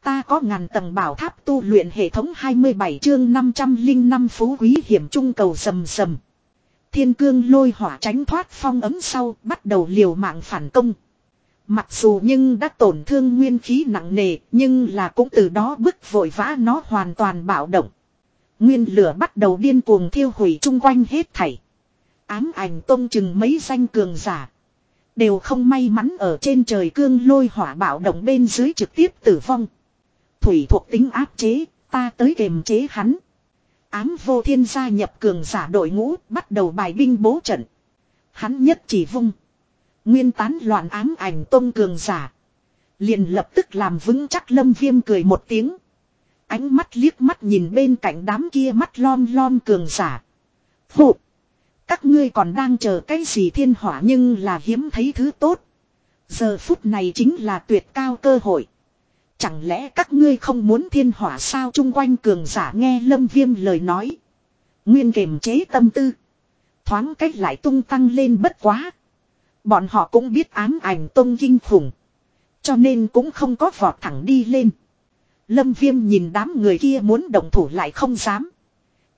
Ta có ngàn tầng bảo tháp tu luyện hệ thống 27 chương 505 phú quý hiểm trung cầu sầm sầm. Thiên cương lôi hỏa tránh thoát phong ấm sau bắt đầu liều mạng phản công. Mặc dù nhưng đã tổn thương nguyên khí nặng nề nhưng là cũng từ đó bức vội vã nó hoàn toàn bạo động. Nguyên lửa bắt đầu điên cuồng thiêu hủy chung quanh hết thảy. Ám ảnh tông chừng mấy danh cường giả. Đều không may mắn ở trên trời cương lôi hỏa bạo động bên dưới trực tiếp tử vong. Thủy thuộc tính áp chế, ta tới kềm chế hắn. Ám vô thiên gia nhập cường giả đội ngũ, bắt đầu bài binh bố trận. Hắn nhất chỉ vung. Nguyên tán loạn ám ảnh tông cường giả. Liền lập tức làm vững chắc lâm viêm cười một tiếng. Ánh mắt liếc mắt nhìn bên cạnh đám kia mắt lom lom cường giả. Phụ. Các ngươi còn đang chờ cái gì thiên hỏa nhưng là hiếm thấy thứ tốt. Giờ phút này chính là tuyệt cao cơ hội. Chẳng lẽ các ngươi không muốn thiên hỏa sao chung quanh cường giả nghe lâm viêm lời nói. Nguyên kềm chế tâm tư. Thoáng cách lại tung tăng lên bất quá. Bọn họ cũng biết ám ảnh tông kinh khủng. Cho nên cũng không có vọt thẳng đi lên. Lâm viêm nhìn đám người kia muốn động thủ lại không dám.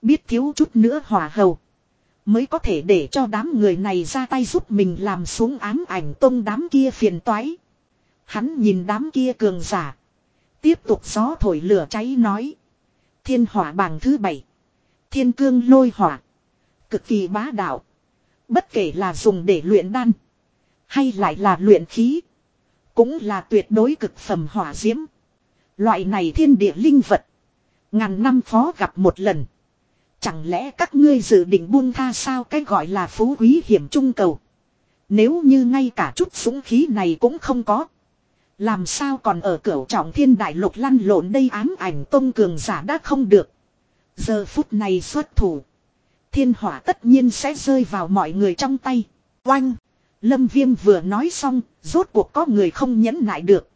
Biết thiếu chút nữa hòa hầu. Mới có thể để cho đám người này ra tay giúp mình làm xuống ám ảnh tông đám kia phiền toái. Hắn nhìn đám kia cường giả. Tiếp tục gió thổi lửa cháy nói. Thiên hỏa bảng thứ bảy. Thiên cương lôi hỏa. Cực kỳ bá đạo. Bất kể là dùng để luyện đan. Hay lại là luyện khí. Cũng là tuyệt đối cực phẩm hỏa diễm. Loại này thiên địa linh vật. Ngàn năm phó gặp một lần. Chẳng lẽ các ngươi dự định buông tha sao cái gọi là phú quý hiểm trung cầu. Nếu như ngay cả chút súng khí này cũng không có. Làm sao còn ở cửa trọng thiên đại lục lăn lộn đây ám ảnh tông cường giả đã không được. Giờ phút này xuất thủ. Thiên hỏa tất nhiên sẽ rơi vào mọi người trong tay. Oanh! Lâm Viêm vừa nói xong, rốt cuộc có người không nhẫn nại được.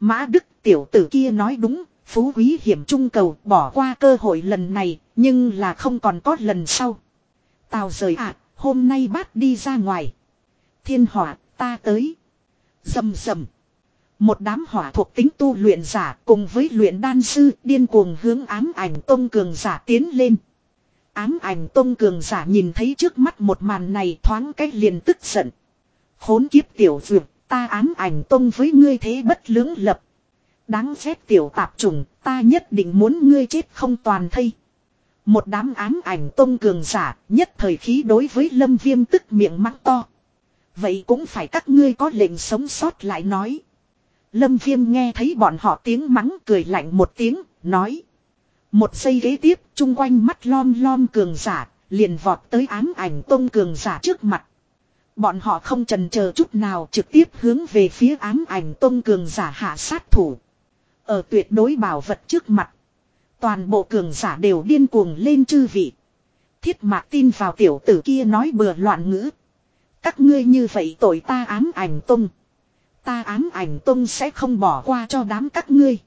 Mã Đức tiểu tử kia nói đúng, phú quý hiểm trung cầu bỏ qua cơ hội lần này, nhưng là không còn có lần sau. Tào rời ạ, à, hôm nay bát đi ra ngoài. Thiên hỏa, ta tới. Dầm dầm. Một đám hỏa thuộc tính tu luyện giả cùng với luyện đan sư điên cuồng hướng ám ảnh tông cường giả tiến lên. Ám ảnh tông cường giả nhìn thấy trước mắt một màn này thoáng cách liền tức giận. Khốn kiếp tiểu dược, ta ám ảnh tông với ngươi thế bất lưỡng lập. Đáng ghét tiểu tạp trùng, ta nhất định muốn ngươi chết không toàn thây. Một đám ám ảnh tông cường giả, nhất thời khí đối với lâm viêm tức miệng mắng to. Vậy cũng phải các ngươi có lệnh sống sót lại nói. Lâm viêm nghe thấy bọn họ tiếng mắng cười lạnh một tiếng, nói. Một giây ghế tiếp, chung quanh mắt lom lom cường giả, liền vọt tới ám ảnh tông cường giả trước mặt. Bọn họ không trần chờ chút nào trực tiếp hướng về phía ám ảnh tông cường giả hạ sát thủ. Ở tuyệt đối bảo vật trước mặt. Toàn bộ cường giả đều điên cuồng lên chư vị. Thiết mạc tin vào tiểu tử kia nói bừa loạn ngữ. Các ngươi như vậy tội ta ám ảnh tung. Ta ám ảnh tung sẽ không bỏ qua cho đám các ngươi.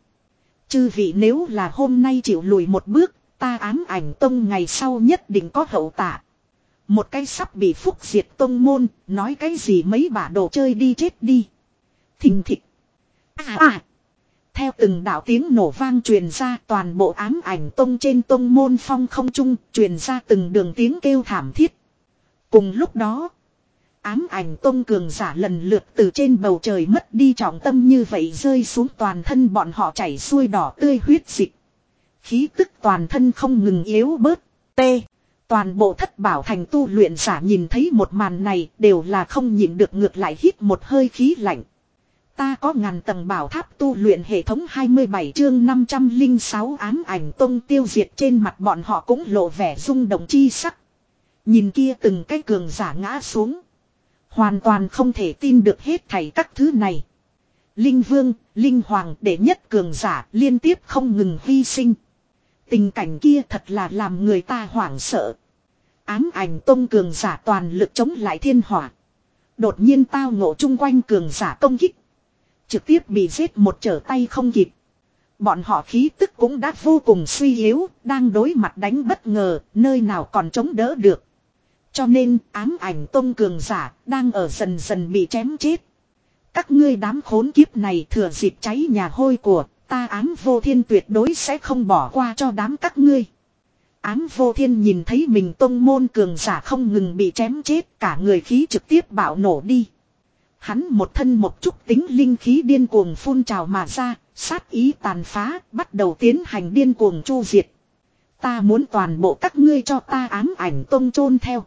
Chư vị nếu là hôm nay chịu lùi một bước, ta ám ảnh tông ngày sau nhất định có hậu tạ. Một cái sắp bị phúc diệt tông môn, nói cái gì mấy bà đồ chơi đi chết đi. Thình thịch. À à. Theo từng đạo tiếng nổ vang truyền ra toàn bộ ám ảnh tông trên tông môn phong không trung truyền ra từng đường tiếng kêu thảm thiết. Cùng lúc đó, ám ảnh tông cường giả lần lượt từ trên bầu trời mất đi trọng tâm như vậy rơi xuống toàn thân bọn họ chảy xuôi đỏ tươi huyết dịch. Khí tức toàn thân không ngừng yếu bớt. tê. Toàn bộ thất bảo thành tu luyện giả nhìn thấy một màn này đều là không nhịn được ngược lại hít một hơi khí lạnh. Ta có ngàn tầng bảo tháp tu luyện hệ thống 27 chương 506 ám ảnh tông tiêu diệt trên mặt bọn họ cũng lộ vẻ rung động chi sắc. Nhìn kia từng cái cường giả ngã xuống. Hoàn toàn không thể tin được hết thảy các thứ này. Linh vương, linh hoàng để nhất cường giả liên tiếp không ngừng hy sinh. Tình cảnh kia thật là làm người ta hoảng sợ. Ám ảnh tông cường giả toàn lực chống lại thiên hỏa. Đột nhiên tao ngộ chung quanh cường giả công kích. Trực tiếp bị giết một trở tay không kịp. Bọn họ khí tức cũng đã vô cùng suy yếu, đang đối mặt đánh bất ngờ, nơi nào còn chống đỡ được. Cho nên ám ảnh tông cường giả đang ở dần dần bị chém chết. Các ngươi đám khốn kiếp này thừa dịp cháy nhà hôi của ta ám vô thiên tuyệt đối sẽ không bỏ qua cho đám các ngươi. Ám vô thiên nhìn thấy mình tông môn cường giả không ngừng bị chém chết cả người khí trực tiếp bạo nổ đi. Hắn một thân một chút tính linh khí điên cuồng phun trào mà ra, sát ý tàn phá, bắt đầu tiến hành điên cuồng chu diệt. Ta muốn toàn bộ các ngươi cho ta ám ảnh tông chôn theo.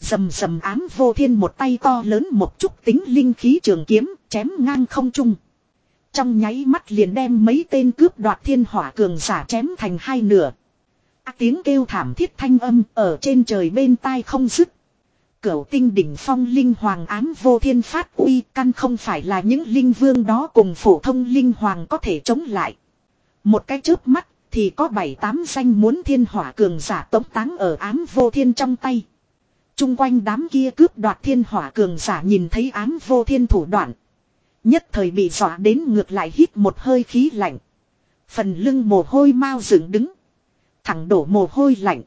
Dầm dầm ám vô thiên một tay to lớn một chút tính linh khí trường kiếm, chém ngang không trung. Trong nháy mắt liền đem mấy tên cướp đoạt thiên hỏa cường giả chém thành hai nửa. À, tiếng kêu thảm thiết thanh âm ở trên trời bên tai không dứt. Cửu tinh đỉnh phong linh hoàng ám vô thiên phát uy, căn không phải là những linh vương đó cùng phổ thông linh hoàng có thể chống lại. Một cái chớp mắt, thì có bảy tám danh muốn thiên hỏa cường giả tống táng ở ám vô thiên trong tay. Trung quanh đám kia cướp đoạt thiên hỏa cường giả nhìn thấy ám vô thiên thủ đoạn. Nhất thời bị dọa đến ngược lại hít một hơi khí lạnh. Phần lưng mồ hôi mau dựng đứng. Thẳng đổ mồ hôi lạnh.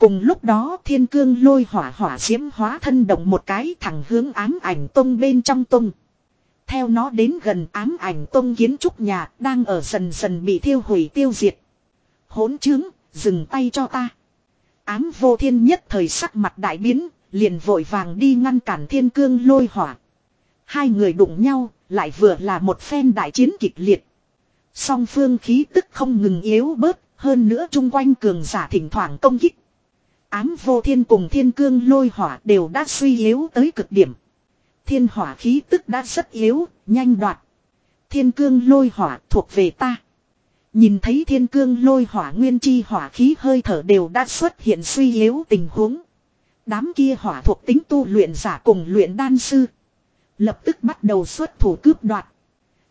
Cùng lúc đó thiên cương lôi hỏa hỏa diễm hóa thân động một cái thẳng hướng ám ảnh tông bên trong tông. Theo nó đến gần ám ảnh tông kiến trúc nhà đang ở dần dần bị thiêu hủy tiêu diệt. Hỗn chứng, dừng tay cho ta. Ám vô thiên nhất thời sắc mặt đại biến, liền vội vàng đi ngăn cản thiên cương lôi hỏa. Hai người đụng nhau, lại vừa là một phen đại chiến kịch liệt. Song phương khí tức không ngừng yếu bớt, hơn nữa chung quanh cường giả thỉnh thoảng công kích. Ám vô thiên cùng thiên cương lôi hỏa đều đã suy yếu tới cực điểm. Thiên hỏa khí tức đã rất yếu, nhanh đoạt. Thiên cương lôi hỏa thuộc về ta. Nhìn thấy thiên cương lôi hỏa nguyên chi hỏa khí hơi thở đều đã xuất hiện suy yếu tình huống. Đám kia hỏa thuộc tính tu luyện giả cùng luyện đan sư. Lập tức bắt đầu xuất thủ cướp đoạt.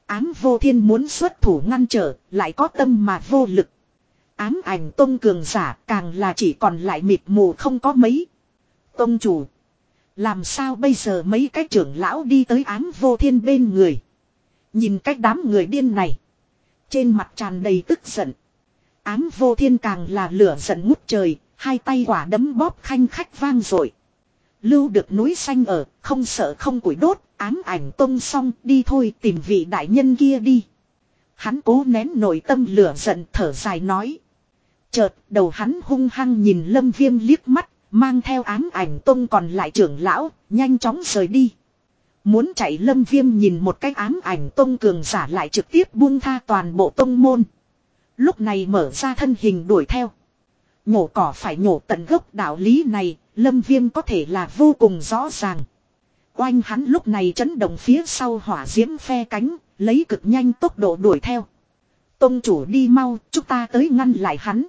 Ám vô thiên muốn xuất thủ ngăn trở, lại có tâm mà vô lực. Ám ảnh tông cường giả càng là chỉ còn lại mịt mù không có mấy. Tông chủ. Làm sao bây giờ mấy cái trưởng lão đi tới ám vô thiên bên người. Nhìn cách đám người điên này. Trên mặt tràn đầy tức giận. Ám vô thiên càng là lửa giận ngút trời. Hai tay quả đấm bóp khanh khách vang rồi. Lưu được núi xanh ở, không sợ không củi đốt, ám ảnh tông xong, đi thôi tìm vị đại nhân kia đi. Hắn cố nén nội tâm lửa giận thở dài nói. Chợt, đầu hắn hung hăng nhìn lâm viêm liếc mắt, mang theo ám ảnh tông còn lại trưởng lão, nhanh chóng rời đi. Muốn chạy lâm viêm nhìn một cái ám ảnh tông cường giả lại trực tiếp buông tha toàn bộ tông môn. Lúc này mở ra thân hình đuổi theo. Nhổ cỏ phải nhổ tận gốc đạo lý này, lâm viêm có thể là vô cùng rõ ràng. Oanh hắn lúc này chấn động phía sau hỏa diễm phe cánh, lấy cực nhanh tốc độ đuổi theo. Tông chủ đi mau, chúng ta tới ngăn lại hắn.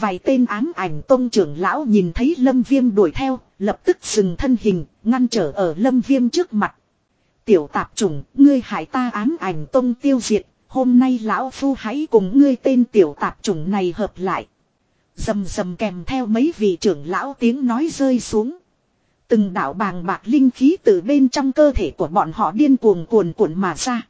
Vài tên ám ảnh tông trưởng lão nhìn thấy lâm viêm đuổi theo, lập tức dừng thân hình, ngăn trở ở lâm viêm trước mặt. Tiểu tạp chủng, ngươi hại ta ám ảnh tông tiêu diệt, hôm nay lão phu hãy cùng ngươi tên tiểu tạp chủng này hợp lại. Dầm dầm kèm theo mấy vị trưởng lão tiếng nói rơi xuống. Từng đạo bàng bạc linh khí từ bên trong cơ thể của bọn họ điên cuồng cuồn cuộn mà ra.